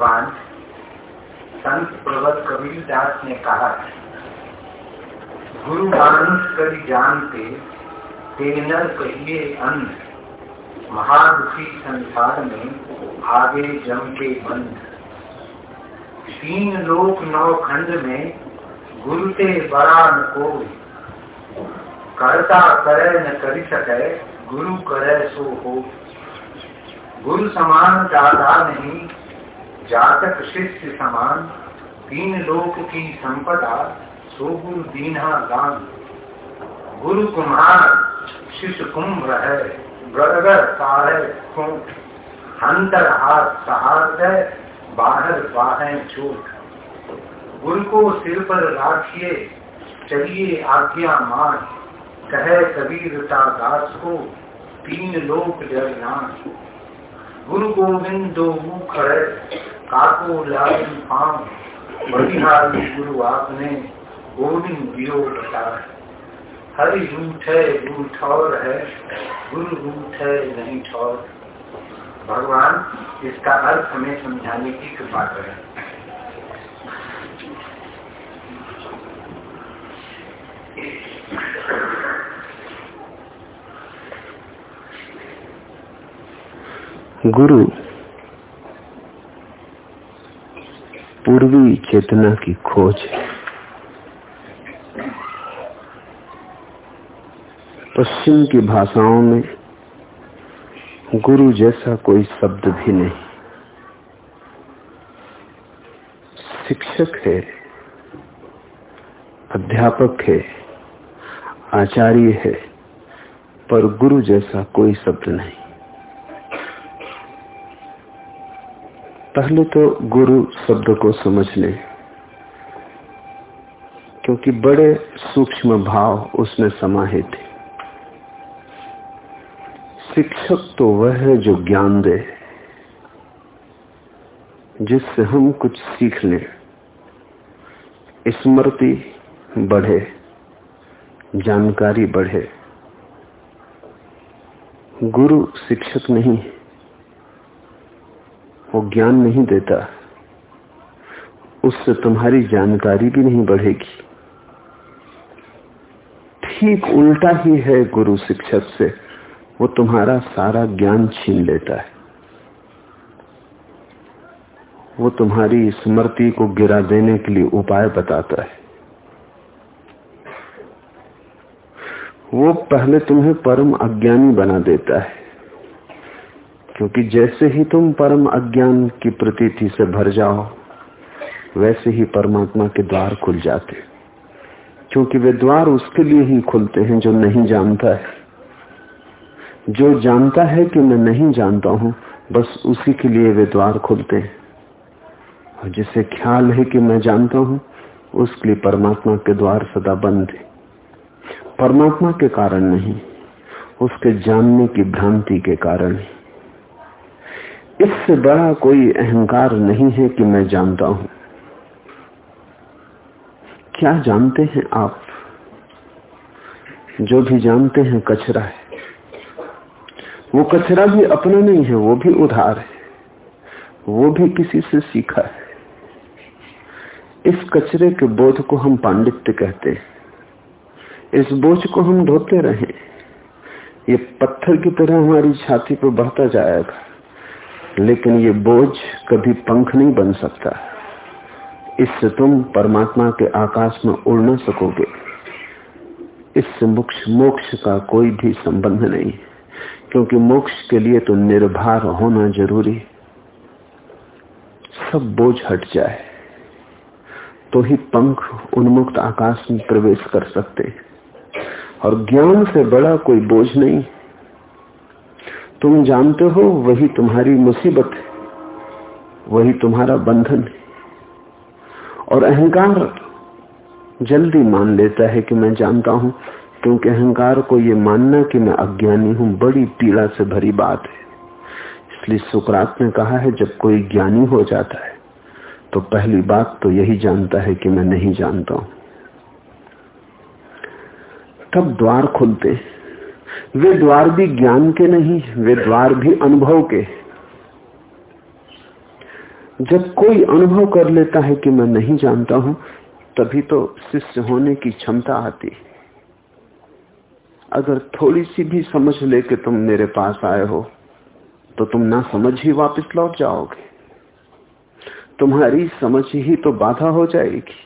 भगवान संत प्रवत कबीर दास ने कहा, गुरु मानुष कभी जानते तेनर कहिए अंध, महादुखी संसार में आगे जम के बंद। तीन लोक नौ खंड में गुरु से बड़ा न कोई, करता करे न करी सके, गुरु करे सो हो। गुरु समान दादा नहीं जातक शिष्य समान, तीन लोक की संपदा, सो गुरु दीना दान। गुरु कुमार, शिष्य कुंभ है गड़गड़ सारे अंतर हाथ सहार बाहर बाहें चोट गुरु को सिर पर राखिए, चलिए आज्ञा मान। कहे कबीर दास को, तीन लोक जगनाथ गुरु गोविंद दो है काको लालिन पाम बलिहारी गुरु आपने हरि है गुरु ठौर है गुरु है नहीं ठौर भगवान इसका अर्थ हमें समझाने की कृपा करें गुरु पूर्वी चेतना की खोज है। पश्चिम की भाषाओं में गुरु जैसा कोई शब्द भी नहीं। शिक्षक है, अध्यापक है, आचार्य है, पर गुरु जैसा कोई शब्द नहीं। पहले तो गुरु शब्द को समझ लें, क्योंकि बड़े सूक्ष्म भाव उसमें समाहित थे। शिक्षक तो वह है जो ज्ञान दे, जिससे हम कुछ सीख लें। स्मृति बढ़े, जानकारी बढ़े। गुरु शिक्षक नहीं वो ज्ञान नहीं देता, उससे तुम्हारी जानकारी भी नहीं बढ़ेगी। ठीक उल्टा ही है गुरु शिक्षक से, वो तुम्हारा सारा ज्ञान छीन लेता है। वो तुम्हारी स्मृति को गिरा देने के लिए उपाय बताता है। वो पहले तुम्हें परम अज्ञानी बना देता है। क्योंकि जैसे ही तुम परम अज्ञान की प्रतीति से भर जाओ, वैसे ही परमात्मा के द्वार खुल जाते क्योंकि वे द्वार उसके लिए ही खुलते हैं जो नहीं जानता है। जो जानता है कि मैं नहीं जानता हूँ, बस उसी के लिए वे द्वार खुलते हैं। और जिसे ख्याल है कि मैं जानता हूँ, उसके लिए परमात्मा के द्वार सदा बंद है। परमात्मा के कारण नहीं, उसके जानने की भ्रांति के कारण इससे बड़ा कोई अहंकार नहीं है कि मैं जानता हूँ। क्या जानते हैं आप? जो भी जानते हैं, कचरा है। वो कचरा भी अपना नहीं है, वो भी उधार है। वो भी किसी से सीखा है। इस कचरे के बोध को हम पांडित्य कहते हैं। इस बोझ को हम ढोते रहे। ये पत्थर की तरह हमारी छाती पर बढ़ता जाएगा। लेकिन ये बोझ कभी पंख नहीं बन सकता। इससे तुम परमात्मा के आकाश में उड़ न सकोगे। इससे मोक्ष मोक्ष का कोई भी संबंध नहीं, क्योंकि मोक्ष के लिए तो निर्भर होना ज़रूरी। सब बोझ हट जाए तो ही पंख उन्मुक्त आकाश में प्रवेश कर सकते। और ज्ञान से बड़ा कोई बोझ नहीं। तुम जानते हो वही तुम्हारी मुसीबत है, वही तुम्हारा बंधन है। और अहंकार जल्दी मान लेता है कि मैं जानता हूँ, क्योंकि अहंकार को यह मानना कि मैं अज्ञानी हूँ, बड़ी पीड़ा से भरी बात है। इसलिए सुकरात ने कहा है, जब कोई ज्ञानी हो जाता है तो पहली बात तो यही जानता है कि मैं नहीं जानता हूँ। तब द्वार खुलते वे द्वार भी ज्ञान के नहीं, वे द्वार भी अनुभव के। जब कोई अनुभव कर लेता है कि मैं नहीं जानता हूँ, तभी तो शिष्य होने की क्षमता आती है। अगर थोड़ी सी भी समझ लेके तुम मेरे पास आए हो तो तुम ना समझ ही वापस लौट जाओगे। तुम्हारी समझ ही तो बाधा हो जाएगी।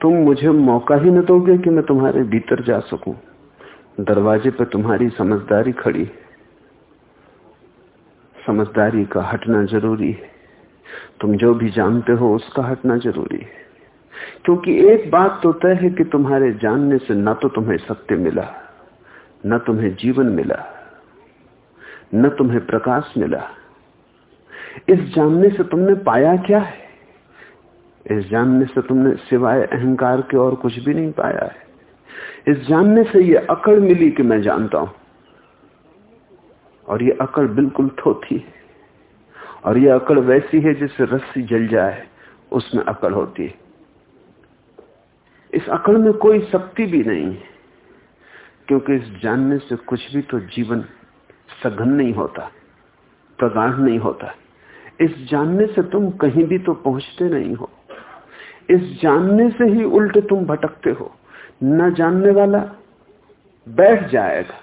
तुम मुझे मौका ही न दोगे कि मैं तुम्हारे भीतर जा सकूँ। दरवाजे पर तुम्हारी समझदारी खड़ी है। समझदारी का हटना ज़रूरी है। तुम जो भी जानते हो उसका हटना ज़रूरी है। क्योंकि एक बात तो तय है कि तुम्हारे जानने से न तो तुम्हें सत्य मिला, न तुम्हें जीवन मिला, न तुम्हें प्रकाश मिला। इस जानने से तुमने पाया क्या है? इस जानने से तुमने सिवाय अहंकार के और कुछ भी नहीं पाया है। इस जानने से ये अकड़ मिली कि मैं जानता हूँ। और ये अकड़ बिल्कुल है। और ये अकड़ वैसी है जिससे रस्सी जल जाए, उसमें अकड़ होती है। इस अकड़ में कोई शक्ति भी नहीं है, क्योंकि इस जानने से कुछ भी तो जीवन सघन नहीं होता, प्रगाढ़ नहीं होता। इस जानने से तुम कहीं भी तो पहुँचते नहीं हो। इस जानने से ही उल्टे तुम भटकते हो। न जानने वाला बैठ जाएगा।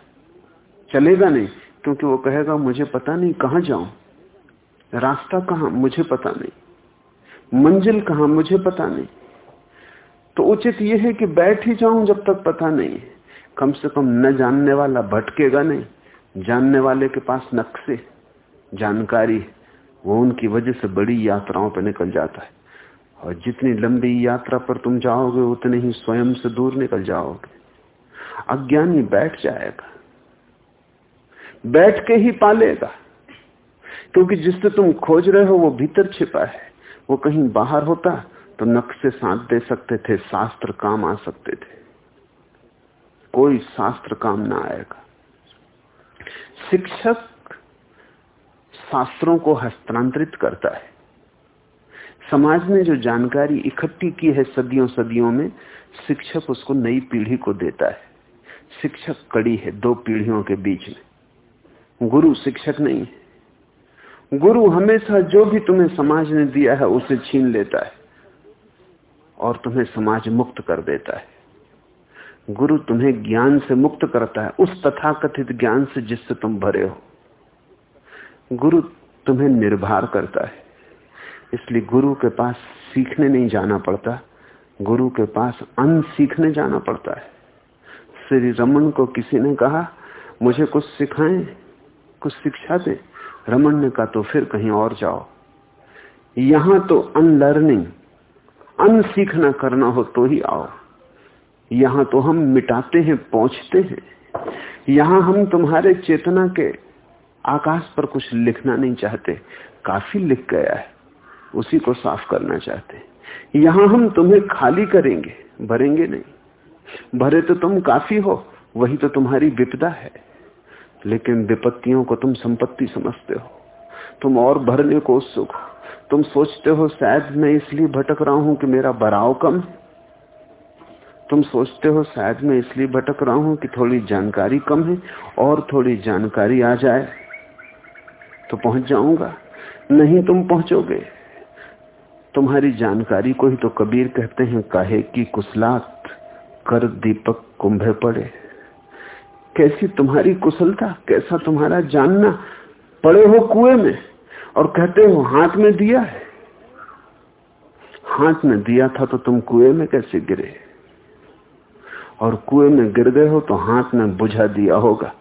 चलेगा नहीं, क्योंकि वो कहेगा, मुझे पता नहीं कहाँ जाऊँ। रास्ता कहाँ, मुझे पता नहीं। मंजिल कहाँ, मुझे पता नहीं। तो उचित यह है कि बैठ ही जाऊँ जब तक पता नहीं कम से कम न जानने वाला भटकेगा नहीं। जानने वाले के पास नक्शे, जानकारी, वो उनकी वजह से बड़ी यात्राओं पर निकल जाता है। और जितनी लंबी यात्रा पर तुम जाओगे, उतने ही स्वयं से दूर निकल जाओगे। अज्ञानी बैठ जाएगा। बैठ के ही पालेगा। क्योंकि जिससे तुम खोज रहे हो, वो भीतर छिपा है। वो कहीं बाहर होता तो नक्शे साथ दे सकते थे, शास्त्र काम आ सकते थे। कोई शास्त्र काम ना आएगा। शिक्षक शास्त्रों को हस्तांतरित करता है। समाज ने जो जानकारी इकट्ठी की है सदियों सदियों में, शिक्षक उसको नई पीढ़ी को देता है। शिक्षक कड़ी है दो पीढ़ियों के बीच में। गुरु शिक्षक नहीं है। गुरु हमेशा जो भी तुम्हें समाज ने दिया है, उसे छीन लेता है और तुम्हें समाज मुक्त कर देता है। गुरु तुम्हें ज्ञान से मुक्त करता है, उस तथाकथित ज्ञान से जिससे तुम भरे हो। गुरु तुम्हें निर्भर करता है। इसलिए गुरु के पास सीखने नहीं जाना पड़ता। गुरु के पास अन सीखने जाना पड़ता है। श्री रमन को किसी ने कहा, मुझे कुछ सिखाएँ, कुछ शिक्षा दे? रमन ने कहा तो फिर कहीं और जाओ। यहाँ तो अनलर्निंग अन सीखना करना हो तो ही आओ। यहाँ तो हम मिटाते हैं, पहुँचते हैं। यहाँ हम तुम्हारे चेतना के आकाश पर कुछ लिखना नहीं चाहते। काफ़ी लिख गया है। उसी को साफ़ करना चाहते हैं। यहाँ हम तुम्हें खाली करेंगे, भरेंगे नहीं। भरे तो तुम काफ़ी हो, वही तो तुम्हारी विपदा है। लेकिन विपत्तियों को तुम संपत्ति समझते हो। तुम और भरने को उत्सुक तुम सोचते हो, शायद मैं इसलिए भटक रहा हूँ कि मेरा बराव कम तुम सोचते हो, शायद मैं इसलिए भटक रहा हूँ कि थोड़ी जानकारी कम है और थोड़ी जानकारी आ जाए। तो पहुँच जाऊँगा। नहीं तुम पहुंचोगे। तुम्हारी जानकारी को ही तो कबीर कहते हैं, काहे की कुशलात कर दीपक कुंभे पड़े। कैसी तुम्हारी कुशलता, कैसा तुम्हारा जानना पड़े हो कुएँ में और कहते हो हाथ में दिया है। हाथ में दिया था तो तुम कुएँ में कैसे गिरे? और कुएँ में गिर गए हो तो हाथ में बुझा दिया होगा।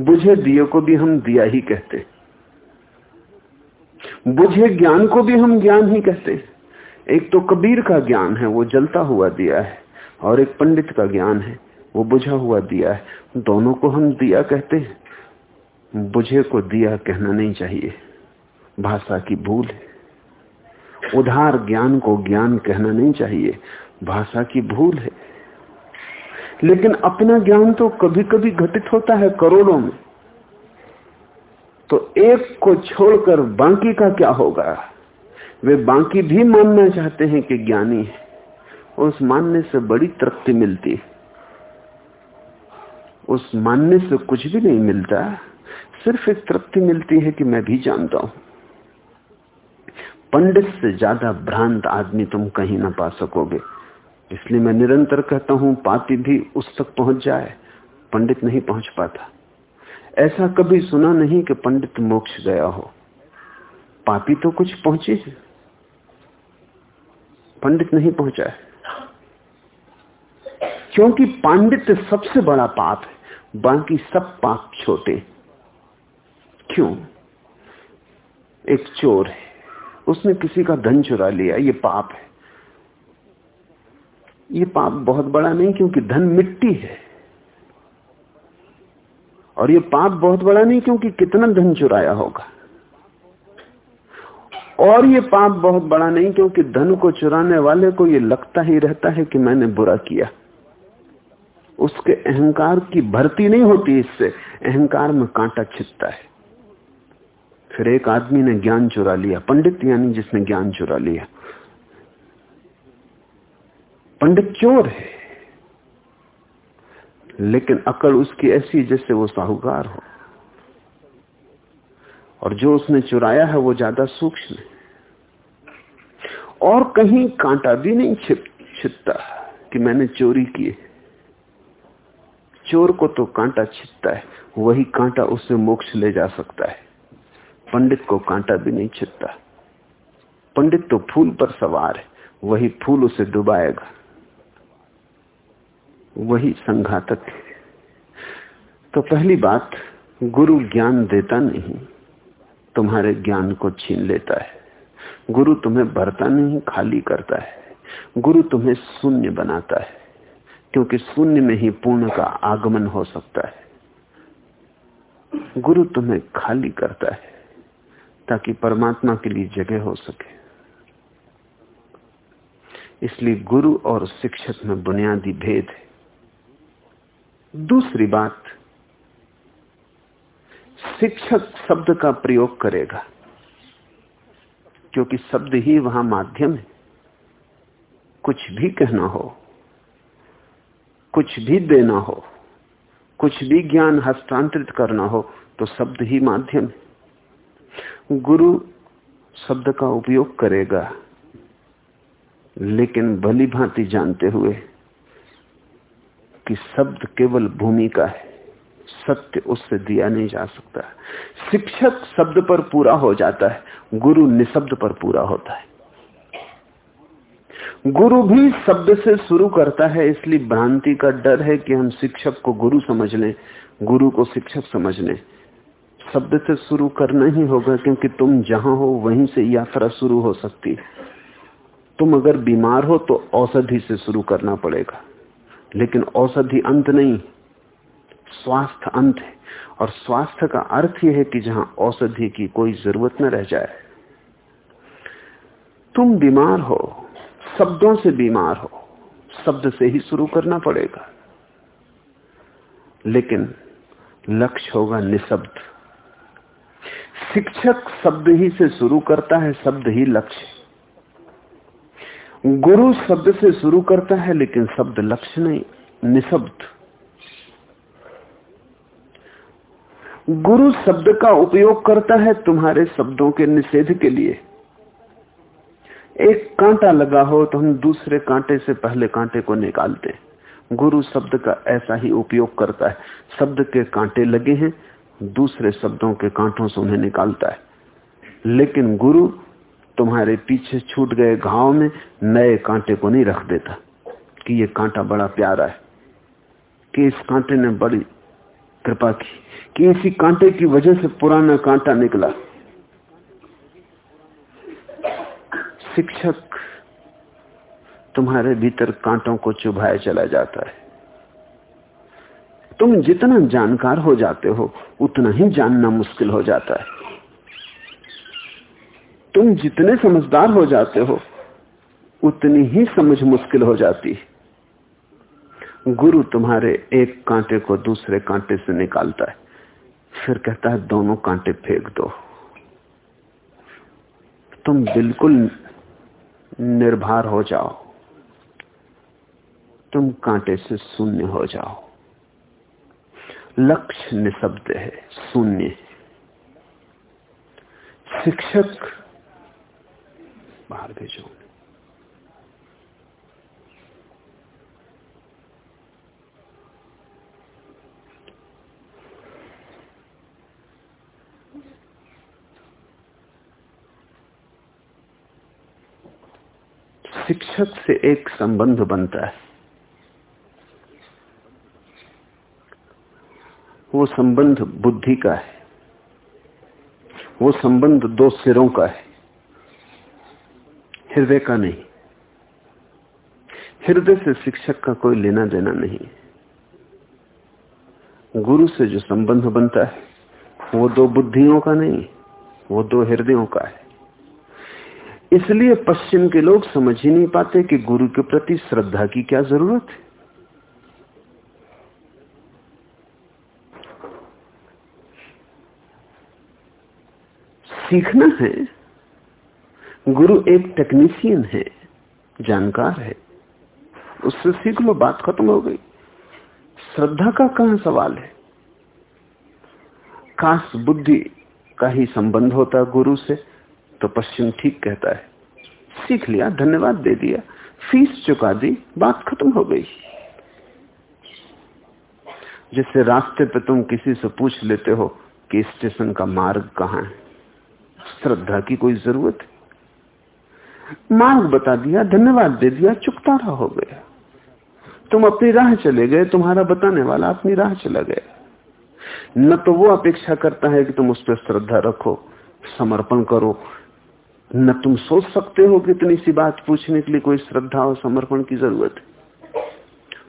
बुझे दिए को भी हम दिया ही कहते हैं। बुझे ज्ञान को भी हम ज्ञान ही कहते हैं। एक तो कबीर का ज्ञान है, वो जलता हुआ दिया है, और एक पंडित का ज्ञान है, वो बुझा हुआ दिया है। दोनों को हम दिया कहते हैं। बुझे को दिया कहना नहीं चाहिए, भाषा की भूल है। उधार ज्ञान को ज्ञान कहना नहीं चाहिए, भाषा की भूल है। लेकिन अपना ज्ञान तो कभी कभी घटित होता है करोड़ों में। तो एक को छोड़कर बाकी का क्या होगा? वे बाकी भी मानना चाहते हैं कि ज्ञानी है। उस मानने से बड़ी तृप्ति मिलती। है उस मानने से कुछ भी नहीं मिलता। सिर्फ़ एक तृप्ति मिलती है कि मैं भी जानता हूँ। पंडित से ज़्यादा भ्रांत आदमी तुम कहीं ना पा सकोगे। इसलिए मैं निरंतर कहता हूँ, पापी भी उस तक पहुँच जाए। पंडित नहीं पहुँच पाता। ऐसा कभी सुना नहीं कि पंडित मोक्ष गया हो। पापी तो कुछ पहुँचे पंडित नहीं पहुँचा है। क्योंकि पांडित्य सबसे बड़ा पाप है, बाकी सब पाप छोटे। क्यों? एक चोर है। उसने किसी का धन चुरा लिया, ये पाप है। ये पाप बहुत बड़ा नहीं, क्योंकि धन मिट्टी है। और ये पाप बहुत बड़ा नहीं, क्योंकि कितना धन चुराया होगा। और ये पाप बहुत बड़ा नहीं, क्योंकि धन को चुराने वाले को ये लगता ही रहता है कि मैंने बुरा किया। उसके अहंकार की भर्ती नहीं होती इससे, अहंकार में कांटा छिपता है। फिर एक आदमी ने ज्ञान चुरा लिया, पंडित यानी जिसने ज्ञान चुरा लिया। पंडित चोर है। लेकिन अकड़ उसकी ऐसी जैसे वो साहूकार हो। और जो उसने चुराया है, वो ज़्यादा सूक्ष्म है। और कहीं कांटा भी नहीं छिप, छिपता कि मैंने चोरी की चोर को तो कांटा छिपता है, वही कांटा उससे मोक्ष ले जा सकता है। पंडित को कांटा भी नहीं छिपता। पंडित तो फूल पर सवार है, वही फूल उसे डुबाएगा। वही संघातक है। तो पहली बात, गुरु ज्ञान देता नहीं, तुम्हारे ज्ञान को छीन लेता है। गुरु तुम्हें भरता नहीं, खाली करता है। गुरु तुम्हें शून्य बनाता है, क्योंकि शून्य में ही पूर्ण का आगमन हो सकता है। गुरु तुम्हें खाली करता है, ताकि परमात्मा के लिए जगह हो सके। इसलिए गुरु और शिक्षक में बुनियादी भेद है। दूसरी बात, शिक्षक शब्द का प्रयोग करेगा, क्योंकि शब्द ही वहाँ माध्यम है। कुछ भी कहना हो, कुछ भी देना हो, कुछ भी ज्ञान हस्तांतरित करना हो तो शब्द ही माध्यम है। गुरु शब्द का उपयोग करेगा, लेकिन भली भांति जानते हुए कि शब्द केवल भूमिका है, सत्य उससे दिया नहीं जा सकता शिक्षक शब्द पर पूरा हो जाता है, गुरु निशब्द पर पूरा होता है। गुरु भी शब्द से शुरू करता है, इसलिए भ्रांति का डर है कि हम शिक्षक को गुरु समझ लें, गुरु को शिक्षक समझ लें। शब्द से शुरू करना ही होगा, क्योंकि तुम जहाँ हो, वहीं से यात्रा शुरू हो सकती तुम अगर बीमार हो तो औषधि से शुरू करना पड़ेगा। लेकिन औषधि अंत नहीं, स्वास्थ्य अंत है। और स्वास्थ्य का अर्थ यह है कि जहाँ औषधि की कोई ज़रूरत न रह जाए। तुम बीमार हो, शब्दों से बीमार हो, शब्द से ही शुरू करना पड़ेगा। लेकिन लक्ष्य होगा निशब्द। शिक्षक शब्द ही से शुरू करता है, शब्द ही लक्ष्य। गुरु शब्द से शुरू करता है, लेकिन शब्द लक्ष्य नहीं निशब्द। गुरु शब्द का उपयोग करता है तुम्हारे शब्दों के निषेध के लिए। एक कांटा लगा हो तो हम दूसरे कांटे से पहले कांटे को निकालते। गुरु शब्द का ऐसा ही उपयोग करता है। शब्द के कांटे लगे हैं, दूसरे शब्दों के कांटों से उन्हें निकालता है। लेकिन गुरु तुम्हारे पीछे छूट गए घाव में नए कांटे को नहीं रख देता कि ये कांटा बड़ा प्यारा है, कि इस कांटे ने बड़ी कृपा की, कि इसी कांटे की वजह से पुराना कांटा निकला। शिक्षक तुम्हारे भीतर कांटों को चुभाया चला जाता है। तुम जितना जानकार हो जाते हो, उतना ही जानना मुश्किल हो जाता है। तुम जितने समझदार हो जाते हो, उतनी ही समझ मुश्किल हो जाती है। गुरु तुम्हारे एक कांटे को दूसरे कांटे से निकालता है। फिर कहता है, दोनों कांटे फेंक दो। तुम बिल्कुल निर्भर हो जाओ। तुम कांटे से शून्य हो जाओ। लक्ष्य निशब्द है, शून्य। शिक्षक बाहर भेजो शिक्षक से एक संबंध बनता है। वो संबंध बुद्धि का है। वो संबंध दो सिरों का है। हृदय का नहीं। हृदय से शिक्षक का कोई लेना देना नहीं। गुरु से जो संबंध बनता है, वो दो बुद्धियों का नहीं, वो दो हृदयों का है। इसलिए पश्चिम के लोग समझ ही नहीं पाते कि गुरु के प्रति श्रद्धा की क्या ज़रूरत है। सीखना है गुरु एक टेक्नीशियन है, जानकार है। उससे सीख लो, बात खत्म हो गई। श्रद्धा का कहाँ सवाल है? काश बुद्धि का ही संबंध होता गुरु से तो पश्चिम ठीक कहता है। सीख लिया, धन्यवाद दे दिया। फ़ीस चुका दी, बात खत्म हो गई। जिससे रास्ते पे तुम किसी से पूछ लेते हो कि स्टेशन का मार्ग कहाँ है? श्रद्धा की कोई ज़रूरत है? मार्ग बता दिया, धन्यवाद दे दिया चुकतारा हो गया। तुम अपनी राह चले गए, तुम्हारा बताने वाला अपनी राह चला गया। न तो वो अपेक्षा करता है कि तुम उस पर श्रद्धा रखो, समर्पण करो। न तुम सोच सकते हो कि इतनी सी बात पूछने के लिए कोई श्रद्धा और समर्पण की ज़रूरत है।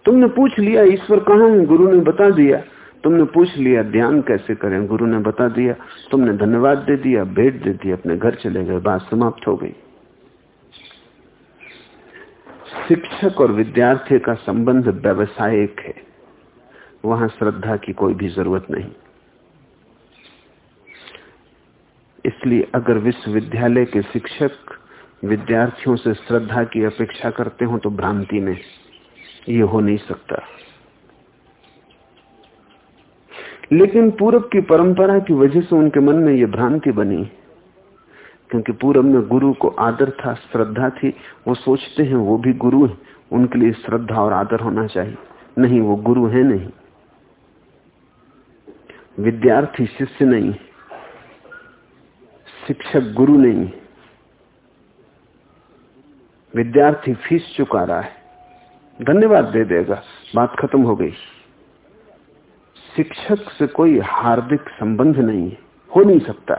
तुमने पूछ लिया, ईश्वर कहा है? गुरु ने बता दिया। तुमने पूछ लिया, ध्यान कैसे करें? गुरु ने बता दिया। तुमने धन्यवाद दे दिया, भेंट दे दी, अपने घर चले गए, बात समाप्त हो गई। शिक्षक और विद्यार्थी का संबंध व्यवसायिक है। वहाँ श्रद्धा की कोई भी ज़रूरत नहीं। इसलिए अगर विश्वविद्यालय के शिक्षक विद्यार्थियों से श्रद्धा की अपेक्षा करते हो तो भ्रांति में ये हो नहीं सकता। लेकिन पूरब की परंपरा की वजह से उनके मन में यह भ्रांति बनी। क्योंकि पूरब में गुरु को आदर था, श्रद्धा थी, वो सोचते हैं वो भी गुरु है, उनके लिए श्रद्धा और आदर होना चाहिए। नहीं, वो गुरु है नहीं। विद्यार्थी शिष्य नहीं शिक्षक गुरु नहीं विद्यार्थी फ़ीस चुका रहा है, धन्यवाद दे देगा, बात खत्म हो गई। शिक्षक से कोई हार्दिक संबंध नहीं है, हो नहीं सकता।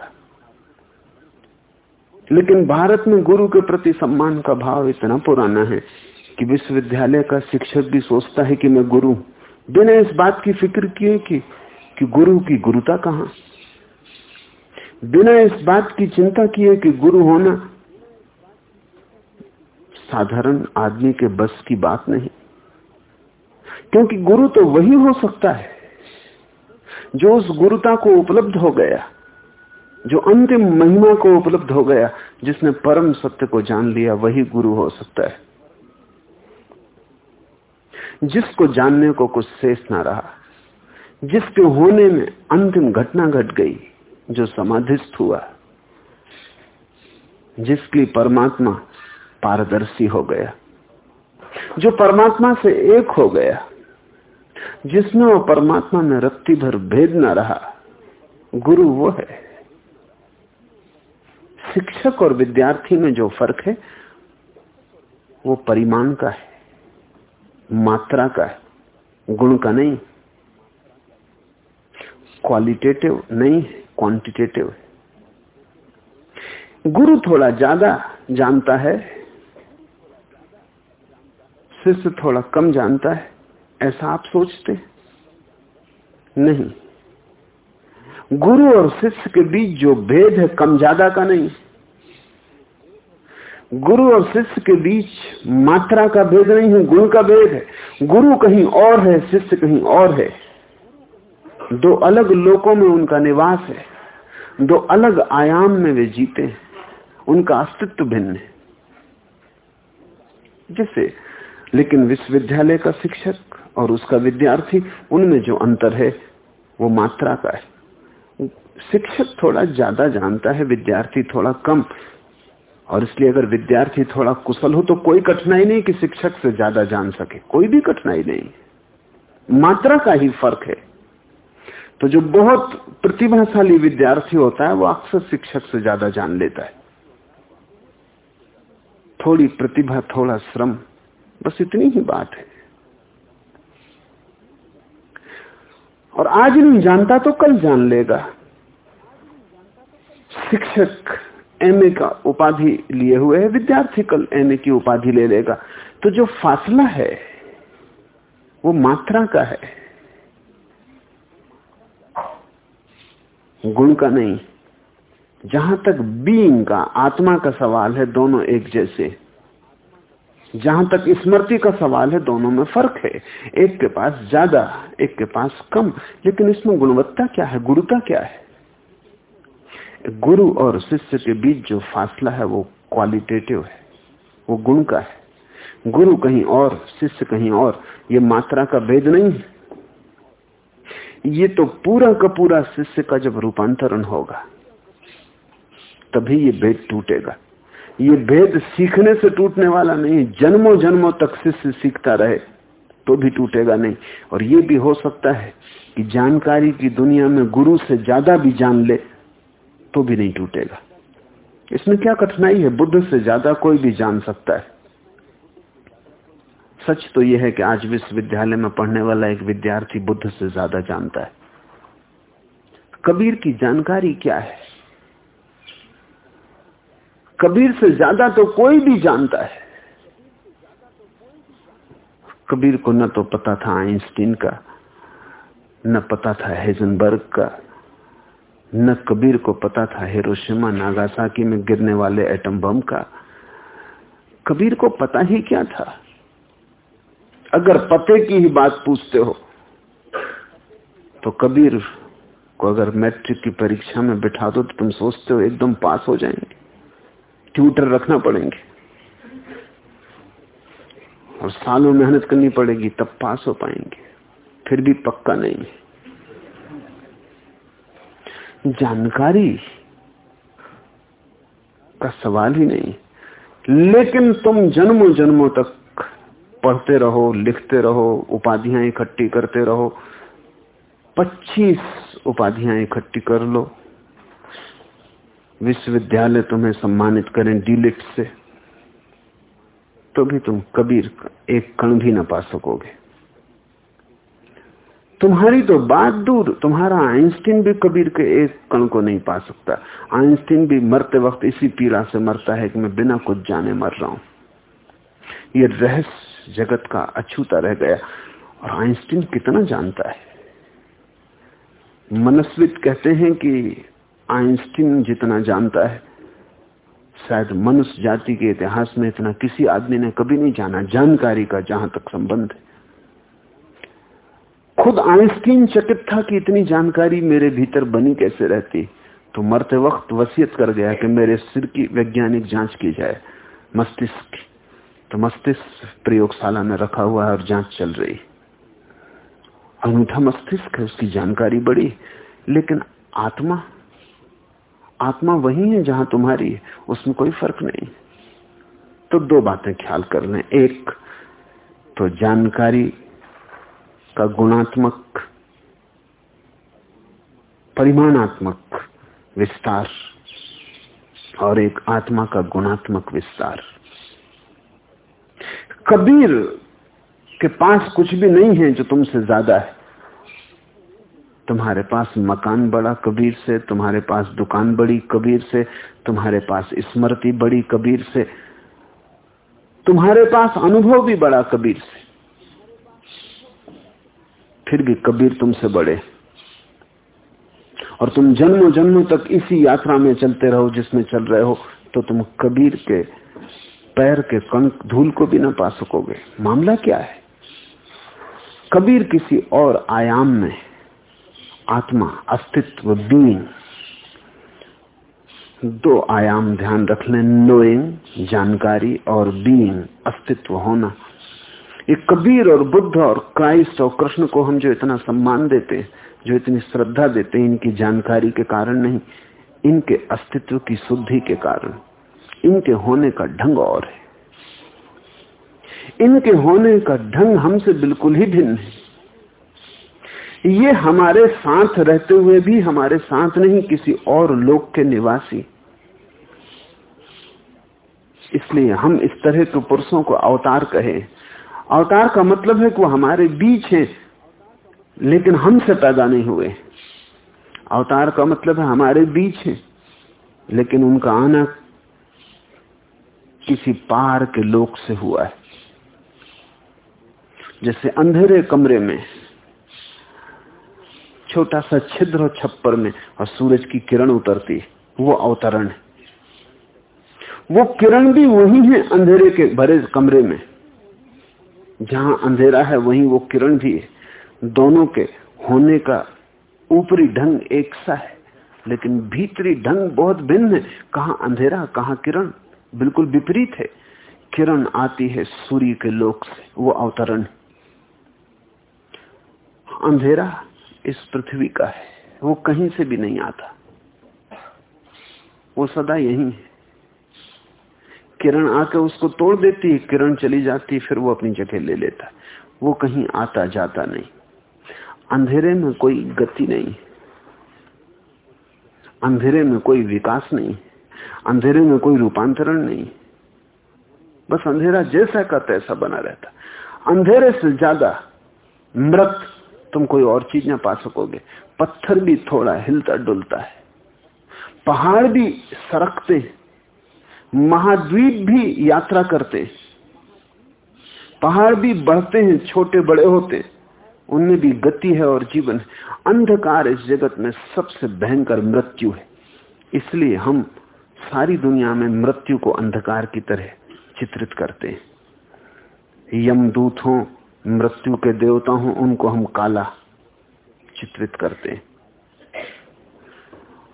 लेकिन भारत में गुरु के प्रति सम्मान का भाव इतना पुराना है कि विश्वविद्यालय का शिक्षक भी सोचता है कि मैं गुरु बिना इस बात की फ़िक्र किए कि, कि गुरु की गुरुता कहा? बिना इस बात की चिंता किए कि गुरु होना साधारण आदमी के बस की बात नहीं। क्योंकि गुरु तो वही हो सकता है जो उस गुरुता को उपलब्ध हो गया। जो अंतिम महिमा को उपलब्ध हो गया, जिसने परम सत्य को जान लिया, वही गुरु हो सकता है। जिसको जानने को कुछ शेष ना रहा, जिसके होने में अंतिम घटना घट गट गई, जो समाधिस्थ हुआ, जिसकी परमात्मा पारदर्शी हो गया, जो परमात्मा से एक हो गया, जिसमें वो परमात्मा में रत्ती भर भेद न रहा, गुरु वो है। शिक्षक और विद्यार्थी में जो फ़र्क है, वो परिमाण का है, मात्रा का है, गुण का नहीं क्वालिटेटिव नहीं है क्वांटिटेटिव है। गुरु थोड़ा ज़्यादा जानता है, शिष्य थोड़ा कम जानता है, ऐसा आप सोचते नहीं। गुरु और शिष्य के बीच जो भेद है, कम ज़्यादा का नहीं। गुरु और शिष्य के बीच मात्रा का भेद नहीं है, गुण का भेद है। गुरु कहीं और है, शिष्य कहीं और है। दो अलग लोकों में उनका निवास है। दो अलग आयाम में वे जीते हैं। उनका अस्तित्व भिन्न है। जैसे, लेकिन विश्वविद्यालय का शिक्षक और उसका विद्यार्थी, उनमें जो अंतर है, वो मात्रा का है। शिक्षक थोड़ा ज़्यादा जानता है, विद्यार्थी थोड़ा कम। और इसलिए अगर विद्यार्थी थोड़ा कुशल हो तो कोई कठिनाई नहीं कि शिक्षक से ज़्यादा जान सके। कोई भी कठिनाई नहीं। मात्रा का ही फ़र्क है। तो जो बहुत प्रतिभाशाली विद्यार्थी होता है, वो अक्सर शिक्षक से ज़्यादा जान लेता है। थोड़ी प्रतिभा, थोड़ा श्रम, बस इतनी ही बात है। और आज नहीं, जानता तो कल जान लेगा। शिक्षक एमए का उपाधि लिए हुए है, विद्यार्थी कल एमए की उपाधि ले लेगा। तो जो फासला है, वो मात्रा का है। गुण का नहीं। जहाँ तक बीइंग का, आत्मा का सवाल है, दोनों एक जैसे। जहाँ तक स्मृति का सवाल है, दोनों में फ़र्क है। एक के पास ज़्यादा, एक के पास कम। लेकिन इसमें गुणवत्ता क्या है गुरुता क्या है? गुरु और शिष्य के बीच जो फासला है, वो क्वालिटेटिव है, वो गुण का है। गुरु कहीं और, शिष्य कहीं और, ये मात्रा का भेद नहीं है। ये तो पूरा का पूरा शिष्य का जब रूपांतरण होगा, तभी ये भेद टूटेगा। ये भेद सीखने से टूटने वाला नहीं, जन्मों जन्मों तक शिष्य सीखता रहे तो भी टूटेगा नहीं। और ये भी हो सकता है कि जानकारी की दुनिया में गुरु से ज़्यादा भी जान ले तो भी नहीं टूटेगा। इसमें क्या कठिनाई है? बुद्ध से ज़्यादा कोई भी जान सकता है। सच तो यह है कि आज विश्वविद्यालय में पढ़ने वाला एक विद्यार्थी बुद्ध से ज़्यादा जानता है। कबीर की जानकारी क्या है? कबीर से ज़्यादा तो कोई भी जानता है। कबीर को न तो पता था आइंस्टीन का, न पता था हेजनबर्ग का न कबीर को पता था हिरोशिमा नागासाकी में गिरने वाले एटम बम का। कबीर को पता ही क्या था? अगर पते की ही बात पूछते हो तो कबीर को अगर मैट्रिक की परीक्षा में बिठा दो तो तुम सोचते हो एकदम पास हो जाएँगे। ट्यूटर रखना पड़ेंगे। और सालों मेहनत करनी पड़ेगी, तब पास हो पाएँगे। फिर भी पक्का नहीं जानकारी का सवाल ही नहीं। लेकिन तुम जन्मों जन्मों तक पढ़ते रहो, लिखते रहो, उपाधियाँ इकट्ठी करते रहो 25 उपाधियाँ इकट्ठी कर लो। विश्वविद्यालय तुम्हें सम्मानित करें डीलिट से तो भी तुम कबीर एक कण भी ना पा सकोगे। तुम्हारी तो बात दूर, तुम्हारा आइंस्टीन भी कबीर के एक कण को नहीं पा सकता। आइंस्टीन भी मरते वक्त इसी पीड़ा से मरता है कि मैं बिना कुछ जाने मर रहा हूँ। ये रहस्य जगत का अछूता रह गया, और आइंस्टीन कितना जानता है? मनस्वित कहते हैं कि आइंस्टीन जितना जानता है, शायद मनुष्य जाति के इतिहास में इतना किसी आदमी ने कभी नहीं जाना। जानकारी का जहाँ तक संबंध है। खुद आइंस्टीन चकित था कि इतनी जानकारी मेरे भीतर बनी कैसे रहती? तो मरते वक्त वसीयत कर गया कि मेरे सिर की वैज्ञानिक जाँच की जाए। मस्तिष्क की तो मस्तिष्क प्रयोगशाला में रखा हुआ है और जाँच चल रही। अनूठा मस्तिष्क है, उसकी जानकारी बड़ी, लेकिन आत्मा आत्मा वही है जहाँ तुम्हारी है, उसमें कोई फ़र्क नहीं। तो दो बातें ख्याल कर लें। एक तो जानकारी का गुणात्मक, परिमाणात्मक विस्तार और एक आत्मा का गुणात्मक विस्तार। कबीर के पास कुछ भी नहीं है जो तुमसे ज़्यादा है। तुम्हारे पास मकान बड़ा कबीर से, तुम्हारे पास दुकान बड़ी कबीर से, तुम्हारे पास स्मृति बड़ी कबीर से, तुम्हारे पास अनुभव भी बड़ा कबीर से। फिर भी कबीर तुमसे बड़े। और तुम जन्मों जन्मों तक इसी यात्रा में चलते रहो जिसमें चल रहे हो तो तुम कबीर के पैर के कण धूल को भी ना पा सकोगे। मामला क्या है? कबीर किसी और आयाम में आत्मा, अस्तित्व बीइंग दो आयाम ध्यान रख लें। नोइंग जानकारी और बीइंग अस्तित्व होना। ये कबीर और बुद्ध और क्राइस्ट और कृष्ण को हम जो इतना सम्मान देते जो इतनी श्रद्धा देते इनकी जानकारी के कारण नहीं, इनके अस्तित्व की शुद्धि के कारण। इनके होने का ढंग और है। इनके होने का ढंग हमसे बिल्कुल ही भिन्न है। ये हमारे साथ रहते हुए भी हमारे साथ नहीं, किसी और लोक के निवासी। इसलिए हम इस तरह के पुरुषों को अवतार कहे अवतार का मतलब है कि वो हमारे बीच है, लेकिन हमसे पैदा नहीं हुए। अवतार का मतलब है हमारे बीच है, लेकिन उनका आना किसी पार के लोक से हुआ है। जैसे अंधेरे कमरे में छोटा सा छिद्र छप्पर में, और सूरज की किरण उतरती है वो अवतरण है। वो किरण भी वही है अंधेरे के भरे कमरे में। जहाँ अंधेरा है, वहीं वो किरण भी है। दोनों के होने का ऊपरी ढंग एक सा है, लेकिन भीतरी ढंग बहुत भिन्न है। कहा अंधेरा, कहा किरण? बिल्कुल विपरीत है। किरण आती है सूर्य के लोक से, वो अवतरण अंधेरा इस पृथ्वी का है, वो कहीं से भी नहीं आता। वो सदा यही है। किरण आके उसको तोड़ देती है किरण चली जाती, फिर वो अपनी जगह ले लेता। वो कहीं आता जाता नहीं। अंधेरे में कोई गति नहीं। अंधेरे में कोई विकास नहीं। अंधेरे में कोई रूपांतरण नहीं। बस अंधेरा जैसा का तैसा बना रहता। अंधेरे से ज़्यादा मृत तुम कोई और चीज़ ना पा सकोगे। पत्थर भी थोड़ा हिलता डुलता है। पहाड़ भी सरकते महाद्वीप भी यात्रा करते। पहाड़ भी बढ़ते हैं, छोटे बड़े होते। उनमें भी गति है और जीवन है। अंधकार इस जगत में सबसे भयंकर मृत्यु है। इसलिए हम सारी दुनिया में मृत्यु को अंधकार की तरह चित्रित करते हैं। यमदूत हो, मृत्यु के देवता हो, उनको हम काला चित्रित करते हैं।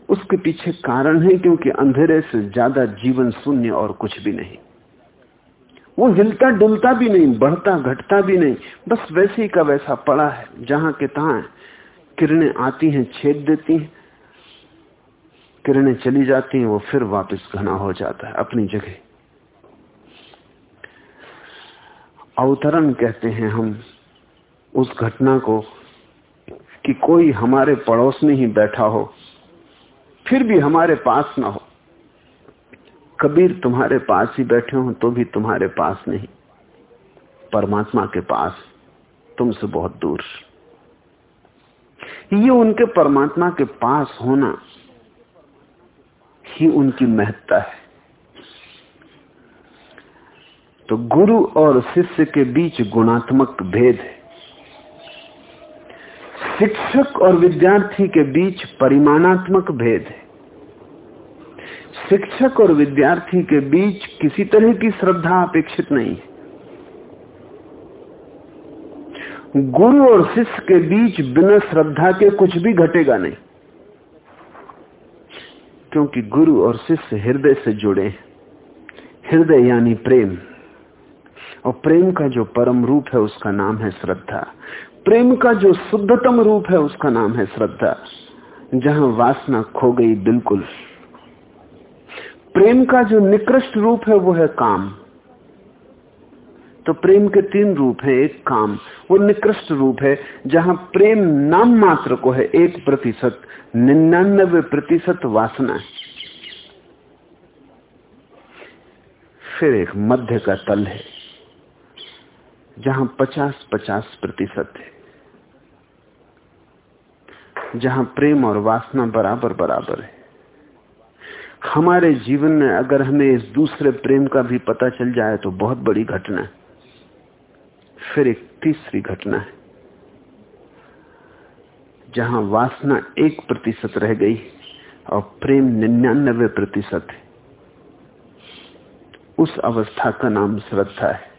उसके पीछे कारण है क्योंकि अंधेरे से ज़्यादा जीवन शून्य और कुछ भी नहीं। वो हिलता डुलता भी नहीं, बढ़ता घटता भी नहीं, बस वैसे ही का वैसा पड़ा है, जहाँ के तहा किरणें आती हैं, छेद देती हैं। किरणें चली जाती हैं, वो फिर वापस घना हो जाता है, अपनी जगह। अवतरण कहते हैं हम उस घटना को कि कोई हमारे पड़ोस में ही बैठा हो फिर भी हमारे पास ना हो। कबीर तुम्हारे पास ही बैठे हो तो भी तुम्हारे पास नहीं। परमात्मा के पास तुमसे बहुत दूर। ये उनके परमात्मा के पास होना ही उनकी महत्ता है। तो गुरु और शिष्य के बीच गुणात्मक भेद है। शिक्षक और विद्यार्थी के बीच परिमाणात्मक भेद है। शिक्षक और विद्यार्थी के बीच किसी तरह की श्रद्धा अपेक्षित नहीं है। गुरु और शिष्य के बीच बिना श्रद्धा के कुछ भी घटेगा नहीं, क्योंकि गुरु और शिष्य हृदय से जुड़े हृदय यानी प्रेम, और प्रेम का जो परम रूप है उसका नाम है श्रद्धा। प्रेम का जो शुद्धतम रूप है, उसका नाम है श्रद्धा। जहाँ वासना खो गई बिल्कुल। प्रेम का जो निकृष्ट रूप है, वो है काम। तो प्रेम के तीन रूप हैं, एक काम। वो निकृष्ट रूप है, जहाँ प्रेम नाम मात्र को है, एक प्रतिशत। निन्यानबे प्रतिशत वासना है। फिर एक मध्य का तल है, जहाँ पचास पचास प्रतिशत है। जहाँ प्रेम और वासना बराबर बराबर है। हमारे जीवन में अगर हमें इस दूसरे प्रेम का भी पता चल जाए तो बहुत बड़ी घटना है। फिर एक तीसरी घटना है। जहाँ वासना एक प्रतिशत रह गई और प्रेम निन्यानबे प्रतिशत है। उस अवस्था का नाम श्रद्धा है।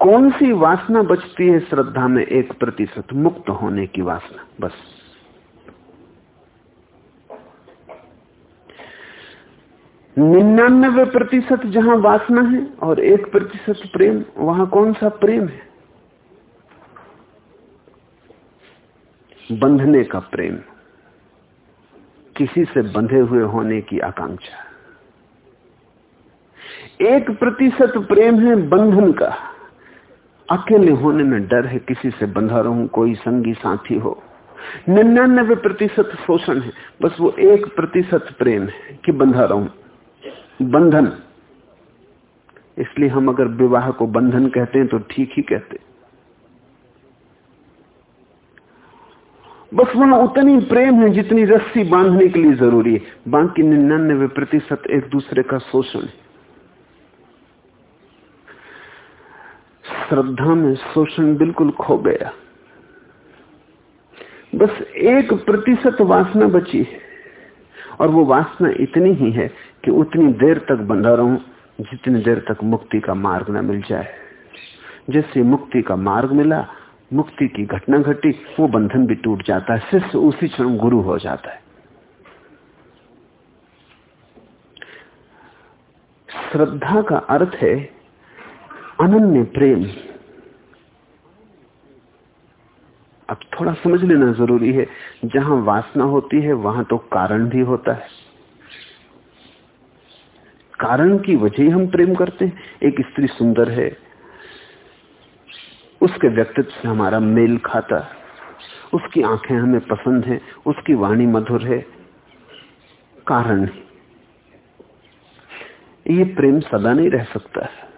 कौन सी वासना बचती है श्रद्धा में? एक प्रतिशत मुक्त होने की वासना, बस। निन्यानबे प्रतिशत जहाँ वासना है और एक प्रतिशत प्रेम, वहाँ कौन सा प्रेम है? बंधने का प्रेम। किसी से बंधे हुए होने की आकांक्षा। एक प्रतिशत प्रेम है बंधन का। अकेले होने में डर है किसी से बंधा रहूँ कोई संगी साथी हो। निन्यानबे प्रतिशत शोषण है, बस वो एक प्रतिशत प्रेम है कि बंधा रहूँ बंधन। इसलिए हम अगर विवाह को बंधन कहते हैं तो ठीक ही कहते बस वहाँ उतनी प्रेम है जितनी रस्सी बांधने के लिए ज़रूरी है। बाकी निन्यानबे प्रतिशत एक दूसरे का शोषण है। श्रद्धा में शोषण बिल्कुल खो गया। बस एक प्रतिशत वासना बची है। और वो वासना इतनी ही है कि उतनी देर तक बंधा रहूँ, जितनी देर तक मुक्ति का मार्ग न मिल जाए। जैसे मुक्ति का मार्ग मिला, मुक्ति की घटना घटी, वो बंधन भी टूट जाता है, शिष्य उसी क्षण गुरु हो जाता है। श्रद्धा का अर्थ है अनन्य प्रेम। अब थोड़ा समझ लेना ज़रूरी है, जहाँ वासना होती है, वहाँ तो कारण भी होता है। कारण की वजह ही हम प्रेम करते हैं। एक स्त्री सुंदर है, उसके व्यक्तित्व से हमारा मेल खाता उसकी आँखें हमें पसंद हैं, उसकी वाणी मधुर है, कारण ये प्रेम सदा नहीं रह सकता है।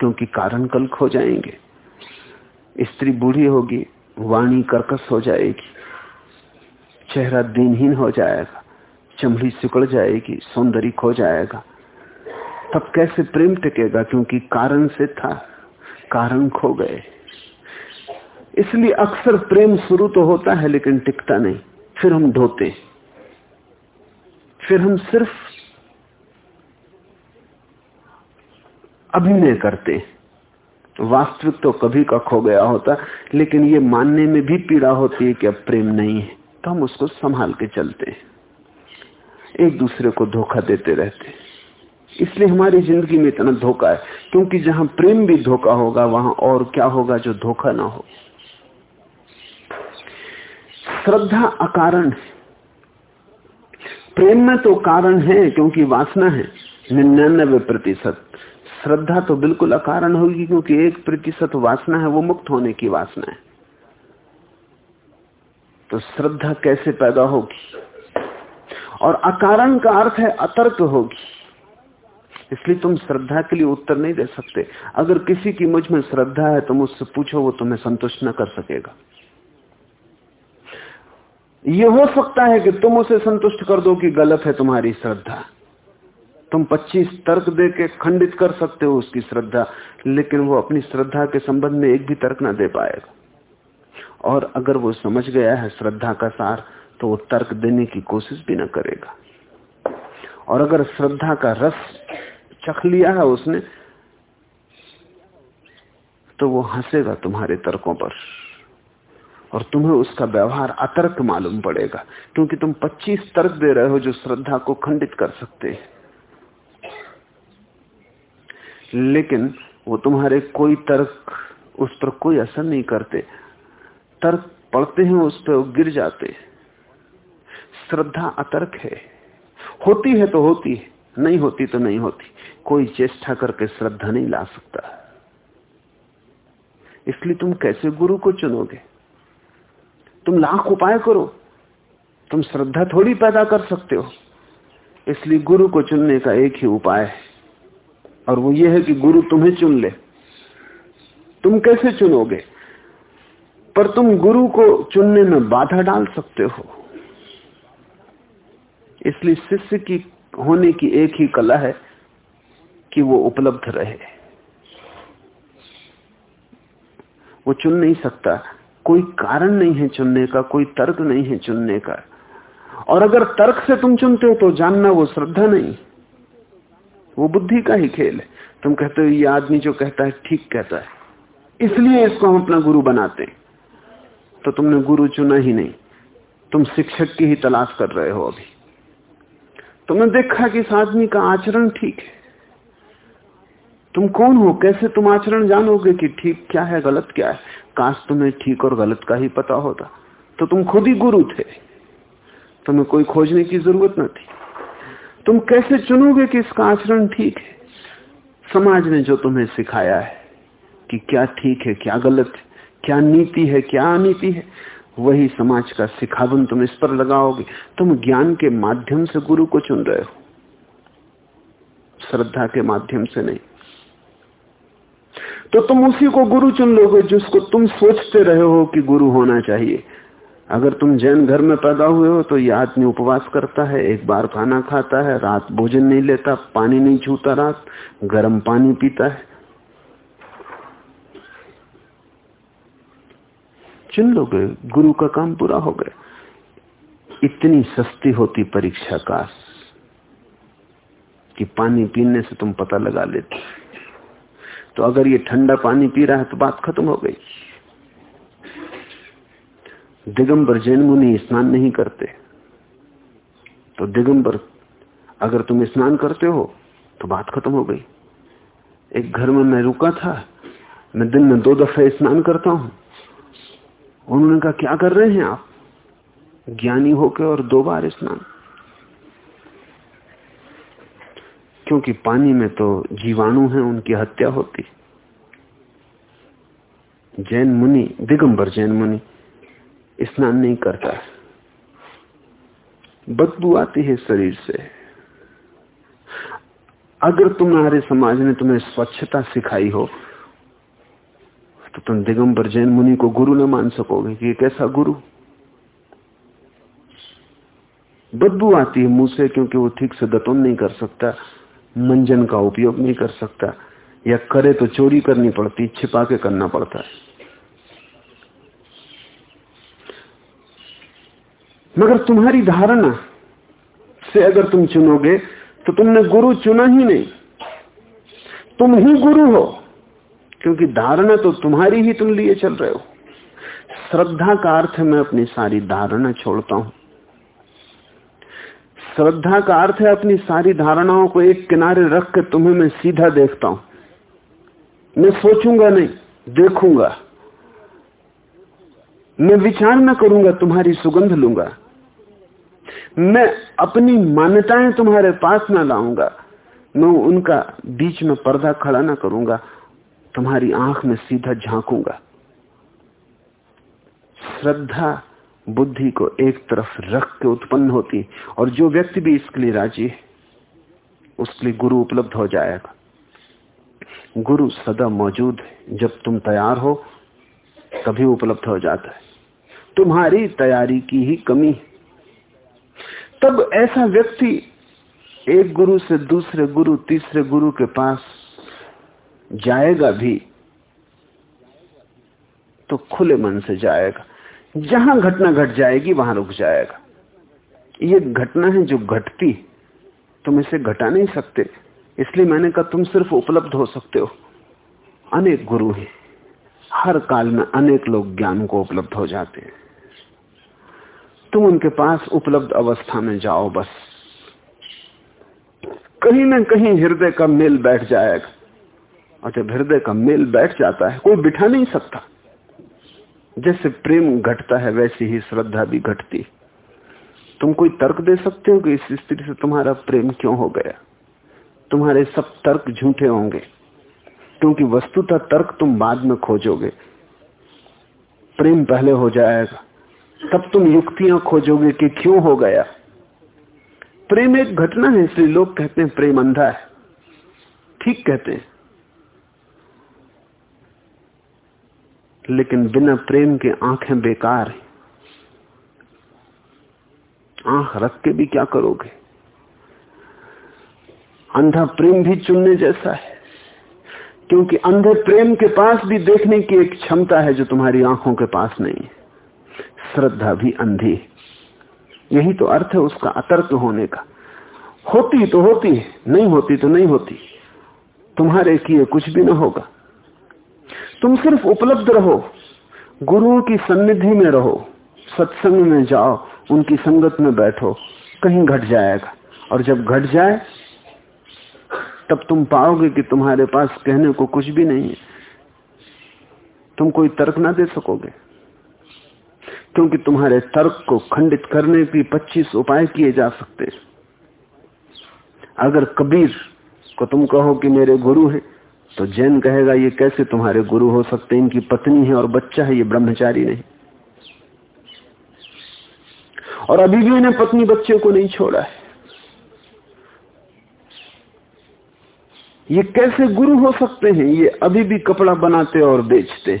क्योंकि कारण कल खो जाएँगे। स्त्री बूढ़ी होगी, वाणी कर्कश हो जाएगी, चेहरा दिनहीन हो जाएगा, चमड़ी सिकड़ जाएगी सौंदर्य खो जाएगा। तब कैसे प्रेम टिकेगा? क्योंकि कारण से था, कारण खो गए। इसलिए अक्सर प्रेम शुरू तो होता है, लेकिन टिकता नहीं। फिर हम ढोते, फिर हम सिर्फ़ अभिनय करते। वास्तविक तो कभी का खो गया होता, लेकिन ये मानने में भी पीड़ा होती है कि अब प्रेम नहीं है तो हम उसको संभाल के चलते हैं। एक दूसरे को धोखा देते रहते इसलिए हमारी ज़िंदगी में इतना धोखा है, क्योंकि जहाँ प्रेम भी धोखा होगा, वहाँ और क्या होगा जो धोखा ना हो। श्रद्धा अकारण प्रेम में तो कारण है, क्योंकि वासना है। निन्यानबे प्रतिशत। श्रद्धा तो बिल्कुल अकारण होगी क्योंकि एक प्रतिशत वासना है, वो मुक्त होने की वासना है। तो श्रद्धा कैसे पैदा होगी? और अकारण का अर्थ है अतर्क होगी। इसलिए तुम श्रद्धा के लिए उत्तर नहीं दे सकते। अगर किसी की मुझमें श्रद्धा है, तुम उससे पूछो, वो तुम्हें संतुष्ट न कर सकेगा। ये हो सकता है कि तुम उसे संतुष्ट कर दो कि गलत है तुम्हारी श्रद्धा। तुम 25 तर्क दे के खंडित कर सकते हो उसकी श्रद्धा, लेकिन वो अपनी श्रद्धा के संबंध में एक भी तर्क ना दे पाएगा। और अगर वो समझ गया है श्रद्धा का सार तो वो तर्क देने की कोशिश भी ना करेगा। और अगर श्रद्धा का रस चख लिया है उसने तो वो हंसेगा तुम्हारे तर्कों पर। और तुम्हें उसका व्यवहार अतर्क मालूम पड़ेगा, क्योंकि तुम 25 तर्क दे रहे हो जो श्रद्धा को खंडित कर सकते हैं। लेकिन वो तुम्हारे कोई तर्क, उस पर कोई असर नहीं करते। तर्क पढ़ते हैं, उस पर गिर जाते श्रद्धा अतर्क है। होती है तो होती है, नहीं होती तो नहीं होती। कोई चेष्टा करके श्रद्धा नहीं ला सकता। इसलिए तुम कैसे गुरु को चुनोगे? तुम लाख उपाय करो। तुम श्रद्धा थोड़ी पैदा कर सकते हो। इसलिए गुरु को चुनने का एक ही उपाय है। और वो ये है कि गुरु तुम्हें चुन ले। तुम कैसे चुनोगे? पर तुम गुरु को चुनने में बाधा डाल सकते हो। इसलिए शिष्य की होने की एक ही कला है कि वो उपलब्ध रहे। वो चुन नहीं सकता। कोई कारण नहीं है चुनने का, कोई तर्क नहीं है चुनने का। और अगर तर्क से तुम चुनते हो तो जानना वो श्रद्धा नहीं। वो बुद्धि का ही खेल है। तुम कहते हो, ये आदमी जो कहता है, ठीक कहता है। इसलिए इसको हम अपना गुरु बनाते हैं। तो तुमने गुरु चुना ही नहीं। तुम शिक्षक की ही तलाश कर रहे हो अभी। तुमने देखा कि इस आदमी का आचरण ठीक है। तुम कौन हो? कैसे तुम आचरण जानोगे कि ठीक क्या है, गलत क्या है? काश तुम्हें ठीक और गलत का ही पता होता। तो तुम खुद ही गुरु थे। तुम्हें कोई खोजने की ज़रूरत न थी। तुम कैसे चुनोगे कि इसका आचरण ठीक है? समाज ने जो तुम्हें सिखाया है कि क्या ठीक है, क्या गलत है, क्या नीति है, क्या अनीति है, वही समाज का सिखावन तुम इस पर लगाओगे। तुम ज्ञान के माध्यम से गुरु को चुन रहे हो, श्रद्धा के माध्यम से नहीं। तो तुम उसी को गुरु चुन लोगे जिसको तुम सोचते रहे हो कि गुरु होना चाहिए। अगर तुम जैन घर में पैदा हुए हो तो ये आदमी उपवास करता है, एक बार खाना खाता है, रात भोजन नहीं लेता, पानी नहीं छूता रात, गर्म पानी पीता है। चुन लोगे गुरु का काम पूरा हो गया। इतनी सस्ती होती परीक्षा काश कि पानी पीने से तुम पता लगा लेते। तो अगर ये ठंडा पानी पी रहा है तो बात खत्म हो गई। दिगंबर जैन मुनि स्नान नहीं करते। तो दिगंबर, अगर तुम स्नान करते हो तो बात खत्म हो गई। एक घर में मैं रुका था, मैं दिन में दो दफे स्नान करता हूँ। उन्होंने कहा, क्या कर रहे हैं आप? ज्ञानी होकर और दो बार स्नान। क्योंकि पानी में तो जीवाणु हैं, उनकी हत्या होती। जैन मुनि, दिगंबर जैन मुनि स्नान नहीं करता। बदबू आती है शरीर से। अगर तुम्हारे समाज ने तुम्हें स्वच्छता सिखाई हो तो तुम दिगंबर जैन मुनि को गुरु न मान सकोगे कि कैसा गुरु। बदबू आती है मुँह से क्योंकि वो ठीक से दतन नहीं कर सकता, मंजन का उपयोग नहीं कर सकता, या करे तो चोरी करनी पड़ती छिपा के करना पड़ता है। मगर तुम्हारी धारणा से अगर तुम चुनोगे तो तुमने गुरु चुना ही नहीं। तुम ही गुरु हो, क्योंकि धारणा तो तुम्हारी ही तुम लिए चल रहे हो। श्रद्धा का अर्थ मैं अपनी सारी धारणा छोड़ता हूँ। श्रद्धा का अर्थ है, अपनी सारी धारणाओं को एक किनारे रख के तुम्हें मैं सीधा देखता हूँ। मैं सोचूँगा नहीं, देखूँगा। मैं विचार न करूँगा, तुम्हारी सुगंध लूँगा। मैं अपनी मान्यताएँ तुम्हारे पास ना लाऊँगा। मैं उनका बीच में पर्दा खड़ा ना करूँगा। तुम्हारी आँख में सीधा झांकूँगा। श्रद्धा बुद्धि को एक तरफ़ रख के उत्पन्न होती और जो व्यक्ति भी इसके लिए राज़ी है, उसके लिए गुरु उपलब्ध हो जाएगा। गुरु सदा मौजूद है। जब तुम तैयार हो, तभी उपलब्ध हो जाता है। तुम्हारी तैयारी की ही कमी है। तब ऐसा व्यक्ति एक गुरु से दूसरे गुरु, तीसरे गुरु के पास जाएगा भी तो खुले मन से जाएगा। जहाँ घटना घट जाएगी, वहाँ रुक जाएगा। ये घटना है जो घटती, तुम इसे घटा नहीं सकते। इसलिए मैंने कहा, तुम सिर्फ़ उपलब्ध हो सकते हो। अनेक गुरु हैं। हर काल में अनेक लोग ज्ञान को उपलब्ध हो जाते हैं। तुम उनके पास उपलब्ध अवस्था में जाओ बस। कहीं ना कहीं हृदय का मेल बैठ जाएगा। और जब हृदय का मेल बैठ जाता है, कोई बिठा नहीं सकता। जैसे प्रेम घटता है, वैसी ही श्रद्धा भी घटती तुम कोई तर्क दे सकते हो कि इस स्थिति से तुम्हारा प्रेम क्यों हो गया? तुम्हारे सब तर्क झूठे होंगे, क्योंकि वस्तुतः तर्क तुम बाद में खोजोगे। प्रेम पहले हो जाएगा। तब तुम युक्तियाँ खोजोगे कि क्यों हो गया? प्रेम एक घटना है, इसलिए लोग कहते हैं प्रेम अंधा है। ठीक कहते हैं। लेकिन बिना प्रेम के आँखें बेकार हैं। आँख रख के भी क्या करोगे? अंधा प्रेम भी चुनने जैसा है, क्योंकि अंधे प्रेम के पास भी देखने की एक क्षमता है जो तुम्हारी आँखों के पास नहीं है। श्रद्धा भी अंधी। यही तो अर्थ है उसका अतर्क होने का। होती तो होती नहीं होती तो नहीं होती। तुम्हारे किए कुछ भी ना होगा। तुम सिर्फ़ उपलब्ध रहो, गुरुओं की सन्निधि में रहो, सत्संग में जाओ, उनकी संगत में बैठो, कहीं घट जाएगा। और जब घट जाए, तब तुम पाओगे कि तुम्हारे पास कहने को कुछ भी नहीं है। तुम कोई तर्क ना दे सकोगे। क्योंकि तुम्हारे तर्क को खंडित करने की 25 उपाय किए जा सकते अगर कबीर को तुम कहो कि मेरे गुरु हैं तो जैन कहेगा, ये कैसे तुम्हारे गुरु हो सकते हैं? इनकी पत्नी है और बच्चा है, ये ब्रह्मचारी नहीं। और अभी भी इन्हें पत्नी बच्चे को नहीं छोड़ा है। ये कैसे गुरु हो सकते हैं? ये अभी भी कपड़ा बनाते और बेचते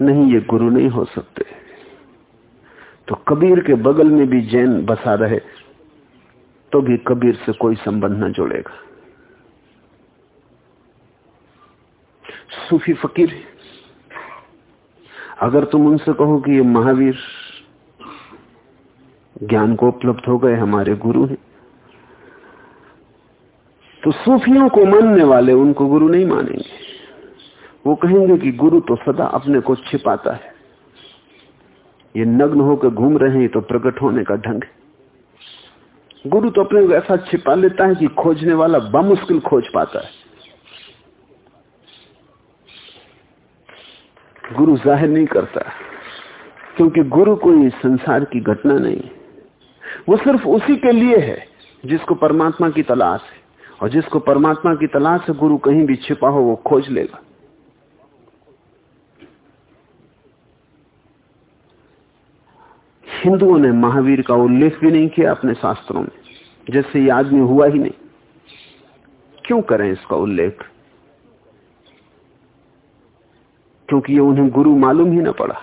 नहीं, ये गुरु नहीं हो सकते। तो कबीर के बगल में भी जैन बसा रहे तो भी कबीर से कोई संबंध न जोड़ेगा। सूफी फकीर अगर तुम उनसे कहो कि ये महावीर ज्ञान को उपलब्ध हो गए, हमारे गुरु हैं तो सूफियों को मानने वाले उनको गुरु नहीं मानेंगे। वो कहेंगे कि गुरु तो सदा अपने को छिपाता है। ये नग्न होकर घूम रहे हैं तो प्रकट होने का ढंग है। गुरु तो अपने को ऐसा छिपा लेता है कि खोजने वाला बमुश्किल खोज पाता है। गुरु ज़ाहिर नहीं करता, क्योंकि गुरु कोई संसार की घटना नहीं वो सिर्फ़ उसी के लिए है जिसको परमात्मा की तलाश है, और जिसको परमात्मा की तलाश है गुरु कहीं भी छिपा हो, वो खोज लेगा। हिंदुओं ने महावीर का उल्लेख भी नहीं किया अपने शास्त्रों में। जैसे ये आदमी हुआ ही नहीं। क्यों करें इसका उल्लेख? क्योंकि ये उन्हें गुरु मालूम ही ना पड़ा।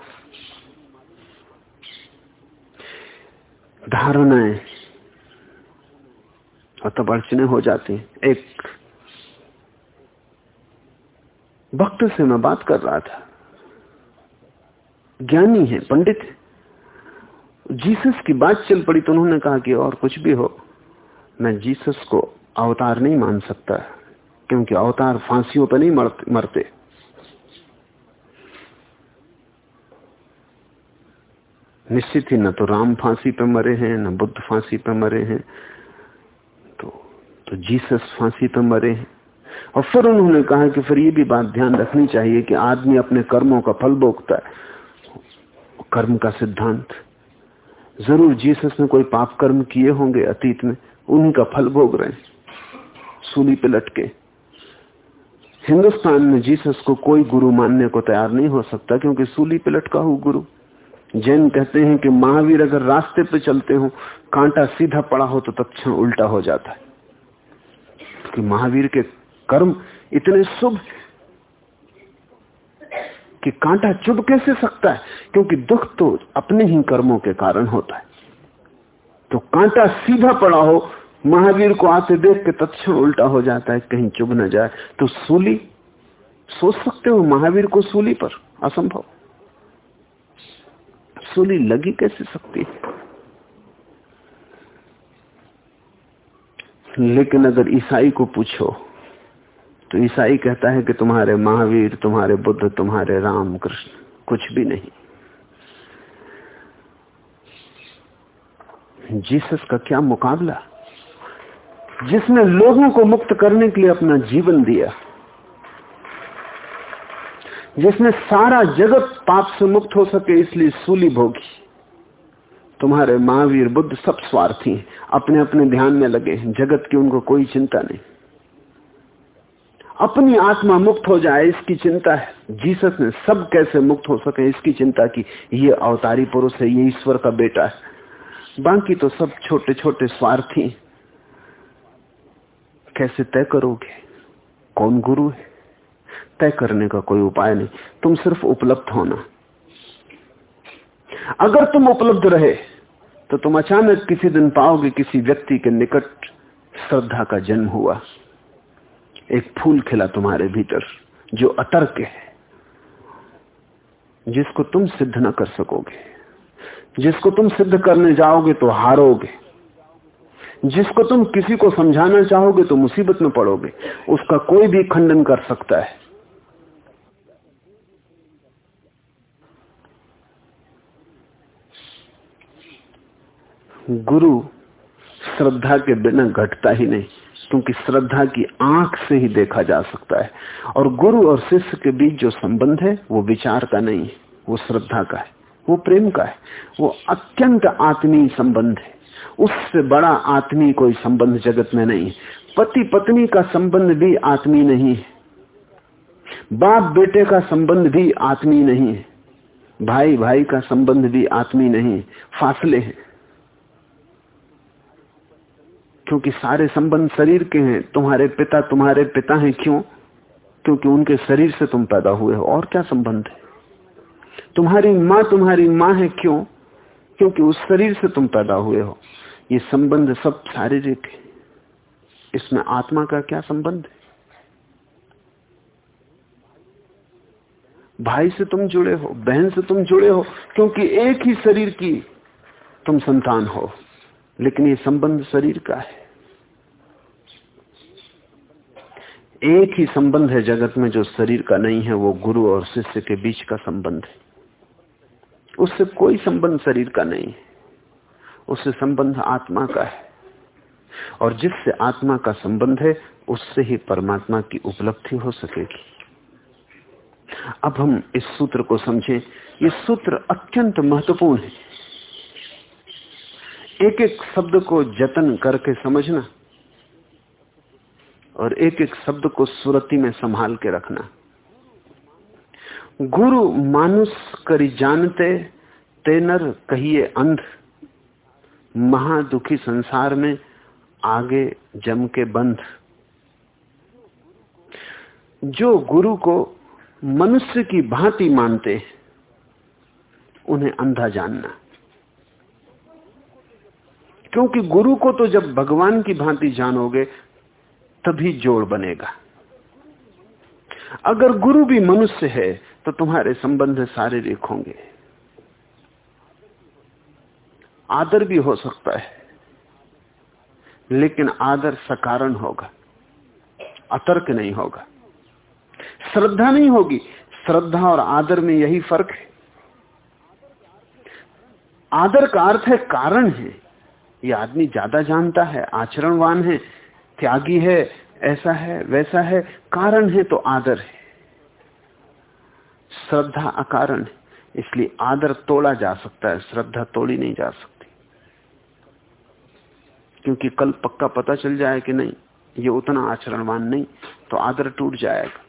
धारणाएँ और तब अड़चने हो जाती एक भक्त से मैं बात कर रहा था। ज्ञानी है, पंडित है। जीसस की बात चल पड़ी तो उन्होंने कहा कि और कुछ भी हो, मैं जीसस को अवतार नहीं मान सकता, क्योंकि अवतार फांसियों पर नहीं मरते निश्चित ही न तो राम फांसी पर मरे हैं, न बुद्ध फांसी पर मरे हैं तो तो जीसस फांसी पर मरे हैं। और फिर उन्होंने कहा कि फिर ये भी बात ध्यान रखनी चाहिए कि आदमी अपने कर्मों का फल भोगता है। कर्म का सिद्धांत। ज़रूर जीसस ने कोई पाप कर्म किए होंगे अतीत में उन्हीं का फल भोग रहे सूली पे लटके। हिंदुस्तान में जीसस को कोई गुरु मानने को तैयार नहीं हो सकता, क्योंकि सूली पे लटका हूँ गुरु। जैन कहते हैं कि महावीर अगर रास्ते पे चलते हो, कांटा सीधा पड़ा हो तो तत्क्षण उल्टा हो जाता है। कि महावीर के कर्म इतने शुभ कि कांटा चुभ कैसे सकता है? क्योंकि दुख तो अपने ही कर्मों के कारण होता है। तो कांटा सीधा पड़ा हो, महावीर को आते देख के तत्क्षण उल्टा हो जाता है, कहीं चुभ ना जाए। तो सूली, सोच सकते हो महावीर को सूली पर? असंभव। सूली लगी कैसे सकती है? लेकिन अगर ईसाई को पूछो तो ईसाई कहता है कि तुम्हारे महावीर, तुम्हारे बुद्ध, तुम्हारे राम कृष्ण, कुछ भी नहीं। जीसस का क्या मुकाबला? जिसने लोगों को मुक्त करने के लिए अपना जीवन दिया, जिसने सारा जगत पाप से मुक्त हो सके इसलिए सूली भोगी, तुम्हारे महावीर बुद्ध सब स्वार्थी हैं अपने अपने ध्यान में लगे जगत की उनको कोई चिंता नहीं। अपनी आत्मा मुक्त हो जाए, इसकी चिंता है। जीसस ने सब कैसे मुक्त हो सके, इसकी चिंता की, ये अवतारी पुरुष है, ये ईश्वर का बेटा है। बाकी तो सब छोटे छोटे स्वार्थी कैसे तय करोगे, कौन गुरु है? तय करने का कोई उपाय नहीं। तुम सिर्फ़ उपलब्ध होना। अगर तुम उपलब्ध रहे तो तुम अचानक किसी दिन पाओगे किसी व्यक्ति के निकट श्रद्धा का जन्म हुआ। एक फूल खिला तुम्हारे भीतर, जो अतर्क है, जिसको तुम सिद्ध न कर सकोगे। जिसको तुम सिद्ध करने जाओगे तो हारोगे। जिसको तुम किसी को समझाना चाहोगे तो मुसीबत में पड़ोगे। उसका कोई भी खंडन कर सकता है। गुरु श्रद्धा के बिना घटता ही नहीं। क्योंकि श्रद्धा की आँख से ही देखा जा सकता है। और गुरु और शिष्य के बीच जो संबंध है, वो विचार का नहीं है, वो श्रद्धा का है, वो प्रेम का है, वो अत्यंत आत्मीय संबंध है। उससे बड़ा आत्मी कोई संबंध जगत में नहीं पति पत्नी का संबंध भी आत्मी नहीं है। बाप बेटे का संबंध भी आत्मी नहीं है। भाई भाई का संबंध भी आत्मी नहीं फासले हैं। क्योंकि सारे संबंध शरीर के हैं, तुम्हारे पिता तुम्हारे पिता हैं क्यों? क्योंकि उनके शरीर से तुम पैदा हुए हो। और क्या संबंध है? तुम्हारी माँ तुम्हारी माँ है क्यों? क्योंकि उस शरीर से तुम पैदा हुए हो। ये संबंध सब शारीरिक है। इसमें आत्मा का क्या संबंध है? भाई से तुम जुड़े हो, बहन से तुम जुड़े हो, क्योंकि एक ही शरीर की तुम संतान हो। लेकिन ये संबंध शरीर का है। एक ही संबंध है जगत में जो शरीर का नहीं है, वो गुरु और शिष्य के बीच का संबंध है। उससे कोई संबंध शरीर का नहीं है। उससे संबंध आत्मा का है। और जिससे आत्मा का संबंध है, उससे ही परमात्मा की उपलब्धि हो सकेगी। अब हम इस सूत्र को समझें। ये सूत्र अत्यंत महत्वपूर्ण है। एक एक शब्द को जतन करके समझना और एक एक शब्द को सुरति में संभाल के रखना। गुरु मानुष करी जानते, तेनर कहिए अंध। महादुखी संसार में आगे जम के बंध। जो गुरु को मनुष्य की भांति मानते उन्हें अंधा जानना। क्योंकि गुरु को तो जब भगवान की भांति जानोगे, तभी जोड़ बनेगा। अगर गुरु भी मनुष्य है तो तुम्हारे संबंध शारीरिक होंगे। आदर भी हो सकता है, लेकिन आदर सकारण होगा, अतर्क नहीं होगा। श्रद्धा नहीं होगी, श्रद्धा और आदर में यही फ़र्क है। आदर का अर्थ है कारण है ये आदमी ज़्यादा जानता है, आचरणवान है, त्यागी है, ऐसा है, वैसा है, कारण है तो आदर है। श्रद्धा अकारण है, इसलिए आदर तोड़ा जा सकता है, श्रद्धा तोड़ी नहीं जा सकती। क्योंकि कल पक्का पता चल जाए कि नहीं, ये उतना आचरणवान नहीं तो आदर टूट जाएगा।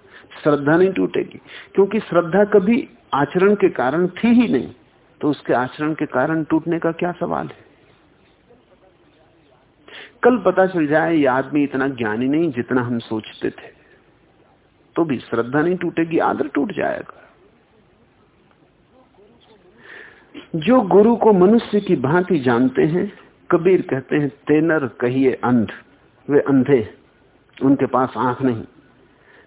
श्रद्धा नहीं टूटेगी, क्योंकि श्रद्धा कभी आचरण के कारण थी ही नहीं तो उसके आचरण के कारण टूटने का क्या सवाल है? कल पता चल जाए, ये आदमी इतना ज्ञानी नहीं जितना हम सोचते थे। तो भी श्रद्धा नहीं टूटेगी, आदर टूट जाएगा। जो गुरु को मनुष्य की भांति जानते हैं, कबीर कहते हैं, तेनर कहिए अंध, वे अंधे, उनके पास आँख नहीं।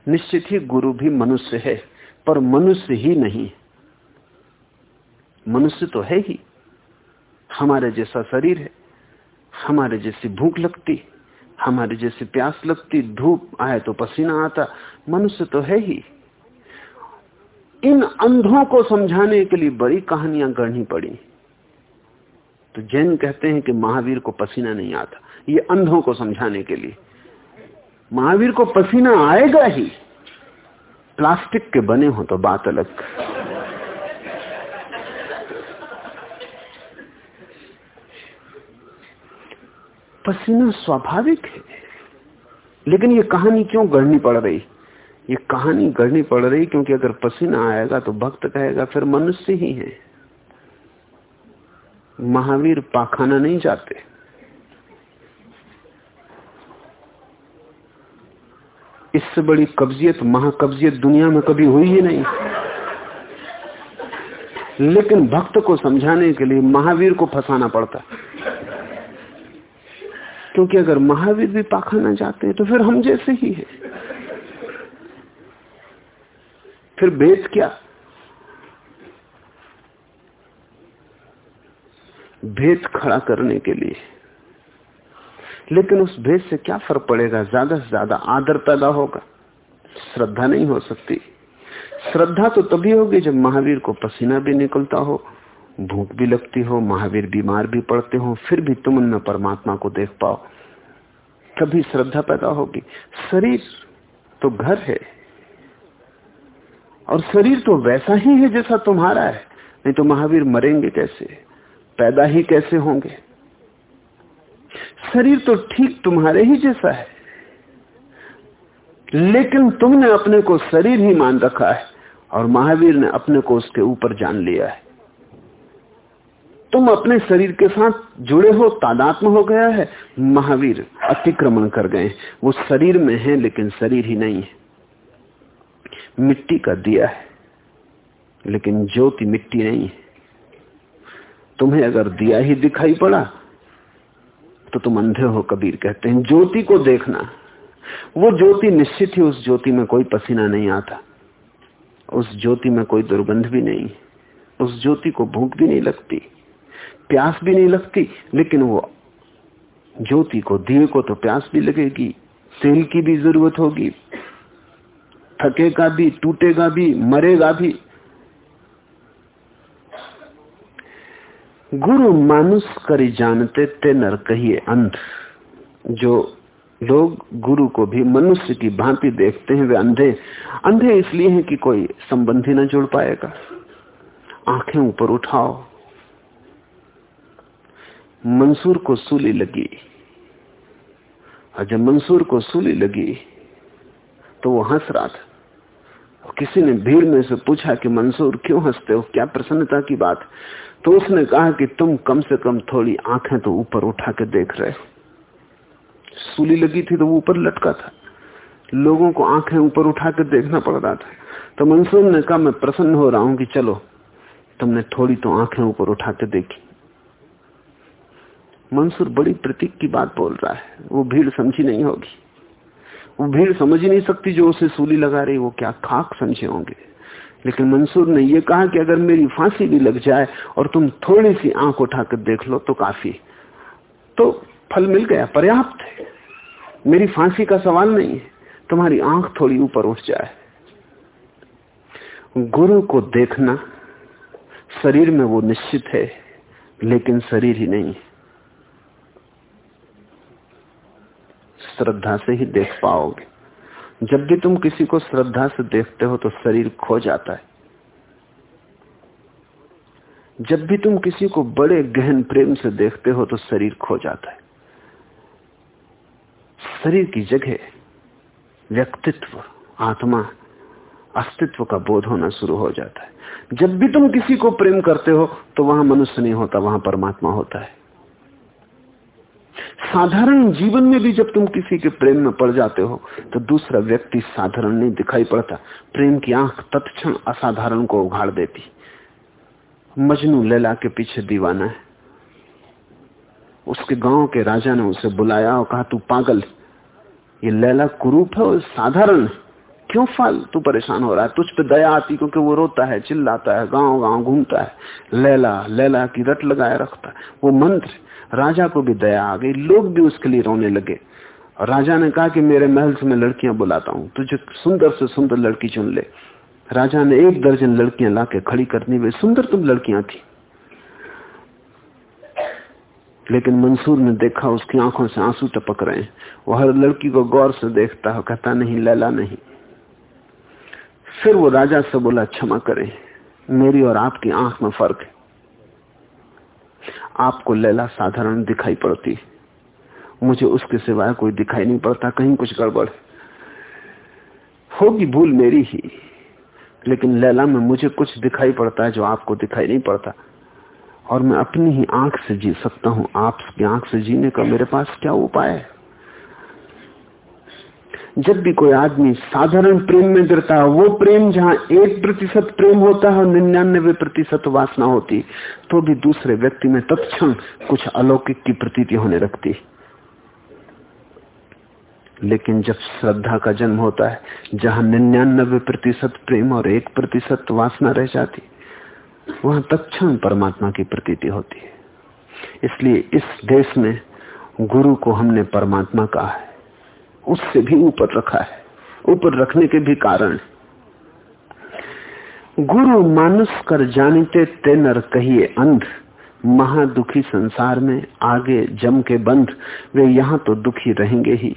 निश्चित ही गुरु भी मनुष्य है, पर मनुष्य ही नहीं। मनुष्य तो है ही। हमारे जैसा शरीर है। हमारे जैसी भूख लगती, हमारे जैसी प्यास लगती, धूप आए तो पसीना आता, मनुष्य तो है ही। इन अंधों को समझाने के लिए बड़ी कहानियाँ गढ़नी पड़ी। तो जैन कहते हैं कि महावीर को पसीना नहीं आता, ये अंधों को समझाने के लिए। महावीर को पसीना आएगा ही। प्लास्टिक के बने हो तो बात अलग। पसीना स्वाभाविक है। लेकिन ये कहानी क्यों गढ़नी पड़ रही? ये कहानी गढ़नी पड़ रही क्योंकि अगर पसीना आएगा तो भक्त कहेगा, फिर मनुष्य ही है। महावीर पाखाना नहीं जाते। इससे बड़ी कब्जियत, महाकब्जियत दुनिया में कभी हुई ही नहीं। लेकिन भक्त को समझाने के लिए महावीर को फंसाना पड़ता क्योंकि अगर महावीर भी पाखाना जाते हैं तो फिर हम जैसे ही हैं। फिर भेद क्या? भेद खड़ा करने के लिए। लेकिन उस भेद से क्या फ़र्क पड़ेगा? ज़्यादा से ज़्यादा आदर पैदा होगा। श्रद्धा नहीं हो सकती। श्रद्धा तो तभी होगी जब महावीर को पसीना भी निकलता हो। भूख भी लगती हो, महावीर बीमार भी पड़ते हो, फिर भी तुम उनमें परमात्मा को देख पाओ। तभी श्रद्धा पैदा होगी। शरीर तो घर है, और शरीर तो वैसा ही है जैसा तुम्हारा है। नहीं तो महावीर मरेंगे कैसे? पैदा ही कैसे होंगे? शरीर तो ठीक तुम्हारे ही जैसा है, लेकिन तुमने अपने को शरीर ही मान रखा है, और महावीर ने अपने को उसके ऊपर जान लिया है। तुम अपने शरीर के साथ जुड़े हो, तादात्म हो गया है, महावीर अतिक्रमण कर गए वो शरीर में है, लेकिन शरीर ही नहीं है। मिट्टी का दिया है, लेकिन ज्योति मिट्टी नहीं है। तुम्हें अगर दिया ही दिखाई पड़ा तो तुम अंधे हो, कबीर कहते हैं। ज्योति को देखना। वो ज्योति निश्चित ही उस ज्योति में कोई पसीना नहीं आता। उस ज्योति में कोई दुर्गंध भी नहीं। उस ज्योति को भूख भी नहीं लगती। प्यास भी नहीं लगती, लेकिन वो ज्योति को दिए को तो प्यास भी लगेगी तेल की भी ज़रूरत होगी, थकेगा भी, टूटेगा भी, मरेगा भी। गुरु मानुष करी जानते, ते नर कहिए अंध। जो लोग गुरु को भी, मनुष्य की भांति देखते हैं, वे अंधे अंधे इसलिए हैं कि कोई संबंधी न जुड़ पाएगा। आँखें ऊपर उठाओ। मंसूर को सूली लगी। और जब मंसूर को सूली लगी तो वो हंस रहा था। किसी ने भीड़ में से पूछा कि, मंसूर, क्यों हँसते हो? क्या प्रसन्नता की बात? तो उसने कहा कि, तुम कम से कम थोड़ी आँखें तो ऊपर उठा के देख रहे हो। सूली लगी थी तो वो ऊपर लटका था। लोगों को आँखें ऊपर उठा के देखना पड़ रहा था। तो मंसूर ने कहा, मैं प्रसन्न हो रहा हूँ कि चलो, तुमने थोड़ी तो आँखें ऊपर उठा के देखी। मंसूर बड़ी प्रतीक की बात बोल रहा है। वो भीड़ समझी नहीं होगी। वो भीड़ समझ ही नहीं सकती जो उसे सूली लगा रही, वो क्या खाक समझे होंगे। लेकिन मंसूर ने यह कहा कि अगर मेरी फांसी भी लग जाए और तुम थोड़ी सी आँख उठाकर देख लो तो काफ़ी। तो फल मिल गया, पर्याप्त है। मेरी फांसी का सवाल नहीं है। तुम्हारी आँख थोड़ी ऊपर उठ जाए। गुरु को देखना, शरीर में वो निश्चित है, लेकिन शरीर ही नहीं श्रद्धा से ही देख पाओगे। जब भी तुम किसी को श्रद्धा से देखते हो तो शरीर खो जाता है। जब भी तुम किसी को बड़े गहन प्रेम से देखते हो तो शरीर खो जाता है। शरीर की जगह व्यक्तित्व, आत्मा, अस्तित्व का बोध होना शुरू हो जाता है। जब भी तुम किसी को प्रेम करते हो तो वहाँ मनुष्य नहीं होता, वहाँ परमात्मा होता है। साधारण जीवन में भी जब तुम किसी के प्रेम में पड़ जाते हो तो दूसरा व्यक्ति साधारण नहीं दिखाई पड़ता। प्रेम की आँख तत्क्षण असाधारण को उघाड़ देती। मजनू लैला के पीछे दीवाना है। उसके गाँव के राजा ने उसे बुलाया और कहा, तू पागल। ये लैला कुरूप है और साधारण क्यों फाल तू परेशान हो रहा है? तुझ पे दया आती क्योंकि वो रोता है, चिल्लाता है गाँव गाँव घूमता है। लैला लैला की रट लगाए रखता है। वो मंत्र राजा को भी दया आ गई, लोग भी उसके लिए रोने लगे। और राजा ने कहा कि मेरे महल से मैं लड़कियाँ बुलाता हूँ, तुझे सुंदर से सुंदर लड़की चुन ले। राजा ने एक दर्जन लड़कियाँ लाके खड़ी करनी, वे सुंदर तुम लड़कियाँ थी। लेकिन मंसूर ने देखा, उसकी आँखों से आँसू टपक रहे हैं। वो हर लड़की को गौर से देखता है, कहता, नहीं, लैला नहीं। फिर वो राजा से बोला, क्षमा करें, मेरी और आपकी आँख में फ़र्क है। आपको लैला साधारण दिखाई पड़ती। मुझे उसके सिवाय कोई दिखाई नहीं पड़ता, कहीं कुछ गड़बड़। होगी भूल मेरी ही, लेकिन लैला में मुझे कुछ दिखाई पड़ता है जो आपको दिखाई नहीं पड़ता। और मैं अपनी ही आँख से जी सकता हूँ। आपकी आँख से जीने का मेरे पास क्या उपाय है? जब भी कोई आदमी साधारण प्रेम में गिरता है, वो प्रेम जहाँ एक प्रतिशत प्रेम होता है और निन्यानबे प्रतिशत वासना होती तो भी दूसरे व्यक्ति में तत्क्षण कुछ अलौकिक की प्रतीति होने लगती। लेकिन जब श्रद्धा का जन्म होता है, जहाँ निन्यानबे प्रतिशत प्रेम और एक प्रतिशत वासना रह जाती, वहाँ तत्क्षण परमात्मा की प्रतीति होती है। इसलिए इस देश में गुरु को हमने परमात्मा कहा है। उससे भी ऊपर रखा है। ऊपर रखने के भी कारण गुरु मानुष कर जानते ते नर कहिए अंध। महादुखी संसार में आगे जम के बंध। वे यहाँ तो दुखी रहेंगे ही,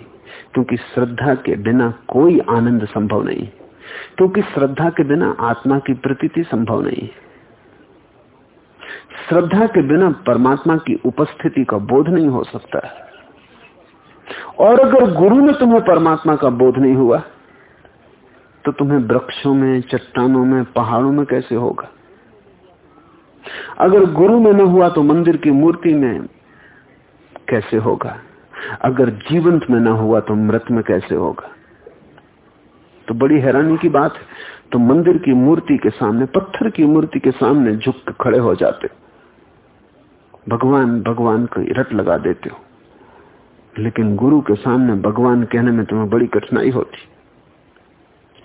क्योंकि श्रद्धा के बिना कोई आनंद संभव नहीं। क्योंकि श्रद्धा के बिना आत्मा की प्रतीति संभव नहीं। श्रद्धा के बिना परमात्मा की उपस्थिति का बोध नहीं हो सकता। और अगर गुरु ने तुम्हें परमात्मा का बोध नहीं हुआ तो तुम्हें वृक्षों में, चट्टानों में, पहाड़ों में कैसे होगा? अगर गुरु में न हुआ तो मंदिर की मूर्ति में कैसे होगा? अगर जीवंत में न हुआ तो मृत में कैसे होगा? तो बड़ी हैरानी की बात है। तो मंदिर की मूर्ति के सामने, पत्थर की मूर्ति के सामने झुक खड़े हो जाते भगवान भगवान को रट लगा देते हो। लेकिन गुरु के सामने भगवान कहने में तुम्हें बड़ी कठिनाई होती।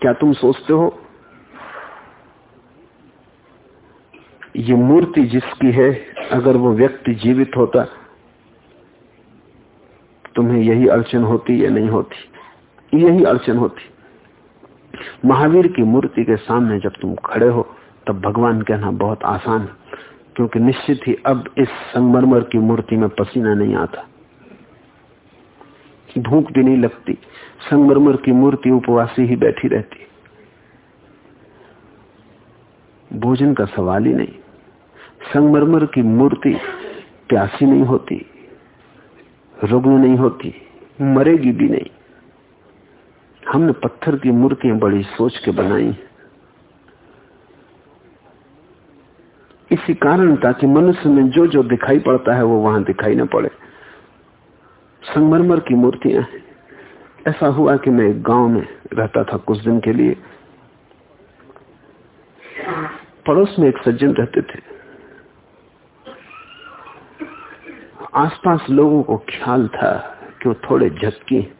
क्या तुम सोचते हो? ये मूर्ति जिसकी है, अगर वो व्यक्ति जीवित होता, तुम्हें यही अड़चन होती या नहीं होती? यही अड़चन होती। महावीर की मूर्ति के सामने जब तुम खड़े हो, तब भगवान कहना बहुत आसान है, क्योंकि निश्चित ही अब इस संगमरमर की मूर्ति में पसीना नहीं आता। भूख भी नहीं लगती। संगमरमर की मूर्ति उपवासी ही बैठी रहती। भोजन का सवाल ही नहीं। संगमरमर की मूर्ति प्यासी नहीं होती, रुग्ण नहीं होती, मरेगी भी नहीं। हमने पत्थर की मूर्तियाँ बड़ी सोच के बनाई इसी कारण ताकि मनुष्य में जो जो दिखाई पड़ता है, वो वहाँ दिखाई ना पड़े। संगमरमर की मूर्तियाँ हैं। ऐसा हुआ कि मैं एक गाँव में रहता था कुछ दिन के लिए। पड़ोस में एक सज्जन रहते थे। आसपास लोगों को ख्याल था कि वो थोड़े झटकी।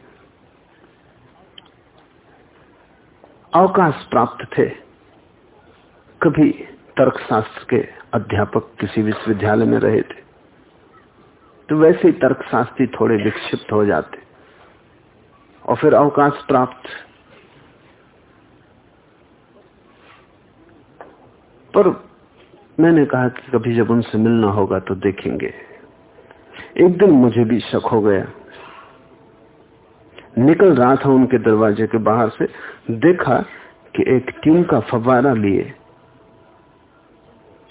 अवकाश प्राप्त थे। कभी तर्कशास्त्र के अध्यापक किसी विश्वविद्यालय में रहे थे। तो वैसे ही तर्कशास्त्री थोड़े विक्षिप्त हो जाते। और फिर अवकाश प्राप्त। पर मैंने कहा कि कभी जब उनसे मिलना होगा तो देखेंगे। एक दिन मुझे भी शक हो गया। निकल रहा था उनके दरवाजे के बाहर से, देखा कि एक टीम का फवारा लिए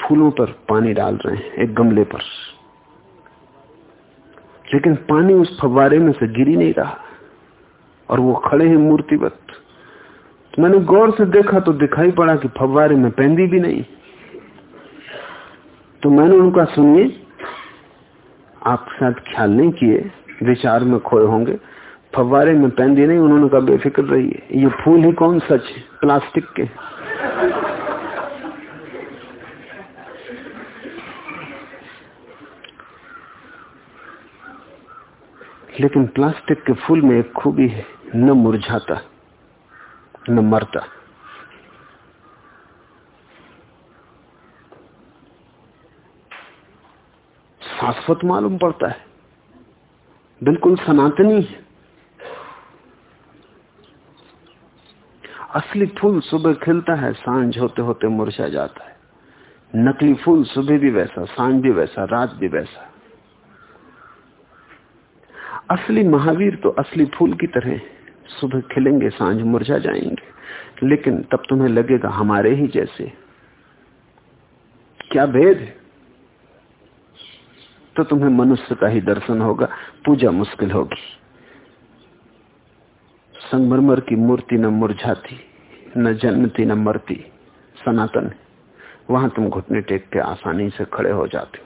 फूलों पर पानी डाल रहे हैं, एक गमले पर। लेकिन पानी उस फवारे में से गिरी नहीं रहा। और वो खड़े हैं मूर्तिवत। तो मैंने गौर से देखा तो दिखाई पड़ा कि फवारे में पेंदी भी नहीं। तो मैंने उनका सुनिए, आप साथ ख्याल नहीं किए, विचार में खोए होंगे फवारे में पेंदी नहीं, उन्होंने कहा, बेफिक्र रही है ये फूल ही कौन सच है? प्लास्टिक के। लेकिन प्लास्टिक के फूल में एक खूबी है, न मुरझाता, न मरता। शाश्वत मालूम पड़ता है। बिल्कुल सनातनी है। असली फूल सुबह खिलता है, साँझ होते होते मुरझा जाता है। नकली फूल सुबह भी वैसा, साँझ भी वैसा, रात भी वैसा। असली महावीर तो असली फूल की तरह सुबह खिलेंगे, साँझ मुरझा जाएँगे। लेकिन तब तुम्हें लगेगा हमारे ही जैसे। क्या भेद तो तुम्हें मनुष्य का ही दर्शन होगा, पूजा मुश्किल होगी। संगमरमर की मूर्ति न मुरझाती, न जन्मती न मरती, सनातन वहाँ तुम घुटने टेक के आसानी से खड़े हो जाते हो।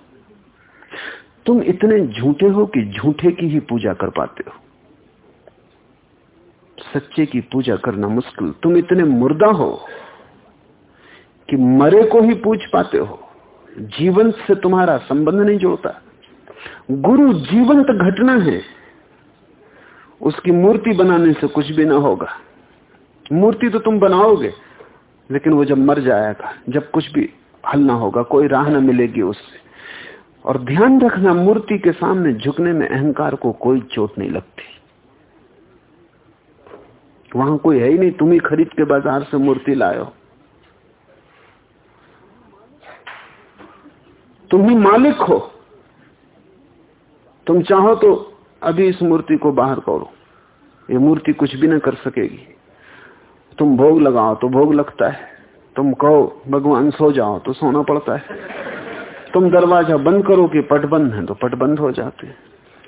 तुम इतने झूठे हो कि झूठे की ही पूजा कर पाते हो। सच्चे की पूजा करना मुश्किल। तुम इतने मुर्दा हो कि मरे को ही पूछ पाते हो। जीवन से तुम्हारा संबंध नहीं जोड़ता। गुरु जीवंत घटना है। उसकी मूर्ति बनाने से कुछ भी ना होगा। मूर्ति तो तुम बनाओगे, लेकिन वो जब मर जाएगा, जब कुछ भी हल ना होगा, कोई राह ना मिलेगी उससे। और ध्यान रखना मूर्ति के सामने झुकने में अहंकार को कोई चोट नहीं लगती। वहाँ कोई है ही नहीं, तुम ही खरीद के बाज़ार से मूर्ति लायो तुम ही मालिक हो। तुम चाहो तो अभी इस मूर्ति को बाहर करो। ये मूर्ति कुछ भी ना कर सकेगी। तुम भोग लगाओ तो भोग लगता है। तुम कहो, भगवान सो जाओ तो सोना पड़ता है। तुम दरवाज़ा बंद करो कि पट बंद है तो पट बंद हो जाते हैं।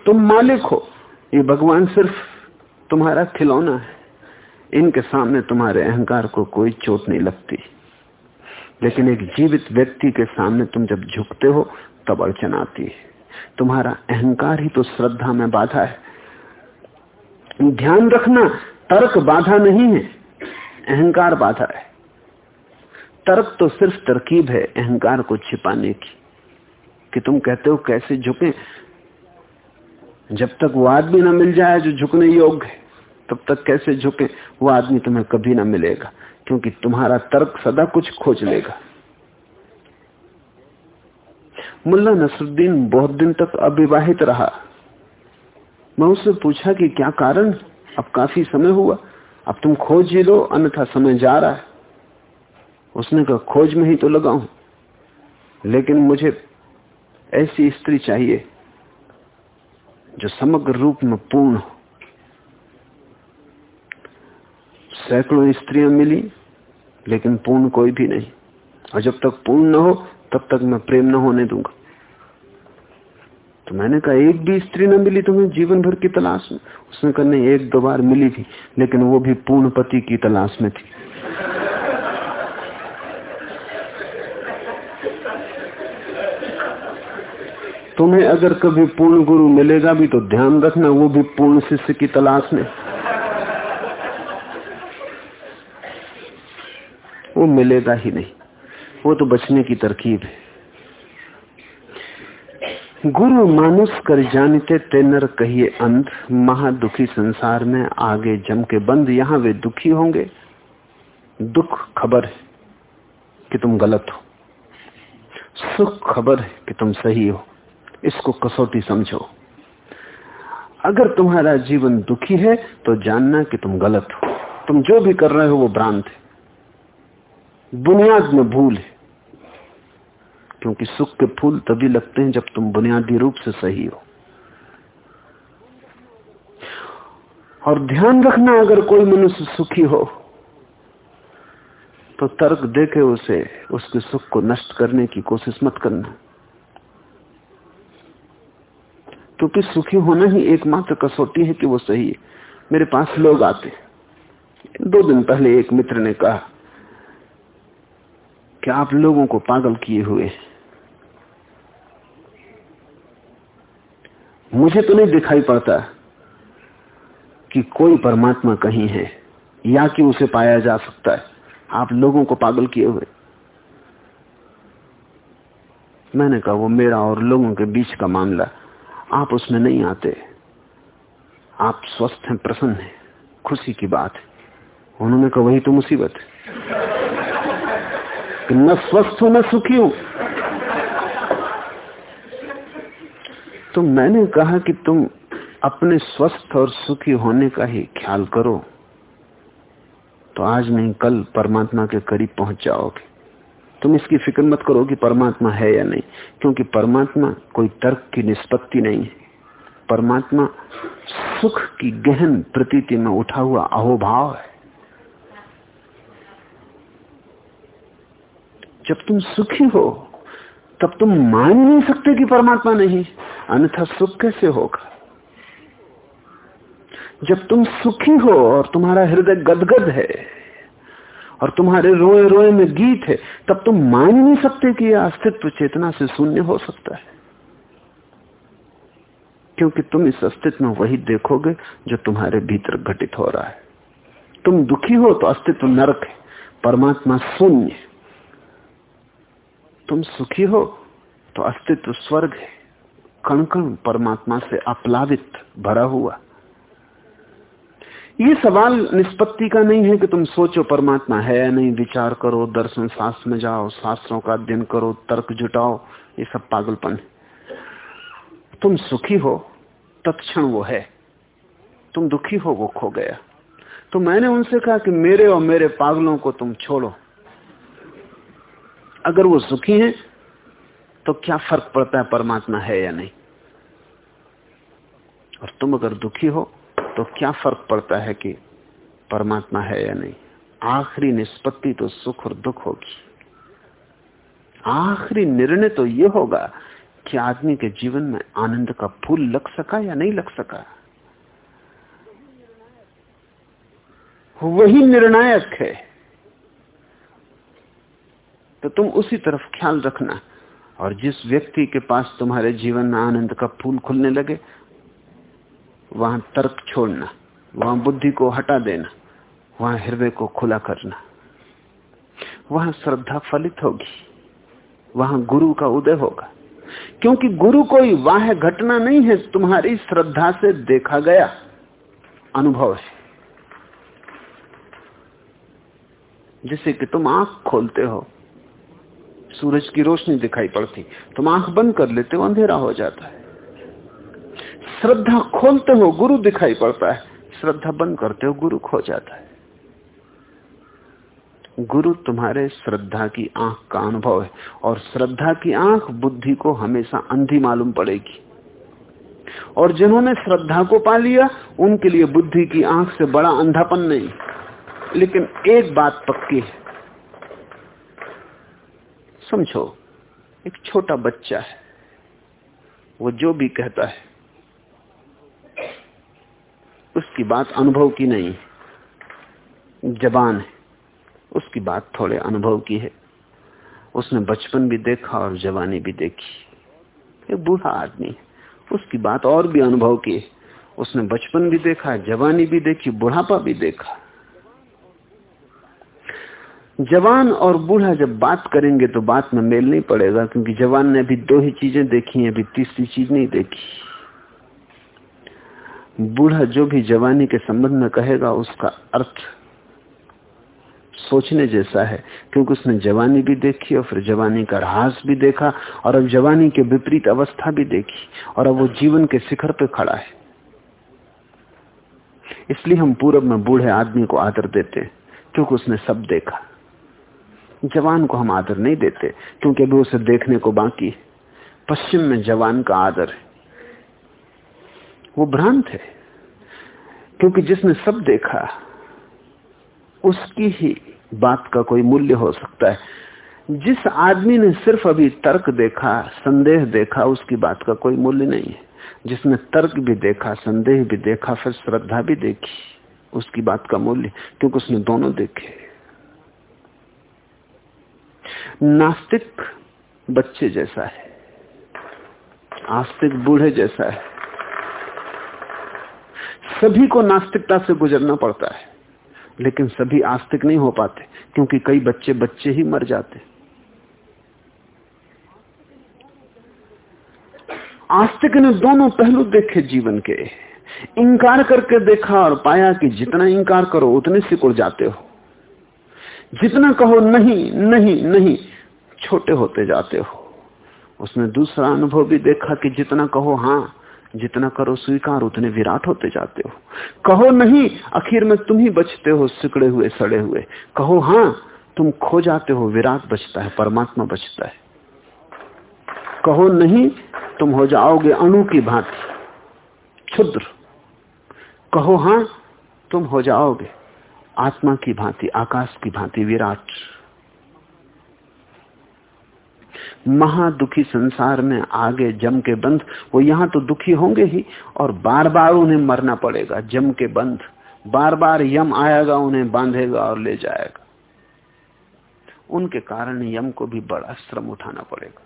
तुम मालिक हो, ये भगवान सिर्फ़ तुम्हारा खिलौना है। इनके सामने तुम्हारे अहंकार को कोई चोट नहीं लगती। लेकिन एक जीवित व्यक्ति के सामने तुम जब झुकते हो, तब अड़चन आती है। तुम्हारा अहंकार ही तो श्रद्धा में बाधा है। ध्यान रखना, तर्क बाधा नहीं है, अहंकार बाधा है। तर्क तो सिर्फ़ तरकीब है, अहंकार को छिपाने की। कि तुम कहते हो कैसे झुके? जब तक वो आदमी ना मिल जाए जो झुकने योग्य है, तब तक कैसे झुके? वो आदमी तुम्हें कभी ना मिलेगा, क्योंकि तुम्हारा तर्क सदा कुछ खोज लेगा। मुल्ला नसरुद्दीन बहुत दिन तक अविवाहित रहा। मैं उससे पूछा कि क्या कारण? अब काफ़ी समय हुआ। अब तुम खोज ही लो, अन्यथा समय जा रहा है। उसने कहा, खोज में ही तो लगाऊँ लेकिन मुझे ऐसी स्त्री चाहिए जो समग्र रूप में पूर्ण हो। सैकड़ों स्त्रियाँ मिली, लेकिन पूर्ण कोई भी नहीं। और जब तक पूर्ण न हो, तब तक मैं प्रेम न होने दूँगा। तो मैंने कहा, एक भी स्त्री न मिली तुम्हें जीवन भर की तलाश में उसने कहा, नहीं, एक दो बार मिली थी, लेकिन वो भी पूर्ण पति की तलाश में थी। तुम्हें अगर कभी पूर्ण गुरु मिलेगा भी तो ध्यान रखना, वो भी पूर्ण शिष्य की तलाश में। वो मिलेगा ही नहीं। वो तो बचने की तरकीब है। गुरु मानुष कर जानते तेनर कहिए अंध, महादुखी संसार में आगे जम के बंद, यहाँ वे दुखी होंगे। दुख खबर है कि तुम गलत हो। सुख खबर है कि तुम सही हो। इसको कसौटी समझो। अगर तुम्हारा जीवन दुखी है तो जानना कि तुम गलत हो। तुम जो भी कर रहे हो, वो भ्रांत है। बुनियाद में भूल है। क्योंकि सुख के फूल तभी लगते हैं जब तुम बुनियादी रूप से सही हो। और ध्यान रखना, अगर कोई मनुष्य सुखी हो तो तर्क देके उसे, उसके सुख को नष्ट करने की कोशिश मत करना। क्योंकि सुखी होना ही एकमात्र कसौटी है कि वो सही है। मेरे पास लोग आते दो दिन पहले एक मित्र ने कहा कि आप लोगों को पागल किए हुए मुझे तो नहीं दिखाई पड़ता कि कोई परमात्मा कहीं है, या कि उसे पाया जा सकता है। आप लोगों को पागल किए हुए मैंने कहा, वो मेरा और लोगों के बीच का मामला आप उसमें नहीं आते। आप स्वस्थ हैं, प्रसन्न हैं। खुशी की बात है। उन्होंने कहा, वही तो मुसीबत है। न स्वस्थ हूँ, न सुखी हूँ। तो मैंने कहा कि तुम अपने स्वस्थ और सुखी होने का ही ख्याल करो। तो आज नहीं, कल परमात्मा के करीब पहुँच जाओगे। तुम इसकी फ़िक्र मत करो कि परमात्मा है या नहीं, क्योंकि परमात्मा कोई तर्क की निष्पत्ति नहीं है। परमात्मा सुख की गहन प्रतीति में उठा हुआ अहोभाव है। जब तुम सुखी हो, तब तुम मान नहीं सकते कि परमात्मा नहीं, अन्यथा सुख कैसे होगा? जब तुम सुखी हो और तुम्हारा हृदय गदगद है और तुम्हारे रोए रोए में गीत है, तब तुम मान नहीं सकते कि यह अस्तित्व चेतना से शून्य हो सकता है। क्योंकि तुम इस अस्तित्व में वही देखोगे जो तुम्हारे भीतर घटित हो रहा है। तुम दुखी हो तो अस्तित्व नरक है, परमात्मा शून्य तुम सुखी हो तो अस्तित्व स्वर्ग है कण कण परमात्मा से अपलावित भरा हुआ। ये सवाल निष्पत्ति का नहीं है कि तुम सोचो परमात्मा है या नहीं, विचार करो, दर्शन शास्त्र में जाओ, शास्त्रों का अध्ययन करो, तर्क जुटाओ, ये सब पागलपन है। तुम सुखी हो, तत्क्षण वो है। तुम दुखी हो, वो खो गया। तो मैंने उनसे कहा कि मेरे और मेरे पागलों को तुम छोड़ो। अगर वो सुखी हैं तो क्या फ़र्क पड़ता है परमात्मा है या नहीं? और तुम अगर दुखी हो तो क्या फ़र्क पड़ता है कि परमात्मा है या नहीं? आखिरी निष्पत्ति तो सुख और दुख होगी। आखिरी निर्णय तो यह होगा कि आदमी के जीवन में आनंद का फूल लग सका या नहीं लग सका। वही निर्णायक है। तो तुम उसी तरफ़ ख्याल रखना। और जिस व्यक्ति के पास तुम्हारे जीवन में आनंद का फूल खुलने लगे वहाँ तर्क छोड़ना, वहाँ बुद्धि को हटा देना, वहाँ हृदय को खुला करना। वहाँ श्रद्धा फलित होगी, वहाँ गुरु का उदय होगा। क्योंकि गुरु कोई वाह घटना नहीं है, तुम्हारी श्रद्धा से देखा गया अनुभव है। जिसे कि तुम आँख खोलते हो, सूरज की रोशनी दिखाई पड़ती, तुम आँख बंद कर लेते हो, अंधेरा हो जाता है। श्रद्धा खोलते हो, गुरु दिखाई पड़ता है। श्रद्धा बंद करते हो, गुरु खो जाता है। गुरु तुम्हारे श्रद्धा की आँख का अनुभव है और श्रद्धा की आँख बुद्धि को हमेशा अंधी मालूम पड़ेगी। और जिन्होंने श्रद्धा को पा लिया, उनके लिए बुद्धि की आँख से बड़ा अंधापन नहीं। लेकिन एक बात पक्की है। समझो, एक छोटा बच्चा है। वो जो भी कहता है उसकी बात अनुभव की नहीं, जबान है। उसकी बात थोड़े अनुभव की है। उसने बचपन भी देखा और जवानी भी देखी। एक बूढ़ा आदमी है। उसकी बात और भी अनुभव की है। उसने बचपन भी देखा, जवानी भी देखी, बुढ़ापा भी देखा। जवान और बूढ़ा जब बात करेंगे तो बात में मेल नहीं पड़ेगा, क्योंकि जवान ने अभी दो ही चीज़ें देखी हैं, अभी तीसरी चीज़ नहीं देखी। बूढ़ा जो भी जवानी के संबंध में कहेगा, उसका अर्थ सोचने जैसा है। क्योंकि उसने जवानी भी देखी और फिर जवानी का रहास भी देखा और अब जवानी के विपरीत अवस्था भी देखी और अब वो जीवन के शिखर पे खड़ा है। इसलिए हम पूरब में बूढ़े आदमी को आदर देते क्योंकि उसने सब देखा। जवान को हम आदर नहीं देते, क्योंकि अभी उसे देखने को बाकी पश्चिम में जवान का आदर है। वो भ्रांत है। क्योंकि जिसने सब देखा, उसकी ही बात का कोई मूल्य हो सकता है। जिस आदमी ने सिर्फ़ अभी तर्क देखा, संदेह देखा, उसकी बात का कोई मूल्य नहीं है। जिसने तर्क भी देखा, संदेह भी देखा, फिर श्रद्धा भी देखी, उसकी बात का मूल्य, क्योंकि उसने दोनों देखे। नास्तिक बच्चे जैसा है, आस्तिक बूढ़े जैसा है। सभी को नास्तिकता से गुजरना पड़ता है। लेकिन सभी आस्तिक नहीं हो पाते, क्योंकि कई बच्चे बच्चे ही मर जाते। आस्तिक ने दोनों पहलू देखे जीवन के। इंकार करके देखा और पाया कि जितना इंकार करो, उतने सिकुड़ जाते हो। जितना कहो, नहीं नहीं नहीं, छोटे होते जाते हो। उसने दूसरा अनुभव भी देखा कि जितना कहो हाँ जितना करो स्वीकार, उतने विराट होते जाते हो। कहो नहीं, आखिर में तुम ही बचते हो, सिकड़े हुए, सड़े हुए। कहो हाँ तुम खो जाते हो, विराट बचता है, परमात्मा बचता है। कहो नहीं, तुम हो जाओगे अणु की भांति, क्षुद्र। कहो हाँ तुम हो जाओगे आत्मा की भांति, आकाश की भांति विराट। महादुखी संसार में आगे जम के बंध, वो यहाँ तो दुखी होंगे ही, और बार बार उन्हें मरना पड़ेगा, जम के बंध। बार बार यम आएगा, उन्हें बांधेगा और ले जाएगा। उनके कारण यम को भी बड़ा श्रम उठाना पड़ेगा।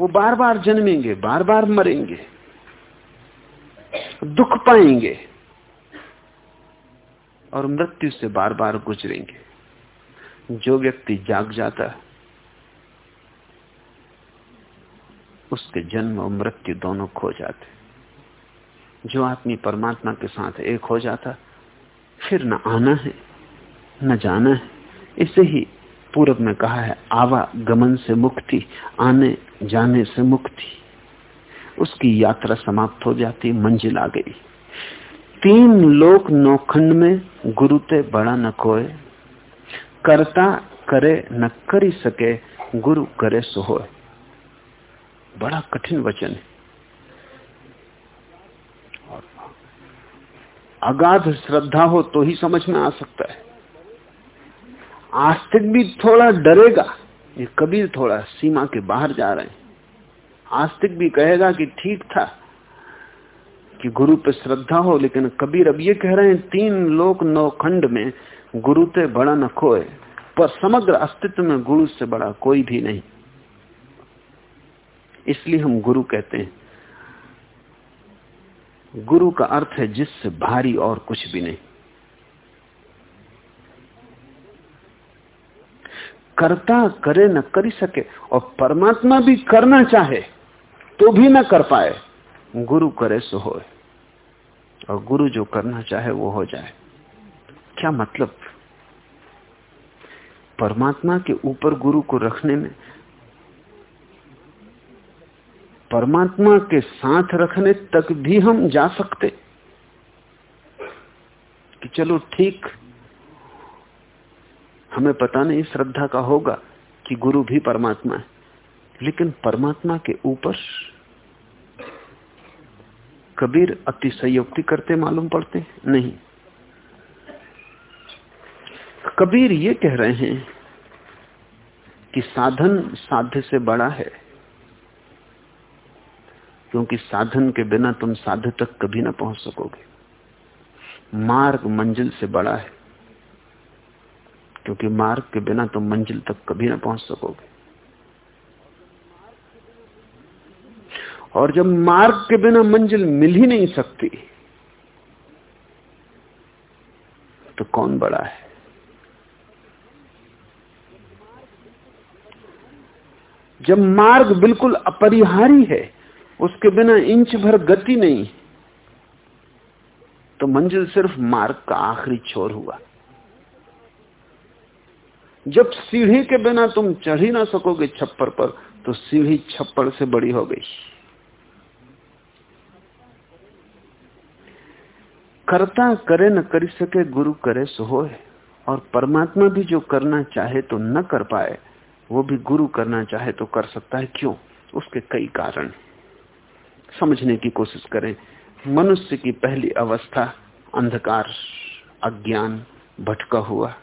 वो बार बार जन्मेंगे बार बार मरेंगे, दुख पाएँगे, और मृत्यु से बार बार गुजरेंगे। जो व्यक्ति जाग जाता है उसके जन्म और मृत्यु दोनों खो जाते। जो आदमी परमात्मा के साथ एक हो जाता, फिर न आना है, न जाना है। इसे ही पूरब में कहा है आवा गमन से मुक्ति, आने जाने से मुक्ति। उसकी यात्रा समाप्त हो जाती, मंजिल आ गई। तीन लोक नौखंड में गुरुते बड़ा न कोय करता करे न करी सके, गुरु करे सोहोय बड़ा कठिन वचन है। और अगाध श्रद्धा हो तो ही समझ में आ सकता है। आस्तिक भी थोड़ा डरेगा, ये कबीर थोड़ा सीमा के बाहर जा रहे हैं। आस्तिक भी कहेगा कि ठीक था कि गुरु पे श्रद्धा हो, लेकिन कबीर अब ये कह रहे हैं, तीन लोक नौ खंड में गुरु ते बड़ा न खोए, पर समग्र अस्तित्व में गुरु से बड़ा कोई भी नहीं। इसलिए हम गुरु कहते हैं। गुरु का अर्थ है जिससे भारी और कुछ भी नहीं। करता करे न कर सके और परमात्मा भी करना चाहे तो भी न कर पाए। गुरु करे सो होए। और गुरु जो करना चाहे वो हो जाए। क्या मतलब? परमात्मा के ऊपर गुरु को रखने में परमात्मा के साथ रखने तक भी हम जा सकते। कि चलो ठीक, हमें पता नहीं, श्रद्धा का होगा कि गुरु भी परमात्मा है। लेकिन परमात्मा के ऊपर कबीर अतिशयोक्ति करते मालूम पड़ते? नहीं। कबीर ये कह रहे हैं कि साधन साध्य से बड़ा है। क्योंकि साधन के बिना तुम साध्य तक कभी ना पहुँच सकोगे। मार्ग मंजिल से बड़ा है। क्योंकि मार्ग के बिना तुम मंजिल तक कभी ना पहुँच सकोगे। और जब मार्ग के बिना मंजिल मिल ही नहीं सकती तो कौन बड़ा है? जब मार्ग बिल्कुल अपरिहारी है उसके बिना इंच भर गति नहीं। तो मंजिल सिर्फ़ मार्ग का आखिरी छोर हुआ। जब सीढ़ी के बिना तुम चढ़ ही ना सकोगे छप्पर पर तो सीढ़ी छप्पर से बड़ी हो गई। करता करे न कर सके, गुरु करे सो हो और परमात्मा भी जो करना चाहे तो न कर पाए, वो भी गुरु करना चाहे तो कर सकता है। क्यों? उसके कई कारण हैं। समझने की कोशिश करें। मनुष्य की पहली अवस्था, अंधकार, अज्ञान, भटका हुआ।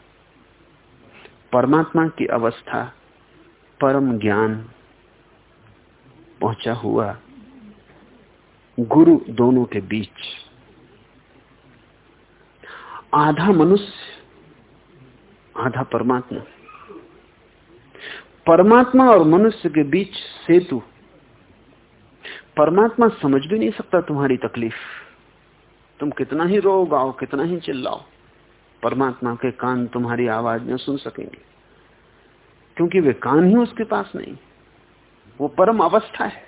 परमात्मा की अवस्था, परम ज्ञान पहुँचा हुआ। गुरु दोनों के बीच। आधा मनुष्य, आधा परमात्मा। परमात्मा और मनुष्य के बीच सेतु परमात्मा समझ भी नहीं सकता तुम्हारी तकलीफ़। तुम कितना ही रो गाओ कितना ही चिल्लाओ, परमात्मा के कान तुम्हारी आवाज़ न सुन सकेंगे। क्योंकि वे कान ही उसके पास नहीं, वो परम अवस्था है।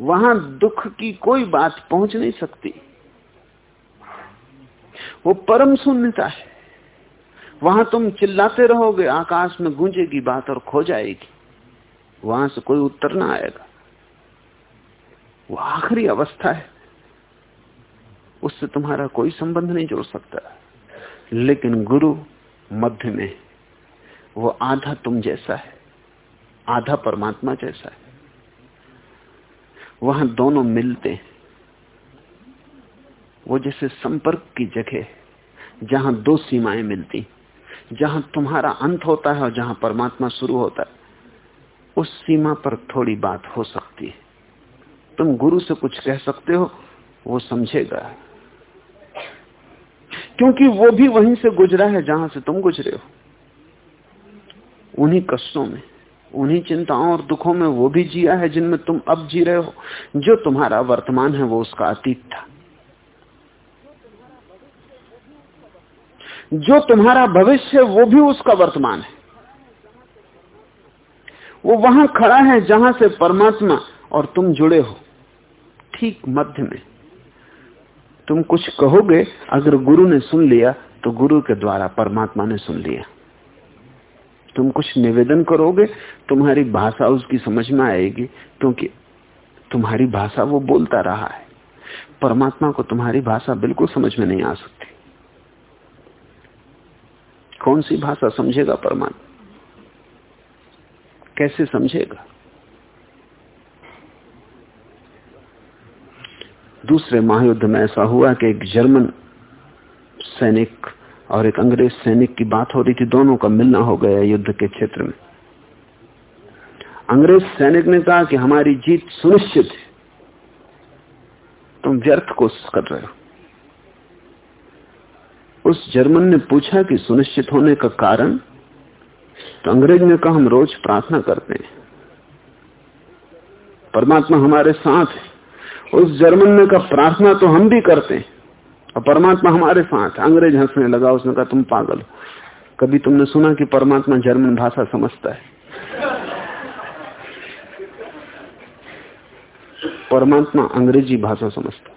वहाँ दुख की कोई बात पहुँच नहीं सकती। वो परम शून्यता है। वहाँ तुम चिल्लाते रहोगे, आकाश में गूंजेगी बात और खो जाएगी। वहाँ से कोई उत्तर ना आएगा। वो आखिरी अवस्था है। उससे तुम्हारा कोई संबंध नहीं जोड़ सकता। लेकिन गुरु मध्य में, वो आधा तुम जैसा है, आधा परमात्मा जैसा है। वहाँ दोनों मिलते हैं। वो जैसे संपर्क की जगह जहाँ दो सीमाएँ मिलती जहाँ तुम्हारा अंत होता है और जहाँ परमात्मा शुरू होता है। उस सीमा पर थोड़ी बात हो सकती है। तुम गुरु से कुछ कह सकते हो, वो समझेगा। क्योंकि वो भी वहीं से गुजरा है जहाँ से तुम गुजरे हो। उन्हीं कष्टों में, उन्हीं चिंताओं और दुखों में वो भी जिया है जिनमें तुम अब जी रहे हो। जो तुम्हारा वर्तमान है वो उसका अतीत था। जो तुम्हारा भविष्य है, वो भी उसका वर्तमान है। वो वहाँ खड़ा है जहाँ से परमात्मा और तुम जुड़े हो। ठीक मध्य में। तुम कुछ कहोगे, अगर गुरु ने सुन लिया तो गुरु के द्वारा, परमात्मा ने सुन लिया। तुम कुछ निवेदन करोगे, तुम्हारी भाषा उसकी समझ में आएगी, क्योंकि तुम्हारी भाषा वो बोलता रहा है। परमात्मा को तुम्हारी भाषा बिल्कुल समझ में नहीं आ सकती। कौन सी भाषा समझेगा परमात्मा? कैसे समझेगा? दूसरे महायुद्ध में ऐसा हुआ कि एक जर्मन सैनिक और एक अंग्रेज़ सैनिक की बात हो रही थी, दोनों का मिलना हो गया युद्ध के क्षेत्र में। अंग्रेज़ सैनिक ने कहा कि हमारी जीत सुनिश्चित है। तुम व्यर्थ कोशिश कर रहे हो। उस जर्मन ने पूछा कि सुनिश्चित होने का कारण? तो अंग्रेज़ ने कहा, हम रोज प्रार्थना करते हैं। परमात्मा हमारे साथ है। उस जर्मन ने कहा, प्रार्थना तो हम भी करते हैं। और परमात्मा हमारे साथ, अंग्रेज़ हंसने लगा, उसने कहा, तुम पागल हो। कभी तुमने सुना कि परमात्मा जर्मन भाषा समझता है? परमात्मा अंग्रेज़ी भाषा समझता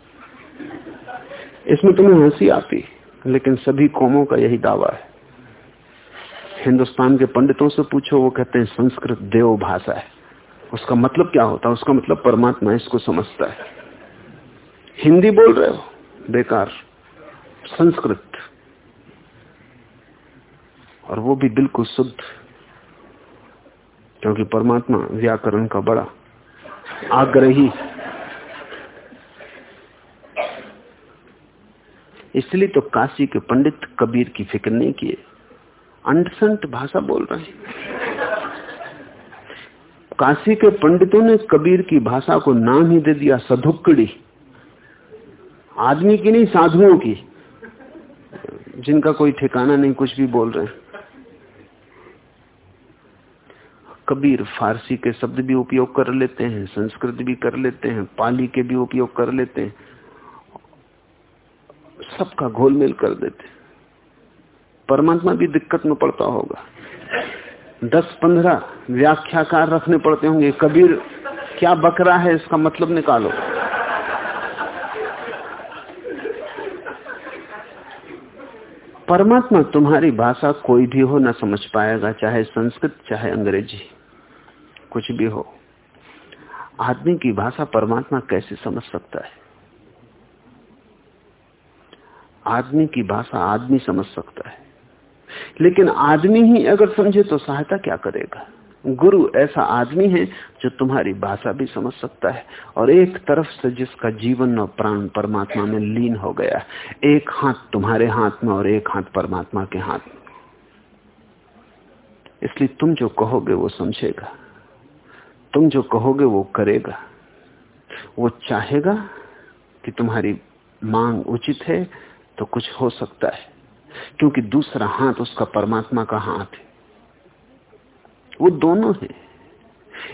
इसमें तुम्हें हँसी आती लेकिन सभी कौमों का यही दावा है। हिंदुस्तान के पंडितों से पूछो, वो कहते हैं, संस्कृत देव भाषा है। उसका मतलब क्या होता है? उसका मतलब परमात्मा इसको समझता है। हिंदी बोल रहे हो? बेकार। संस्कृत। और वो भी बिल्कुल शुद्ध। क्योंकि परमात्मा व्याकरण का बड़ा आग्रही। इसलिए तो काशी के पंडित कबीर की फ़िक्र नहीं किए। अंडसंट भाषा बोल रहे हैं। काशी के पंडितों ने कबीर की भाषा को नाम ही दे दिया, सधुक्कड़ी। आदमी की नहीं, साधुओं की। जिनका कोई ठिकाना नहीं, कुछ भी बोल रहे हैं। कबीर फारसी के शब्द भी उपयोग कर लेते हैं, संस्कृत भी कर लेते हैं, पाली के भी उपयोग कर लेते हैं। सबका घोलमेल कर देते परमात्मा भी दिक्कत में पड़ता होगा। दस पंद्रह व्याख्याकार रखने पड़ते होंगे। कबीर, क्या बकरा है, इसका मतलब निकालो। परमात्मा तुम्हारी भाषा कोई भी हो ना समझ पाएगा, चाहे संस्कृत, चाहे अंग्रेज़ी, कुछ भी हो। आदमी की भाषा परमात्मा कैसे समझ सकता है? आदमी की भाषा आदमी समझ सकता है। लेकिन आदमी ही अगर समझे तो सहायता क्या करेगा? गुरु ऐसा आदमी है जो तुम्हारी भाषा भी समझ सकता है। और एक तरफ़ से जिसका जीवन और प्राण परमात्मा में लीन हो गया, एक हाथ तुम्हारे हाथ में और एक हाथ परमात्मा के हाथ में। इसलिए तुम जो कहोगे वो समझेगा, तुम जो कहोगे वो करेगा, वो चाहेगा कि तुम्हारी मांग उचित है तो कुछ हो सकता है, क्योंकि दूसरा हाथ उसका परमात्मा का हाथ है। वो दोनों है।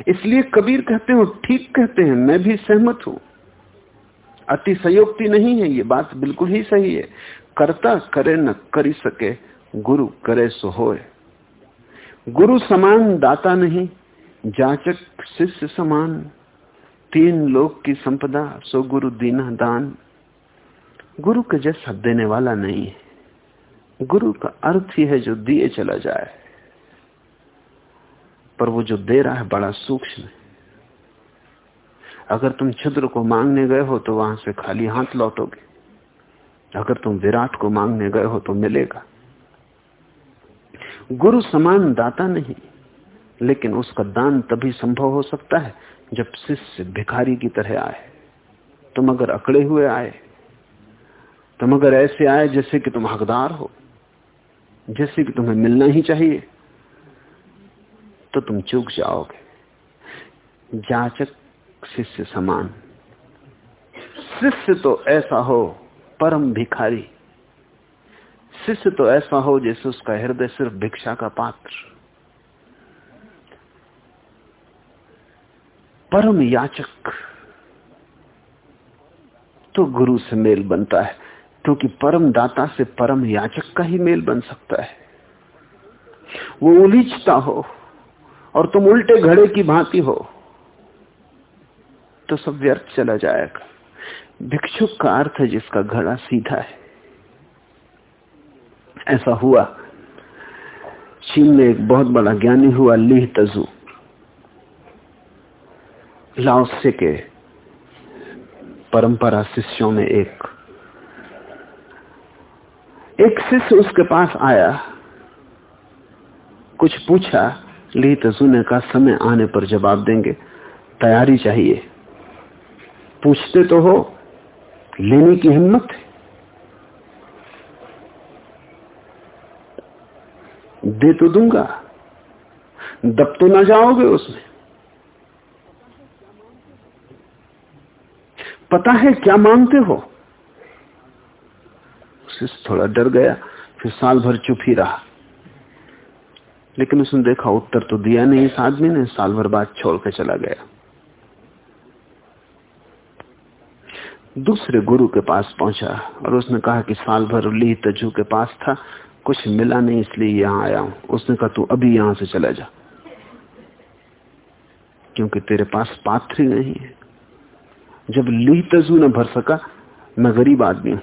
इसलिए कबीर कहते हो ठीक कहते हैं, मैं भी सहमत हूँ। अति अतिशयोक्ति नहीं है, ये बात बिल्कुल ही सही है। करता करे न करी सके, गुरु करे सो होए। गुरु समान, दाता नहीं, जाचक शिष्य समान। तीन लोक की संपदा, सो गुरु दीना दान। गुरु के जैसा देने वाला नहीं है। गुरु का अर्थ ही है जो दिए चला जाए। पर वो जो दे रहा है बड़ा सूक्ष्म है। अगर तुम छिद्र को मांगने गए हो तो वहाँ से खाली हाथ लौटोगे। अगर तुम विराट को मांगने गए हो तो मिलेगा। गुरु समान दाता नहीं, लेकिन उसका दान तभी संभव हो सकता है जब शिष्य भिखारी की तरह आए। तुम अगर अकड़े हुए आए, तुम अगर ऐसे आए जैसे कि तुम हकदार हो, जैसे कि तुम्हें मिलना ही चाहिए। तो तुम चूक जाओगे। जाचक शिष्य समान। शिष्य तो ऐसा हो, परम भिखारी। शिष्य तो ऐसा हो जैसे उसका हृदय सिर्फ़ भिक्षा का पात्र। परम याचक तो गुरु से मेल बनता है, क्योंकि परम दाता से परम याचक का ही मेल बन सकता है। वो उलीचता हो। और तुम उल्टे घड़े की भांति हो तो सब व्यर्थ चला जाएगा। भिक्षुक का अर्थ है जिसका घड़ा सीधा है। ऐसा हुआ। चीन में एक बहुत बड़ा ज्ञानी हुआ, लीह तजू। लाओसे के परंपरा शिष्यों में एक। एक शिष्य उसके पास आया, कुछ पूछा ली तजू ने का समय आने पर जवाब देंगे। तैयारी चाहिए। पूछते तो हो, लेने की हिम्मत है? दे तो दूँगा। दब तो ना जाओगे उसमें। पता है क्या मांगते हो? उसे थोड़ा डर गया, फिर साल भर चुप ही रहा। लेकिन उसने देखा उत्तर तो दिया नहीं। इस आदमी ने साल भर बाद छोड़ के चला गया। दूसरे गुरु के पास पहुँचा और उसने कहा कि साल भर ली तजू के पास था, कुछ मिला नहीं इसलिए यहाँ आया हूँ। उसने कहा, तू अभी यहाँ से चला जा, क्योंकि तेरे पास पात्र नहीं है। जब ली तजू न भर सका, मैं गरीब आदमी हूँ।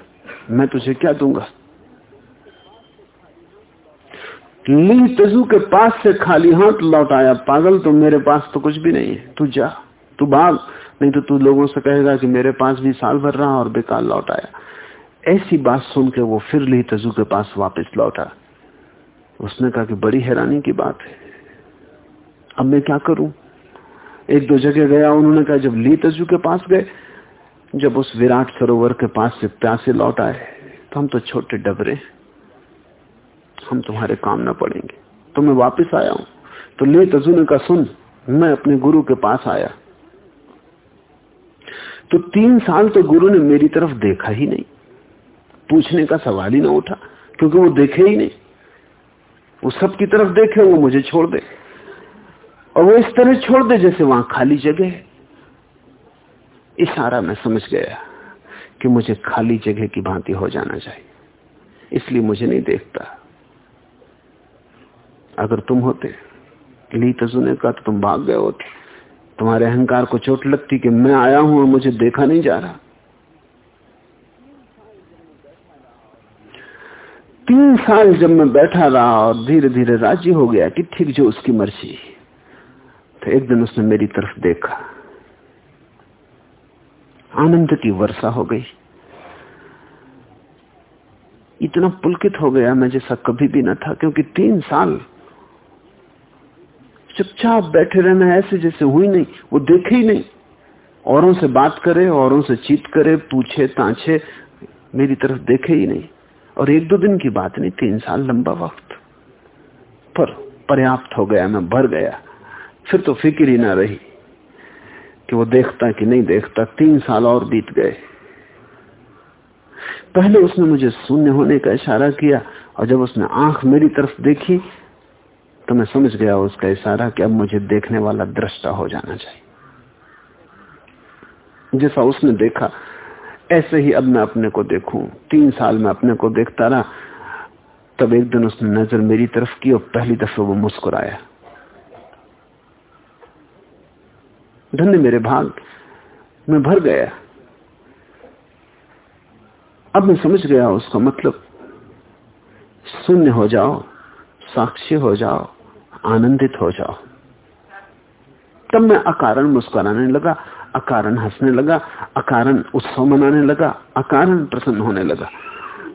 मैं तुझे क्या दूँगा? ली तजू के पास से खाली हाथ लौट आया, पागल तो मेरे पास तो कुछ भी नहीं है। तू जा, तू भाग, नहीं तो तू लोगों से कहेगा कि मेरे पास भी साल भर रहा और बेकार लौट आया। ऐसी बात सुन के वो फिर ली तजू के पास वापस लौटा। उसने कहा कि बड़ी हैरानी की बात है। अब मैं क्या करूँ? एक दो जगह गया, उन्होंने कहा, जब ली तजू के पास गए, जब उस विराट सरोवर के पास से प्यासे लौट आए तो हम तो छोटे डबरे हम तुम्हारे काम ना पड़ेंगे। तो मैं वापिस आया हूँ। तो ले तजू ने कहा सुन, मैं अपने गुरु के पास आया। तो तीन साल तो गुरु ने मेरी तरफ़ देखा ही नहीं। पूछने का सवाल ही ना उठा, क्योंकि वो देखे ही नहीं। वो सबकी तरफ़ देखे, वो मुझे छोड़ दे। और वो इस तरह छोड़ दे जैसे वहाँ खाली जगह है। इशारा मैं समझ गया कि मुझे खाली जगह की भांति हो जाना चाहिए। इसलिए मुझे नहीं देखता। अगर तुम होते ली तजुने का तो तुम भाग गए होते। तुम्हारे अहंकार को चोट लगती कि मैं आया हूँ और मुझे देखा नहीं जा रहा। तीन साल जब मैं बैठा रहा और धीरे धीरे राज़ी हो गया कि ठीक जो उसकी मर्ज़ी तो एक दिन उसने मेरी तरफ़ देखा। आनंद की वर्षा हो गई। इतना पुलकित हो गया मैं जैसा कभी भी न था, क्योंकि तीन साल चुपचाप बैठे रहना ऐसे जैसे हुई नहीं, वो देखे ही नहीं। औरों से बात करे, औरों से चीत करे, पूछे, ताछे, मेरी तरफ़ देखे ही नहीं। और एक दो दिन की बात नहीं, तीन साल लंबा वक्त। पर पर्याप्त हो गया, मैं भर गया। फिर तो फ़िक्र ही ना रही कि वो देखता कि नहीं देखता, तीन साल और बीत गए। पहले उसने मुझे शून्य होने का इशारा किया, और जब उसने आँख मेरी तरफ़ देखी तो मैं समझ गया उसका इशारा कि अब मुझे देखने वाला दृष्टा हो जाना चाहिए। जैसा उसने देखा, ऐसे ही अब मैं अपने को देखूँ। तीन साल में अपने को देखता रहा, तब एक दिन उसने नज़र मेरी तरफ़ की और पहली दफे वो मुस्कुराया। धन्य मेरे भाग, मैं भर गया। अब मैं समझ गया उसका मतलब शून्य हो जाओ, साक्षी हो जाओ। आनंदित हो जाओ। तब मैं अकारण मुस्कुराने लगा, अकारण हंसने लगा, अकारण उत्सव मनाने लगा, अकारण प्रसन्न होने लगा।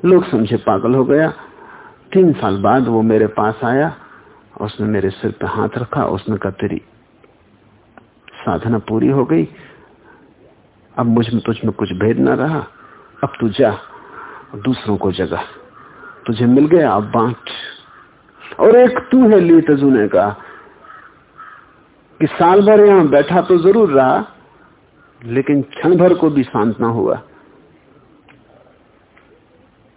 लोग समझे पागल हो गया। तीन साल बाद वो मेरे पास आया, उसने मेरे सिर पे हाथ रखा, उसने कहा, तेरी साधना पूरी हो गई। अब मुझमें तुझ में कुछ भेद ना रहा। अब तू जा, दूसरों को जगा। तुझे मिल गया, अब बांट। और एक तू है ली तजुने का। कि साल भर यहाँ बैठा तो ज़रूर रहा, लेकिन क्षण भर को भी शांत ना हुआ।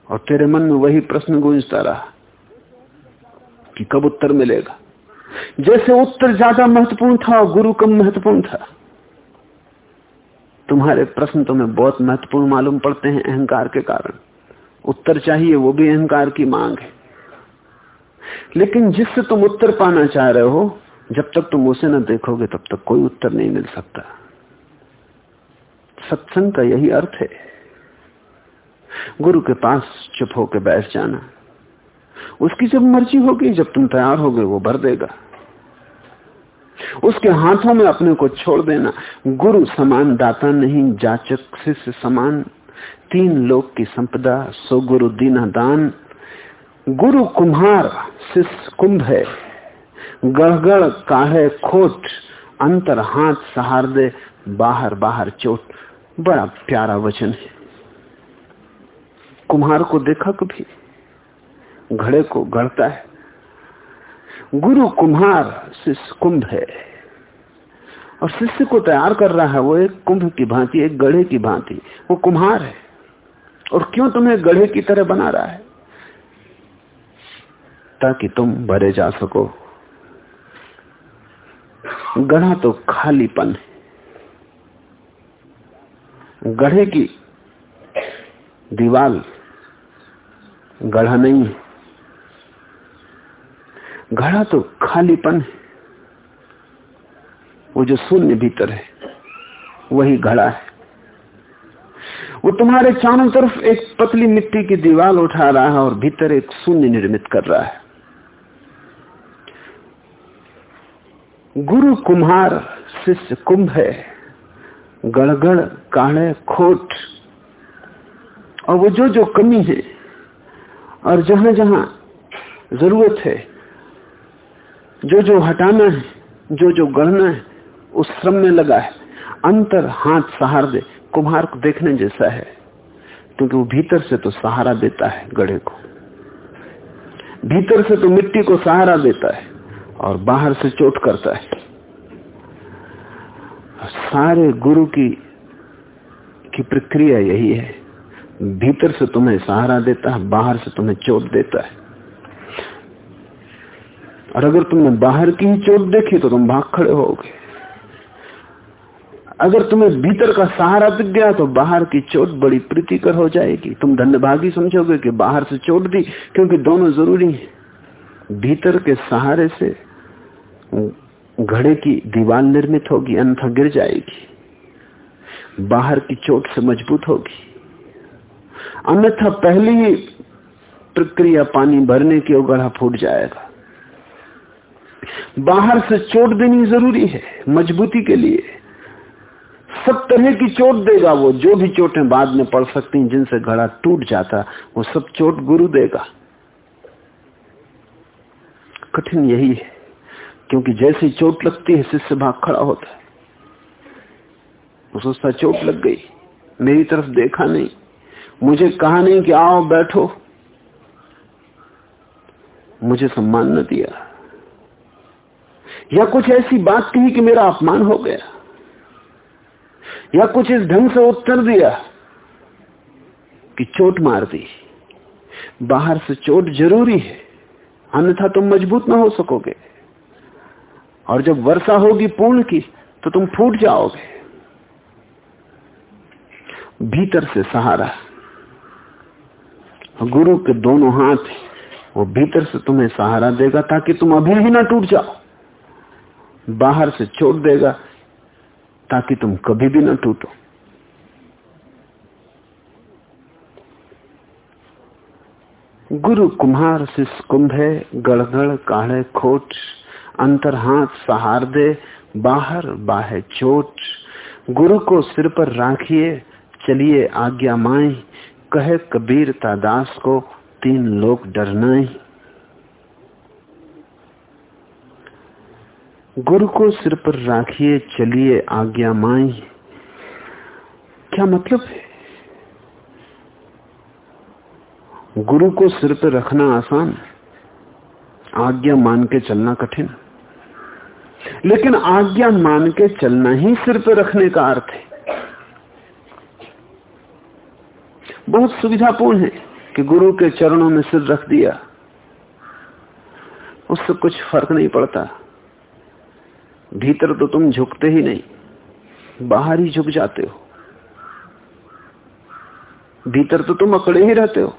और तेरे मन में वही प्रश्न गूंजता रहा, कि कब उत्तर मिलेगा? जैसे उत्तर ज़्यादा महत्वपूर्ण था और गुरु कम महत्वपूर्ण था। तुम्हारे प्रश्न तुम्हें बहुत महत्वपूर्ण मालूम पड़ते हैं अहंकार के कारण। उत्तर चाहिए, वो भी अहंकार की मांग है। लेकिन जिससे तुम उत्तर पाना चाह रहे हो, जब तक तुम उसे न देखोगे, तब तक कोई उत्तर नहीं मिल सकता। सत्संग का यही अर्थ है। गुरु के पास चुप होकर बैठ जाना। उसकी जब मर्ज़ी होगी, जब तुम तैयार होगे, वो भर देगा। उसके हाथों में अपने को छोड़ देना। गुरु समान दाता नहीं, जाचक, शिष्य समान। तीन लोक की संपदा, सो गुरु दीना दान गुरु कुम्हार शिष्य कुंभ है। गढ़गढ़ काहे खोट, अंतर हाथ सहार दे, बाहर बाहर चोट। बड़ा प्यारा वचन है। कुम्हार को देखा कभी? घड़े को गढ़ता है। गुरु कुम्हार शिष्य कुंभ है। और शिष्य को तैयार कर रहा है, वो एक कुंभ की भांति, एक गढ़े की भांति। वो कुम्हार है। और क्यों तुम्हें गढ़े की तरह बना रहा है? ताकि तुम भरे जा सको। गढ़ा तो खालीपन है। गढ़े की दीवाल गढ़ा नहीं है। घड़ा तो खालीपन है। वो जो शून्य भीतर है, वही घड़ा है। वो तुम्हारे चारों तरफ़ एक पतली मिट्टी की दीवार उठा रहा है और भीतर एक शून्य निर्मित कर रहा है। गुरु कुम्हार शिष्य कुंभ है। गड़गड़ काढ़े खोट। और वो जो जो कमी है और जहाँ जहाँ ज़रूरत है जो जो हटाना है जो जो गढ़ना है, उस श्रम में लगा है। अंतर हाथ सहार दे, कुम्हार को देखने जैसा है। क्योंकि वो भीतर से तो सहारा देता है गढ़े को। भीतर से तो मिट्टी को सहारा देता है। और बाहर से चोट करता है। सारे गुरु की की प्रक्रिया यही है। भीतर से तुम्हें सहारा देता है, बाहर से तुम्हें चोट देता है। और अगर तुमने बाहर की ही चोट देखी तो तुम भाग खड़े होगे। अगर तुम्हें भीतर का सहारा दिख गया तो बाहर की चोट बड़ी प्रीतिकर हो जाएगी। तुम धन्यभागी समझोगे कि बाहर से चोट दी, क्योंकि दोनों ज़रूरी हैं। भीतर के सहारे से घड़े की दीवार निर्मित होगी, अन्यथा गिर जाएगी। बाहर की चोट से मज़बूत होगी। अन्यथा पहली ही प्रक्रिया पानी भरने की गढ़ा फूट जाएगा। बाहर से चोट देनी ज़रूरी है, मजबूती के लिए। सब तरह की चोट देगा वो, जो भी चोटें बाद में पड़ सकती हैं, जिनसे घड़ा टूट जाता, वो सब चोट गुरु देगा। कठिन यही है। क्योंकि जैसी चोट लगती है शिष्य भाग खड़ा होता है। वो सोचता चोट लग गई। मेरी तरफ़ देखा नहीं। मुझे कहा नहीं कि आओ, बैठो। मुझे सम्मान न दिया। या कुछ ऐसी बात कही कि मेरा अपमान हो गया। या कुछ इस ढंग से उत्तर दिया कि चोट मार दी। बाहर से चोट ज़रूरी है। अन्यथा तुम मज़बूत ना हो सकोगे। और जब वर्षा होगी पूर्ण की तो तुम फूट जाओगे। भीतर से सहारा। गुरु के दोनों हाथ वो भीतर से तुम्हें सहारा देगा ताकि तुम अभी ही ना टूट जाओ। बाहर से चोट देगा ताकि तुम कभी भी ना टूटो। गुरु कुम्हार शिष कुंभ गड़गड़, काढ़े, खोट अंतर हाथ सहार दे, बाहर बाहे चोट। गुरु को सिर पर राखिए, चलिए आज्ञा माए कहे कबीर दास को तीन लोग डरनाई। गुरु को सिर पर राखिए, चलिए आज्ञा माई। क्या मतलब है? गुरु को सिर पर रखना आसान, आज्ञा मान के चलना कठिन। लेकिन आज्ञा मान के चलना ही सिर पर रखने का अर्थ है। बहुत सुविधापूर्ण है कि गुरु के चरणों में सिर रख दिया। उससे कुछ फ़र्क नहीं पड़ता। भीतर तो तुम झुकते ही नहीं, बाहर ही झुक जाते हो। भीतर तो तुम अकड़े ही रहते हो।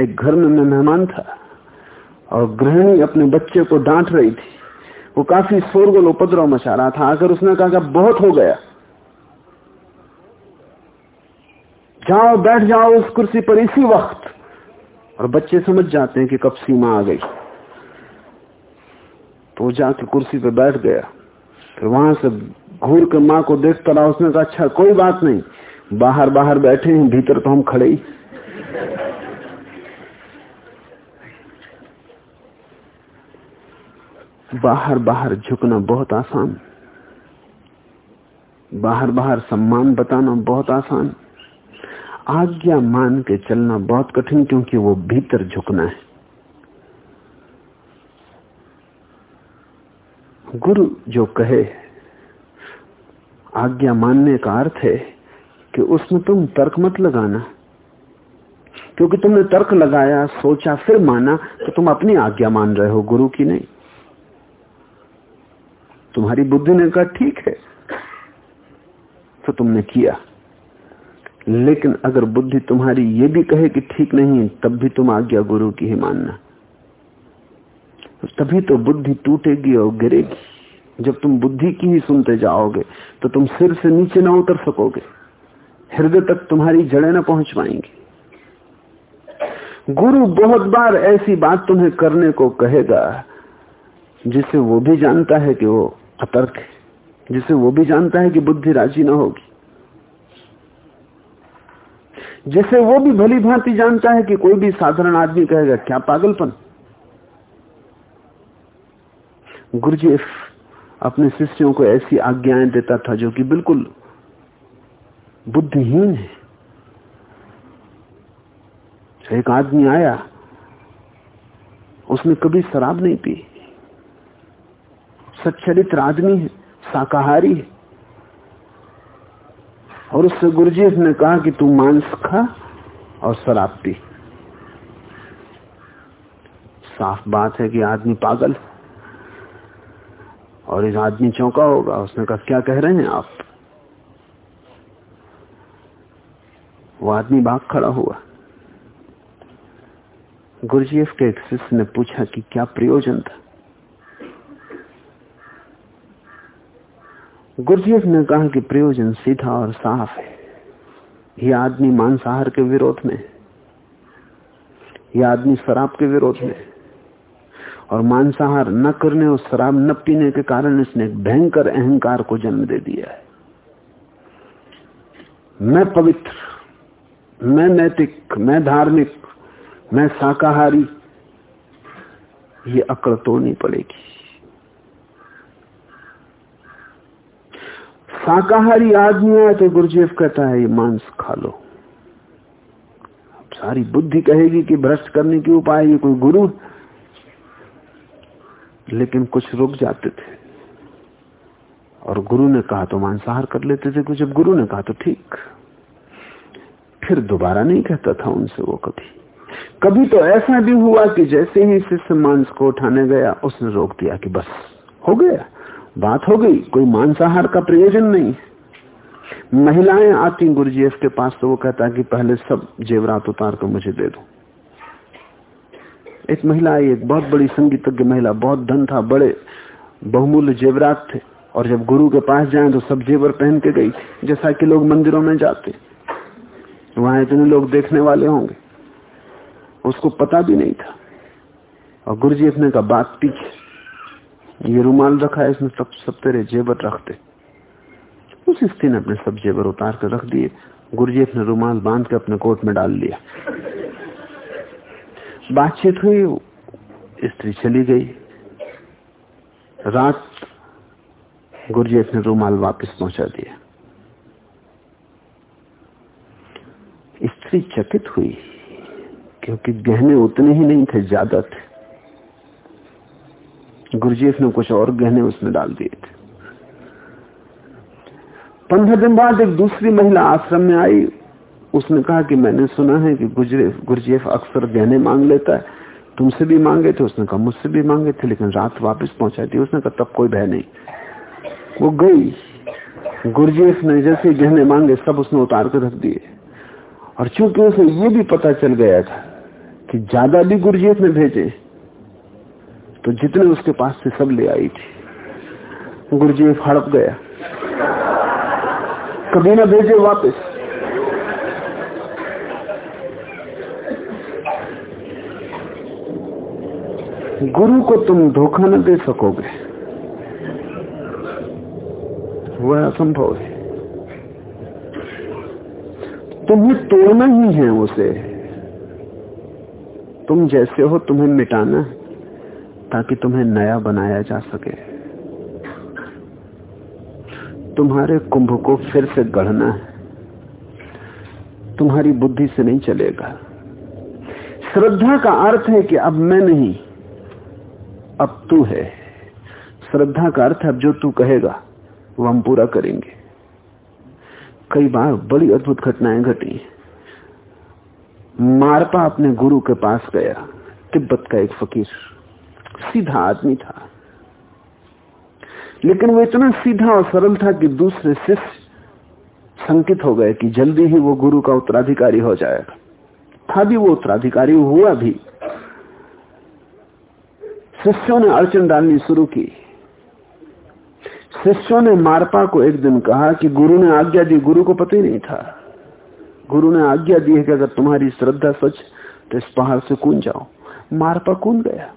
एक घर में मैं मेहमान था और गृहिणी अपने बच्चे को डांट रही थी। वो काफ़ी शोरगुल उपद्रव मचा रहा था। अगर उसने कहा कि बहुत हो गया। जाओ, बैठ जाओ उस कुर्सी पर इसी वक्त। और बच्चे समझ जाते हैं कि कब सीमा आ गई। तो जाके कुर्सी पर बैठ गया। फिर वहाँ से घूर के माँ को देखता रहा। उसने कहा अच्छा कोई बात नहीं। बाहर बाहर बैठे हैं, भीतर तो हम खड़े ही। बाहर बाहर झुकना बहुत आसान। बाहर बाहर सम्मान बताना बहुत आसान। आज्ञा मान के चलना बहुत कठिन क्योंकि वो भीतर झुकना है। गुरु जो कहे, आज्ञा मानने का अर्थ है कि उसमें तुम तर्क मत लगाना। क्योंकि तुमने तर्क लगाया, सोचा, फिर माना तो तुम अपनी आज्ञा मान रहे हो गुरु की नहीं। तुम्हारी बुद्धि ने कहा, ठीक है। तो तुमने किया। लेकिन अगर बुद्धि तुम्हारी ये भी कहे कि ठीक नहीं तब भी तुम आज्ञा गुरु की ही मानना। तभी तो बुद्धि टूटेगी और गिरेगी। जब तुम बुद्धि की ही सुनते जाओगे तो तुम सिर से नीचे ना उतर सकोगे। हृदय तक तुम्हारी जड़ें ना पहुँच पाएँगी। गुरु बहुत बार ऐसी बात तुम्हें करने को कहेगा जिसे वो भी जानता है कि वो अतर्क है। जिसे वो भी जानता है कि बुद्धि राज़ी ना होगी। जिसे वो भी भली भांति जानता है कि कोई भी साधारण आदमी कहेगा, क्या पागलपन? गुरुजी अपने शिष्यों को ऐसी आज्ञाएँ देता था जो कि बिल्कुल बुद्धिहीन है। एक आदमी आया, उसने कभी शराब नहीं पी। सच्चरित्र आदमी है, शाकाहारी है। और उससे गुरुजी ने कहा कि तू मांस खा और शराब पी। साफ़ बात है कि आदमी पागल और इस आदमी चौंका होगा, उसने कहा, क्या कह रहे हैं आप? वो आदमी भाग खड़ा हुआ। गुरुजीएफ के एक शिष्य ने पूछा कि क्या प्रयोजन था? गुरुजीएफ ने कहा कि प्रयोजन सीधा और साफ़ है। यह आदमी मांसाहार के विरोध में यह आदमी शराब के विरोध में और मांसाहार न करने और शराब न पीने के कारण इसने एक भयंकर अहंकार को जन्म दे दिया है। मैं पवित्र, मैं नैतिक, मैं धार्मिक, मैं शाकाहारी, ये अकड़ तोड़नी पड़ेगी। शाकाहारी आदमी है तो गुरुजेफ कहता है, ये मांस खा लो। सारी बुद्धि कहेगी कि भ्रष्ट करने के उपाय ये कोई गुरु। लेकिन कुछ रुक जाते थे। और गुरु ने कहा तो मांसाहार कर लेते थे कुछ। जब गुरु ने कहा तो ठीक। फिर दोबारा नहीं कहता था उनसे वो कभी। कभी तो ऐसा भी हुआ कि जैसे ही शिष्य मांस को उठाने गया, उसने रोक दिया कि बस, हो गया। बात हो गई, कोई मांसाहार का प्रयोजन नहीं। महिलाएँ आती गुरुजी के पास तो वो कहता कि पहले सब जेवरात उतार कर मुझे दे दो। एक महिला आई एक बहुत बड़ी संगीतज्ञ महिला, बहुत धन था, बड़े, बहुमूल्य जेवरात थे, और जब गुरु के पास जाए तो सब जेवर पहन के गई, जैसा कि लोग मंदिरों में जाते। वहाँ इतने लोग देखने वाले होंगे। उसको पता भी नहीं था। और गुरु जी अपने का बात पीछे। ये रुमाल रखा है, इसमें सब सब तेरे जेवर रखते। उस स्त्री ने अपने सब जेवर उतार कर रख दिए। गुरु जी अपने रुमाल बाँध के अपने कोट में डाल लिया। बातचीत हुई, स्त्री चली गई। रात गुरजेठ ने रूमाल वापस पहुँचा दिया। स्त्री चकित हुई, क्योंकि गहने उतने ही नहीं थे, ज़्यादा थे। गुरुजेफ ने कुछ और गहने उसमें डाल दिए थे। पंद्रह दिन बाद एक दूसरी महिला आश्रम में आई। उसने कहा कि मैंने सुना है कि गुरजेफ अक्सर गहने मांग लेता है। तुमसे भी मांगे थे, उसने कहा मुझसे भी मांगे थे, लेकिन रात वापस पहुंचाई थी। उसने कहा तब कोई भय नहीं। वो गई। गुरजेफ ने जैसे गहने मांगे, सब उसने उतार कर रख दिए। और चूँकि उसे ये भी पता चल गया था कि ज़्यादा भी गुरजेफ ने भेजे तो जितने उसके पास से सब ले आई थी। गुरजेफ हड़प गया। कभी ना भेजे वापस। गुरु को तुम धोखा न दे सकोगे। वह असंभव है। तुम्हें तोड़ना ही है उसे। तुम जैसे हो तुम्हें मिटाना ताकि तुम्हें नया बनाया जा सके। तुम्हारे कुंभ को फिर से गढ़ना है। तुम्हारी बुद्धि से नहीं चलेगा। श्रद्धा का अर्थ है कि अब मैं नहीं, अब तू है। श्रद्धा का अर्थ अब जो तू कहेगा, वो हम पूरा करेंगे। कई बार बड़ी अद्भुत घटनाएँ घटी। मारपा अपने गुरु के पास गया, तिब्बत का एक फकीर। सीधा आदमी था। लेकिन वो इतना सीधा और सरल था कि दूसरे शिष्य संकित हो गए कि जल्दी ही वो गुरु का उत्तराधिकारी हो जाएगा। था भी वो उत्तराधिकारी, हुआ भी। शिष्यों ने अड़चन डालनी शुरू की। शिष्यों ने मारपा को एक दिन कहा कि गुरु ने आज्ञा दी, गुरु को पता ही नहीं था। गुरु ने आज्ञा दी है कि अगर तुम्हारी श्रद्धा सच तो इस पहाड़ से कूद जाओ। मारपा कूद गया।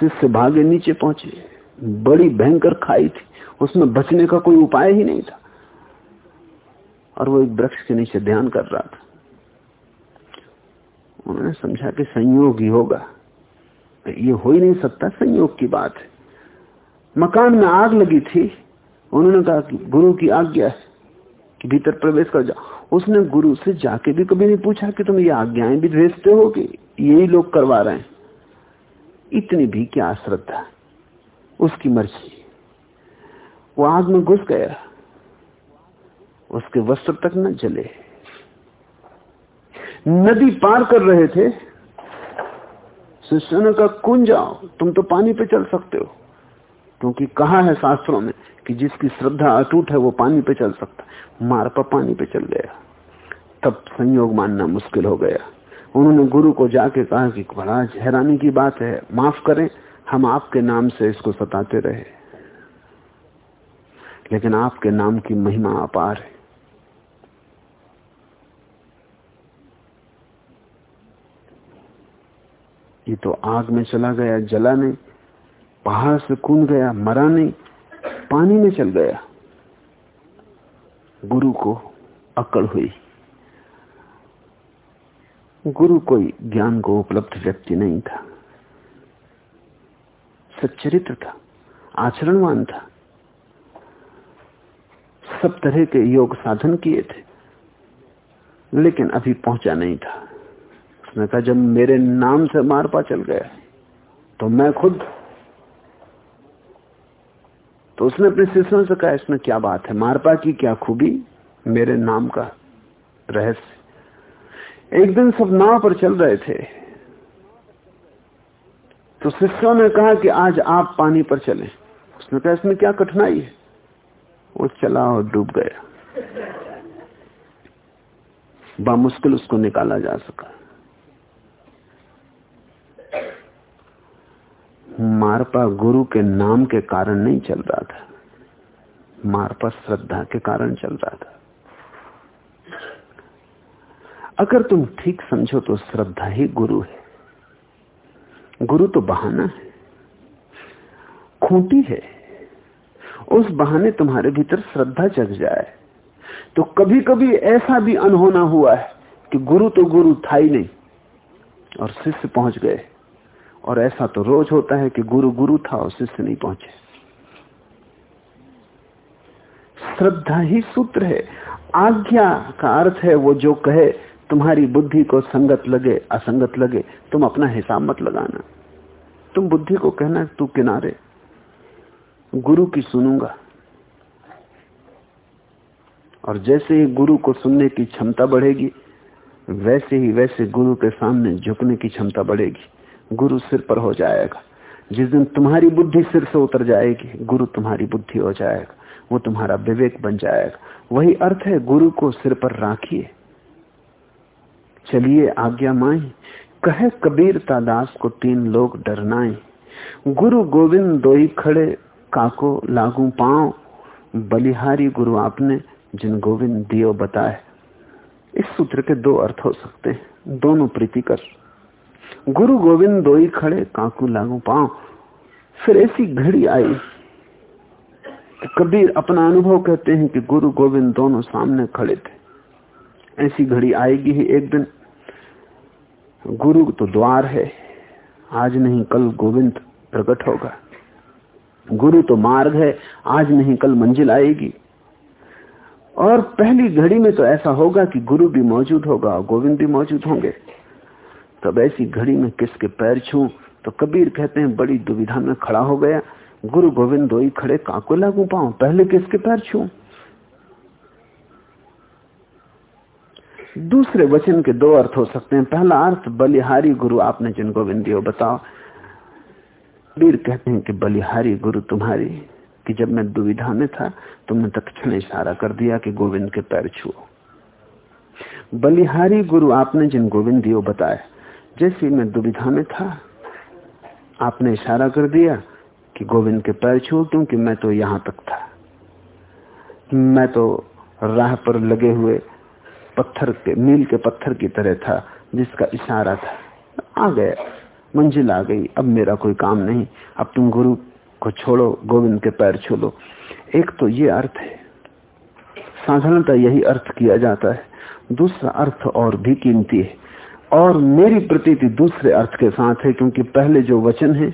शिष्य भागे नीचे पहुँचे। बड़ी भयंकर खाई थी। उसमें बचने का कोई उपाय ही नहीं था। और वो एक वृक्ष के नीचे ध्यान कर रहा था। उन्होंने समझा कि संयोग ही होगा। ये हो ही नहीं सकता, संयोग की बात है। मकान में आग लगी थी। उन्होंने कहा कि गुरु की आज्ञा है कि भीतर प्रवेश कर जाओ। उसने गुरु से जाके भी कभी नहीं पूछा कि तुम ये आज्ञाएँ भी भेजते हो कि यही लोग करवा रहे हैं। इतनी भी क्या श्रद्धा उसकी मर्ज़ी। वो आग में घुस गया। उसके वस्त्र तक न जले। नदी पार कर रहे थे। शिष्य ने कहा कून जाओ तुम तो पानी पे चल सकते हो। क्योंकि कहा है शास्त्रों में कि जिसकी श्रद्धा अटूट है, वो पानी पे चल सकता मार पर पानी पे चल गया। तब संयोग मानना मुश्किल हो गया। उन्होंने गुरु को जाके कहा कि बड़ा हैरानी की बात है, माफ़ करें, हम आपके नाम से इसको सताते रहे। लेकिन आपके नाम की महिमा अपार है। ये तो आग में चला गया, जला नहीं, पहाड़ से कूद गया, मरा नहीं, पानी में चल गया। गुरु को अकड़ हुई। गुरु कोई ज्ञान को उपलब्ध व्यक्ति नहीं था। सच्चरित्र था, आचरणवान था। सब तरह के योग साधन किए थे, लेकिन अभी पहुँचा नहीं था। उसने कहा, जब मेरे नाम से मारपा चल गया तो मैं खुद। तो उसने अपने शिष्यों से कहा, इसमें क्या बात है? मारपा की क्या खूबी? मेरे नाम का रहस्य। एक दिन सब नाव पर चल रहे थे। तो शिष्यों ने कहा कि आज आप पानी पर चलें। उसने कहा, इसमें क्या कठिनाई है? वो चला और डूब गया। बामुश्किल उसको निकाला जा सका। मारपा गुरु के नाम के कारण नहीं चल रहा था। मारपा श्रद्धा के कारण चल रहा था। अगर तुम ठीक समझो तो श्रद्धा ही गुरु है। गुरु तो बहाना है। खूंटी है। उस बहाने तुम्हारे भीतर श्रद्धा जग जाए। तो कभी कभी ऐसा भी अनहोना हुआ है कि गुरु तो गुरु था ही नहीं और शिष्य पहुँच गए। और ऐसा तो रोज होता है कि गुरु गुरु था और शिष्य नहीं पहुँचे। श्रद्धा ही सूत्र है। आज्ञा का अर्थ है वो जो कहे तुम्हारी बुद्धि को संगत लगे, असंगत लगे, तुम अपना हिसाब मत लगाना। तुम बुद्धि को कहना तू किनारे। गुरु की सुनूँगा। और जैसे ही गुरु को सुनने की क्षमता बढ़ेगी, वैसे ही वैसे गुरु के सामने झुकने की क्षमता बढ़ेगी। गुरु सिर पर हो जाएगा। जिस दिन तुम्हारी बुद्धि सिर से उतर जाएगी, गुरु तुम्हारी बुद्धि हो जाएगा। वो तुम्हारा विवेक बन जाएगा। वही अर्थ है, गुरु को सिर पर राखिए। चलिए आज्ञा माई। कहे कबीर तादास को तीन लोग डरनाए। गुरु गोविंद दो खड़े, काको लागू पाओ बलिहारी गुरु आपने जिन गोविंद दियो बताए। इस सूत्र के दो अर्थ हो सकते हैं। दोनों प्रीतिकर। गुरु गोविंद दो ही खड़े, काकू लागू पाओ फिर ऐसी घड़ी आई कबीर अपना अनुभव कहते हैं कि गुरु गोविंद दोनों सामने खड़े थे। ऐसी घड़ी आएगी ही एक दिन। गुरु तो द्वार है। आज नहीं कल गोविंद प्रकट होगा। गुरु तो मार्ग है, आज नहीं कल मंजिल आएगी। और पहली घड़ी में तो ऐसा होगा कि गुरु भी मौजूद होगा और गोविंद भी मौजूद होंगे। तब ऐसी घड़ी में किसके पैर छू तो कबीर कहते हैं, बड़ी दुविधा में खड़ा हो गया। गुरु गोविंद दो ही खड़े, काको लागू पाऊ? पहले किसके पैर छू? दूसरे वचन के दो अर्थ हो सकते हैं। पहला अर्थ, बलिहारी गुरु, आपने जिन गोविंद बताओ। कबीर कहते हैं कि बलिहारी गुरु तुम्हारी, कि जब मैं दुविधा में था, तुमने तत्क्षण इशारा कर दिया कि गोविंद के पैर छुओ। बलिहारी गुरु, आपने जिन गोविंद दियो बताया, जैसे मैं दुविधा में था, आपने इशारा कर दिया कि गोविंद के पैर छुओ, क्योंकि मैं तो यहाँ तक था। मैं तो राह पर लगे हुए पत्थर के, मील के पत्थर की तरह था, जिसका इशारा था, आ गया, मंजिल आ गई, अब मेरा कोई काम नहीं, अब तुम गुरु को छोड़ो, गोविंद के पैर छोड़ो एक तो ये अर्थ है, साधारणतः यही अर्थ किया जाता है। दूसरा अर्थ और भी कीमती है, और मेरी प्रतीति दूसरे अर्थ के साथ है, क्योंकि पहले जो वचन है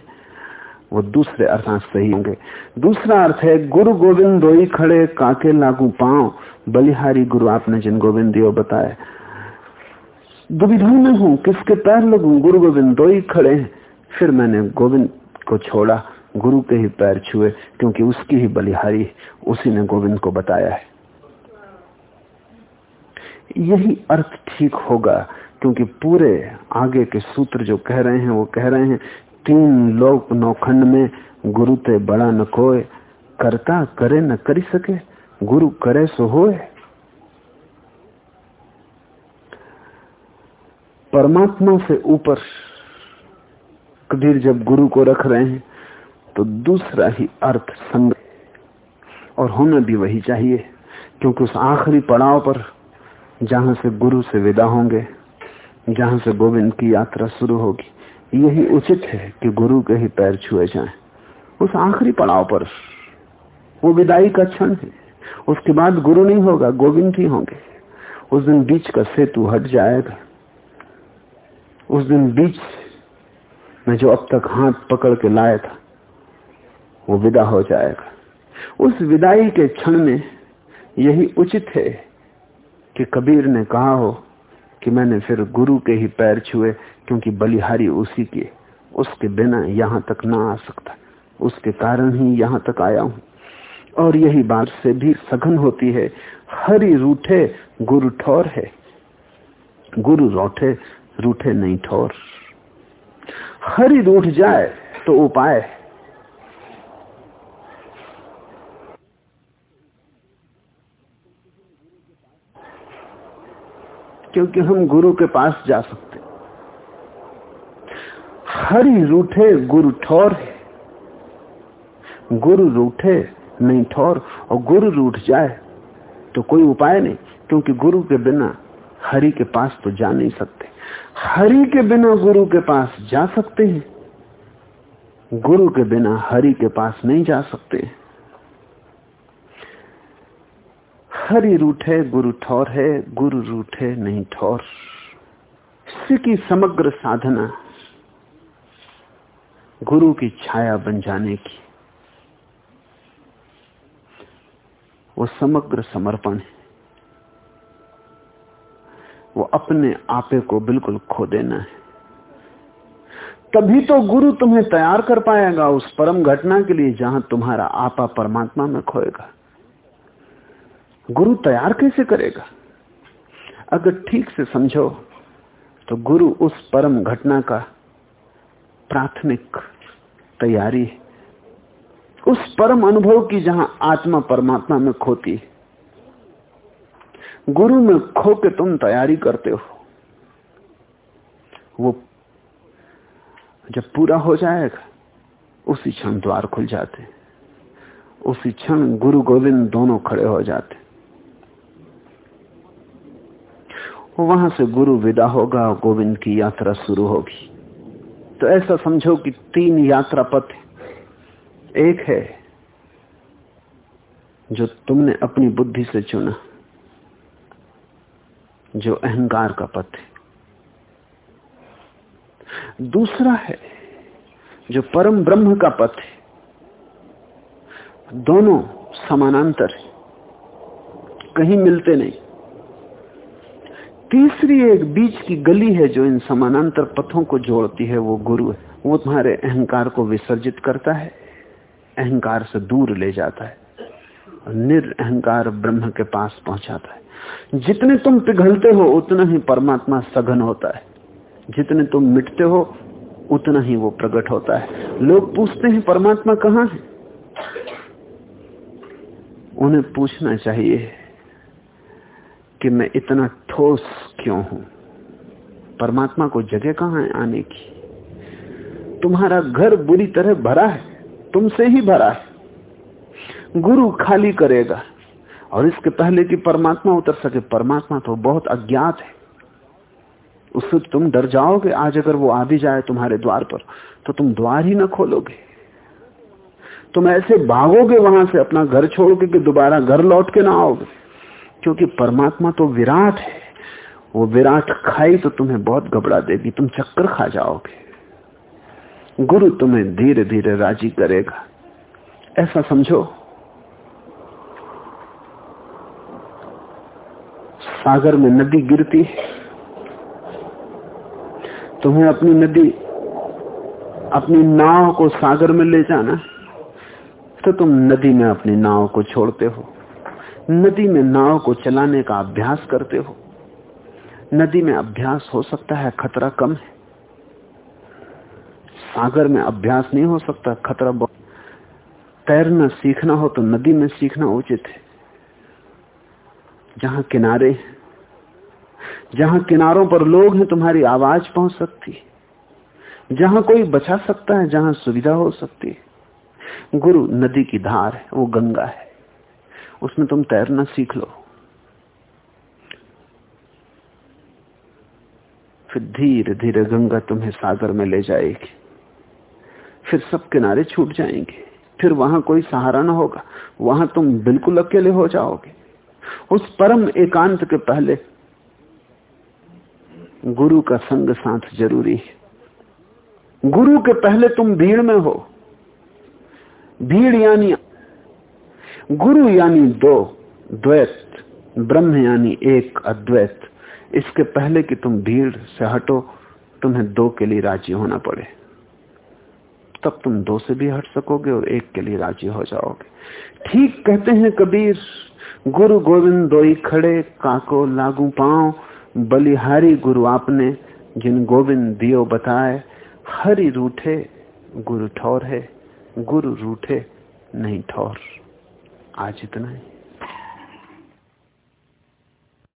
वो दूसरे अर्थात सही होंगे। दूसरा अर्थ है, गुरु गोविंद दो ही खड़े काके लागू पाँव, बलिहारी गुरु आपने जिन गोविंद दियो बताया दुविधा में हूँ, किसके पैर लगू? गुरु गोविंद दो ही खड़े हैं, फिर मैंने गोविंद को छोड़ा, गुरु के ही पैर छुए, क्योंकि उसकी ही बलिहारी उसी ने गोविंद को बताया है। यही अर्थ ठीक होगा, क्योंकि पूरे आगे के सूत्र जो कह रहे हैं, वो कह रहे हैं तीन लोग नौखंड में गुरु ते बड़ा न कोय करता करे न करी सके, गुरु करे सो होए। परमात्मा से ऊपर कबीर जब गुरु को रख रहे हैं तो दूसरा ही अर्थ संग और होना भी वही चाहिए, क्योंकि उस आखिरी पड़ाव पर जहाँ से गुरु से विदा होंगे, जहाँ से गोविंद की यात्रा शुरू होगी। यही उचित है कि गुरु के ही पैर छुए जाएँ। उस आखिरी पड़ाव पर वो विदाई का क्षण है। उसके बाद गुरु नहीं होगा, गोविंद ही होंगे। उस दिन बीच का सेतु हट जाएगा। उस दिन बीच में जो अब तक हाथ पकड़ के लाया था, वो विदा हो जाएगा। उस विदाई के क्षण में यही उचित है कि कबीर ने कहा हो कि मैंने फिर गुरु के ही पैर छुए, क्योंकि बलिहारी उसी के, उसके बिना यहाँ तक ना आ सकता। उसके कारण ही यहाँ तक आया हूँ। और यही बात से भी सघन होती है, हरी रूठे, गुरु ठोर है। गुरु रोठे रूठे नहीं ठोर। हरी रूठ जाए तो उपाय क्योंकि हम गुरु के पास जा सकते हरी रूठे, गुरु ठोर है। गुरु रूठे, नहीं ठोर, और गुरु रूठ जाए तो कोई उपाय नहीं, क्योंकि गुरु के बिना हरि के पास तो जा नहीं सकते। हरि के बिना गुरु के पास जा सकते हैं, गुरु के बिना हरि के पास नहीं जा सकते हरि रूठे गुरु ठौर है, गुरु रूठे नहीं ठौर। की समग्र साधना गुरु की छाया बन जाने की। वो समग्र समर्पण है। वो अपने आपे को बिल्कुल खो देना है। तभी तो गुरु तुम्हें तैयार कर पाएगा उस परम घटना के लिए जहाँ तुम्हारा आपा परमात्मा में खोएगा। गुरु तैयार कैसे करेगा? अगर ठीक से समझो तो गुरु उस परम घटना का प्राथमिक तैयारी उस परम अनुभव की जहाँ आत्मा परमात्मा में खोती है। गुरु में खो के तुम तैयारी करते हो। वो जब पूरा हो जाएगा, उसी क्षण द्वार खुल जाते उसी क्षण गुरु गोविंद दोनों खड़े हो जाते वहाँ से गुरु विदा होगा, गोविंद की यात्रा शुरू होगी। तो ऐसा समझो कि तीन यात्रा पथ एक है जो तुमने अपनी बुद्धि से चुना, जो अहंकार का पथ है। दूसरा है जो परम ब्रह्म का पथ है। दोनों समानांतर कहीं मिलते नहीं। तीसरी एक बीच की गली है जो इन समानांतर पथों को जोड़ती है, वो गुरु है। वो तुम्हारे अहंकार को विसर्जित करता है, अहंकार से दूर ले जाता है निरअहकार ब्रह्म के पास पहुंचाता है। जितने तुम पिघलते हो, उतना ही परमात्मा सघन होता है। जितने तुम मिटते हो, उतना ही वो प्रकट होता है। लोग पूछते हैं, परमात्मा कहाँ है? उन्हें पूछना चाहिए कि मैं इतना ठोस क्यों हूँ? परमात्मा को जगह कहाँ है आने की? तुम्हारा घर बुरी तरह भरा है, तुमसे ही भरा है। गुरु खाली करेगा। और इसके पहले कि परमात्मा उतर सके, परमात्मा तो बहुत अज्ञात है। उससे तुम डर जाओगे, आज अगर वो आ भी जाए तुम्हारे द्वार पर तो तुम द्वार ही ना खोलोगे। तुम ऐसे भागोगे वहाँ से अपना घर छोड़ के दोबारा घर लौट के ना आओगे। क्योंकि परमात्मा तो विराट है। वो विराट खाई तो तुम्हें बहुत घबरा देगी। तुम चक्कर खा जाओगे। गुरु तुम्हें धीरे धीरे राज़ी करेगा। ऐसा समझो। सागर में नदी गिरती है। तुम्हें अपनी नदी, अपनी नाव को सागर में ले जाना तो तुम नदी में अपनी नाव को छोड़ते हो। नदी में नाव को चलाने का अभ्यास करते हो। नदी में अभ्यास हो सकता है, खतरा कम है। सागर में अभ्यास नहीं हो सकता, खतरा बहुत तैरना सीखना हो तो नदी में सीखना उचित है। जहाँ किनारे हैं, जहाँ किनारों पर लोग हैं, तुम्हारी आवाज़ पहुँच सकती है। जहाँ कोई बचा सकता है, जहाँ सुविधा हो सकती है। गुरु नदी की धार है, वो गंगा है। उसमें तुम तैरना सीख लो। फिर धीरे धीरे गंगा तुम्हें सागर में ले जाएगी। फिर सब किनारे छूट जाएँगे। फिर वहाँ कोई सहारा ना होगा। वहाँ तुम बिल्कुल अकेले हो जाओगे। उस परम एकांत के पहले गुरु का संग साथ ज़रूरी है। गुरु के पहले तुम भीड़ में हो। भीड़ यानी गुरु यानी दो, द्वैत, ब्रह्म यानी एक अद्वैत। इसके पहले कि तुम भीड़ से हटो, तुम्हें दो के लिए राज़ी होना पड़े। तब तुम दो से भी हट सकोगे और एक के लिए राज़ी हो जाओगे। ठीक कहते हैं कबीर, गुरु गोविंद दोई खड़े, काको लागू पाओ बलिहारी गुरु आपने, जिन गोविंद दियो बताए, हरि रूठे, गुरु ठौर है, गुरु रूठे, नहीं ठौर। आज इतना है।